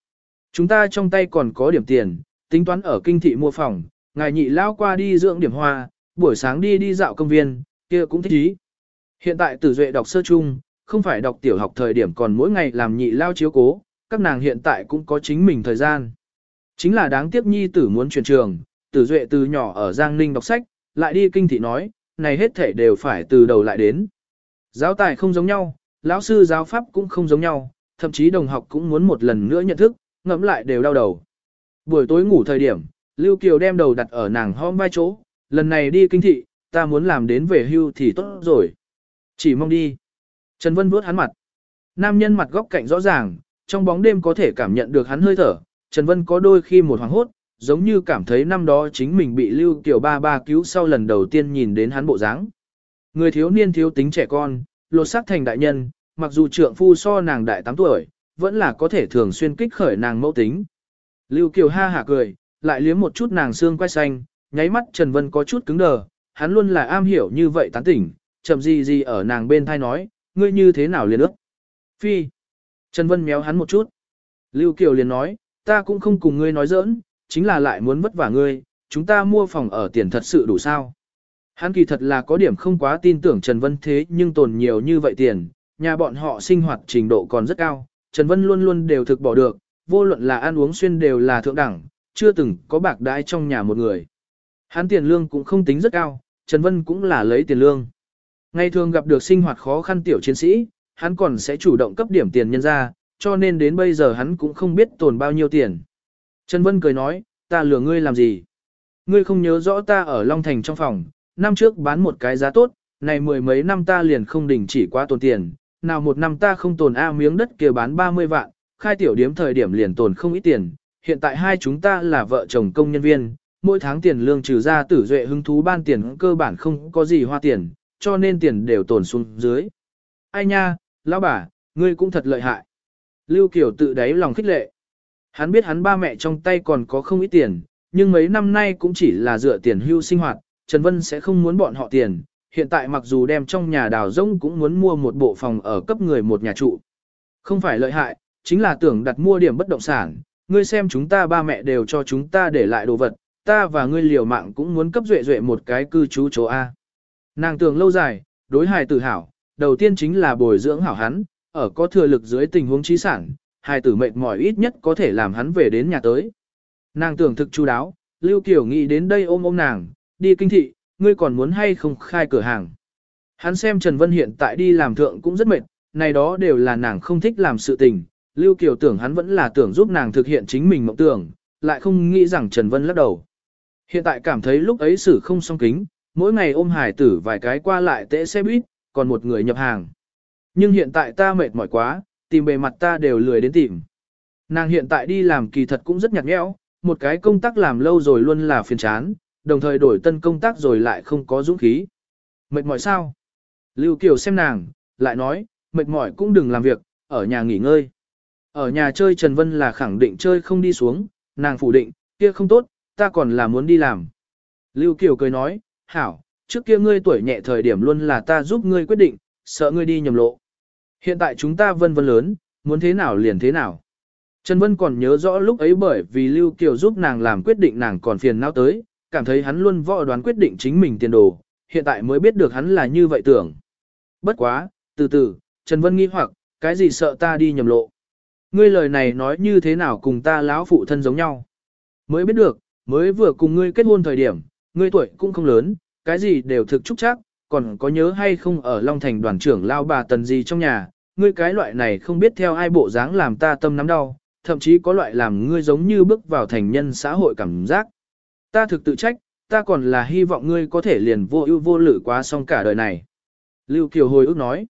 Chúng ta trong tay còn có điểm tiền, tính toán ở kinh thị mua phòng, ngài nhị lao qua đi dưỡng điểm hoa, buổi sáng đi đi dạo công viên, kia cũng thích ý. Hiện tại tử duệ đọc sơ chung, không phải đọc tiểu học thời điểm còn mỗi ngày làm nhị lao chiếu cố, các nàng hiện tại cũng có chính mình thời gian. Chính là đáng tiếc nhi tử muốn chuyển trường, tử duệ từ nhỏ ở Giang Ninh đọc sách, lại đi kinh thị nói, này hết thể đều phải từ đầu lại đến. Giáo tài không giống nhau, lão sư giáo pháp cũng không giống nhau, thậm chí đồng học cũng muốn một lần nữa nhận thức, ngẫm lại đều đau đầu. Buổi tối ngủ thời điểm, Lưu Kiều đem đầu đặt ở nàng hôm vai chỗ, lần này đi kinh thị, ta muốn làm đến về hưu thì tốt rồi. Chỉ mong đi. Trần Vân vuốt hắn mặt. Nam nhân mặt góc cạnh rõ ràng, trong bóng đêm có thể cảm nhận được hắn hơi thở. Trần Vân có đôi khi một hoàng hốt, giống như cảm thấy năm đó chính mình bị Lưu Kiều ba ba cứu sau lần đầu tiên nhìn đến hắn bộ dáng. Người thiếu niên thiếu tính trẻ con, lột xác thành đại nhân, mặc dù trượng phu so nàng đại 8 tuổi, vẫn là có thể thường xuyên kích khởi nàng mẫu tính. Lưu Kiều ha hả cười, lại liếm một chút nàng xương quay xanh, nháy mắt Trần Vân có chút cứng đờ, hắn luôn là am hiểu như vậy tán tỉnh, chậm gì gì ở nàng bên thai nói, ngươi như thế nào liền ước. Phi. Trần Vân méo hắn một chút. Lưu Kiều liền nói, ta cũng không cùng ngươi nói giỡn, chính là lại muốn vất vả ngươi, chúng ta mua phòng ở tiền thật sự đủ sao. Hắn kỳ thật là có điểm không quá tin tưởng Trần Vân thế nhưng tồn nhiều như vậy tiền, nhà bọn họ sinh hoạt trình độ còn rất cao, Trần Vân luôn luôn đều thực bỏ được, vô luận là ăn uống xuyên đều là thượng đẳng, chưa từng có bạc đãi trong nhà một người. Hắn tiền lương cũng không tính rất cao, Trần Vân cũng là lấy tiền lương. Ngày thường gặp được sinh hoạt khó khăn tiểu chiến sĩ, hắn còn sẽ chủ động cấp điểm tiền nhân ra, cho nên đến bây giờ hắn cũng không biết tồn bao nhiêu tiền. Trần Vân cười nói, ta lừa ngươi làm gì? Ngươi không nhớ rõ ta ở Long Thành trong phòng, năm trước bán một cái giá tốt, này mười mấy năm ta liền không đình chỉ quá tồn tiền, nào một năm ta không tồn A miếng đất kia bán 30 vạn, khai tiểu điếm thời điểm liền tồn không ít tiền, hiện tại hai chúng ta là vợ chồng công nhân viên, mỗi tháng tiền lương trừ ra tử duệ hứng thú ban tiền cơ bản không có gì hoa tiền, cho nên tiền đều tồn xuống dưới. Ai nha, lão bà, ngươi cũng thật lợi hại. Lưu Kiều tự đáy lòng khích lệ. Hắn biết hắn ba mẹ trong tay còn có không ít tiền, nhưng mấy năm nay cũng chỉ là dựa tiền hưu sinh hoạt, Trần Vân sẽ không muốn bọn họ tiền. Hiện tại mặc dù đem trong nhà đào rông cũng muốn mua một bộ phòng ở cấp người một nhà trụ. Không phải lợi hại, chính là tưởng đặt mua điểm bất động sản. Ngươi xem chúng ta ba mẹ đều cho chúng ta để lại đồ vật, ta và ngươi liều mạng cũng muốn cấp duệ duệ một cái cư trú chỗ A. Nàng tưởng lâu dài, đối hài tử hảo, đầu tiên chính là bồi dưỡng hảo hắn, ở có thừa lực dưới tình huống trí sản, hài tử mệt mỏi ít nhất có thể làm hắn về đến nhà tới. Nàng tưởng thực chu đáo, Lưu Kiều nghĩ đến đây ôm ôm nàng, đi kinh thị, ngươi còn muốn hay không khai cửa hàng. Hắn xem Trần Vân hiện tại đi làm thượng cũng rất mệt, này đó đều là nàng không thích làm sự tình. Lưu Kiều tưởng hắn vẫn là tưởng giúp nàng thực hiện chính mình mộng tưởng, lại không nghĩ rằng Trần Vân lắc đầu. Hiện tại cảm thấy lúc ấy xử không song kính, mỗi ngày ôm hải tử vài cái qua lại tễ xe buýt, còn một người nhập hàng. Nhưng hiện tại ta mệt mỏi quá, tìm bề mặt ta đều lười đến tìm. Nàng hiện tại đi làm kỳ thật cũng rất nhạt nhẽo, một cái công tác làm lâu rồi luôn là phiền chán, đồng thời đổi tân công tác rồi lại không có dũng khí. Mệt mỏi sao? Lưu Kiều xem nàng, lại nói, mệt mỏi cũng đừng làm việc, ở nhà nghỉ ngơi. Ở nhà chơi Trần Vân là khẳng định chơi không đi xuống, nàng phủ định, kia không tốt, ta còn là muốn đi làm. Lưu Kiều cười nói, hảo, trước kia ngươi tuổi nhẹ thời điểm luôn là ta giúp ngươi quyết định, sợ ngươi đi nhầm lộ. Hiện tại chúng ta vân vân lớn, muốn thế nào liền thế nào. Trần Vân còn nhớ rõ lúc ấy bởi vì Lưu Kiều giúp nàng làm quyết định nàng còn phiền não tới, cảm thấy hắn luôn võ đoán quyết định chính mình tiền đồ, hiện tại mới biết được hắn là như vậy tưởng. Bất quá, từ từ, Trần Vân nghi hoặc, cái gì sợ ta đi nhầm lộ. Ngươi lời này nói như thế nào cùng ta lão phụ thân giống nhau. Mới biết được, mới vừa cùng ngươi kết hôn thời điểm, ngươi tuổi cũng không lớn, cái gì đều thực trúc chắc, còn có nhớ hay không ở Long Thành đoàn trưởng lao bà tần gì trong nhà, ngươi cái loại này không biết theo ai bộ dáng làm ta tâm nắm đau, thậm chí có loại làm ngươi giống như bước vào thành nhân xã hội cảm giác. Ta thực tự trách, ta còn là hy vọng ngươi có thể liền vô ưu vô lự quá xong cả đời này. Lưu Kiều hồi ước nói.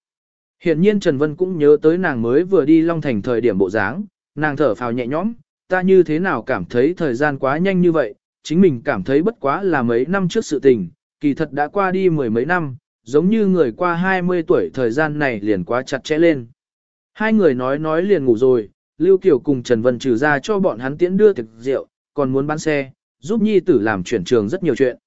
Hiện nhiên Trần Vân cũng nhớ tới nàng mới vừa đi Long Thành thời điểm bộ dáng, nàng thở phào nhẹ nhõm, ta như thế nào cảm thấy thời gian quá nhanh như vậy, chính mình cảm thấy bất quá là mấy năm trước sự tình, kỳ thật đã qua đi mười mấy năm, giống như người qua 20 tuổi thời gian này liền quá chặt chẽ lên. Hai người nói nói liền ngủ rồi, Lưu Kiều cùng Trần Vân trừ ra cho bọn hắn tiễn đưa thực rượu, còn muốn bán xe, giúp nhi tử làm chuyển trường rất nhiều chuyện.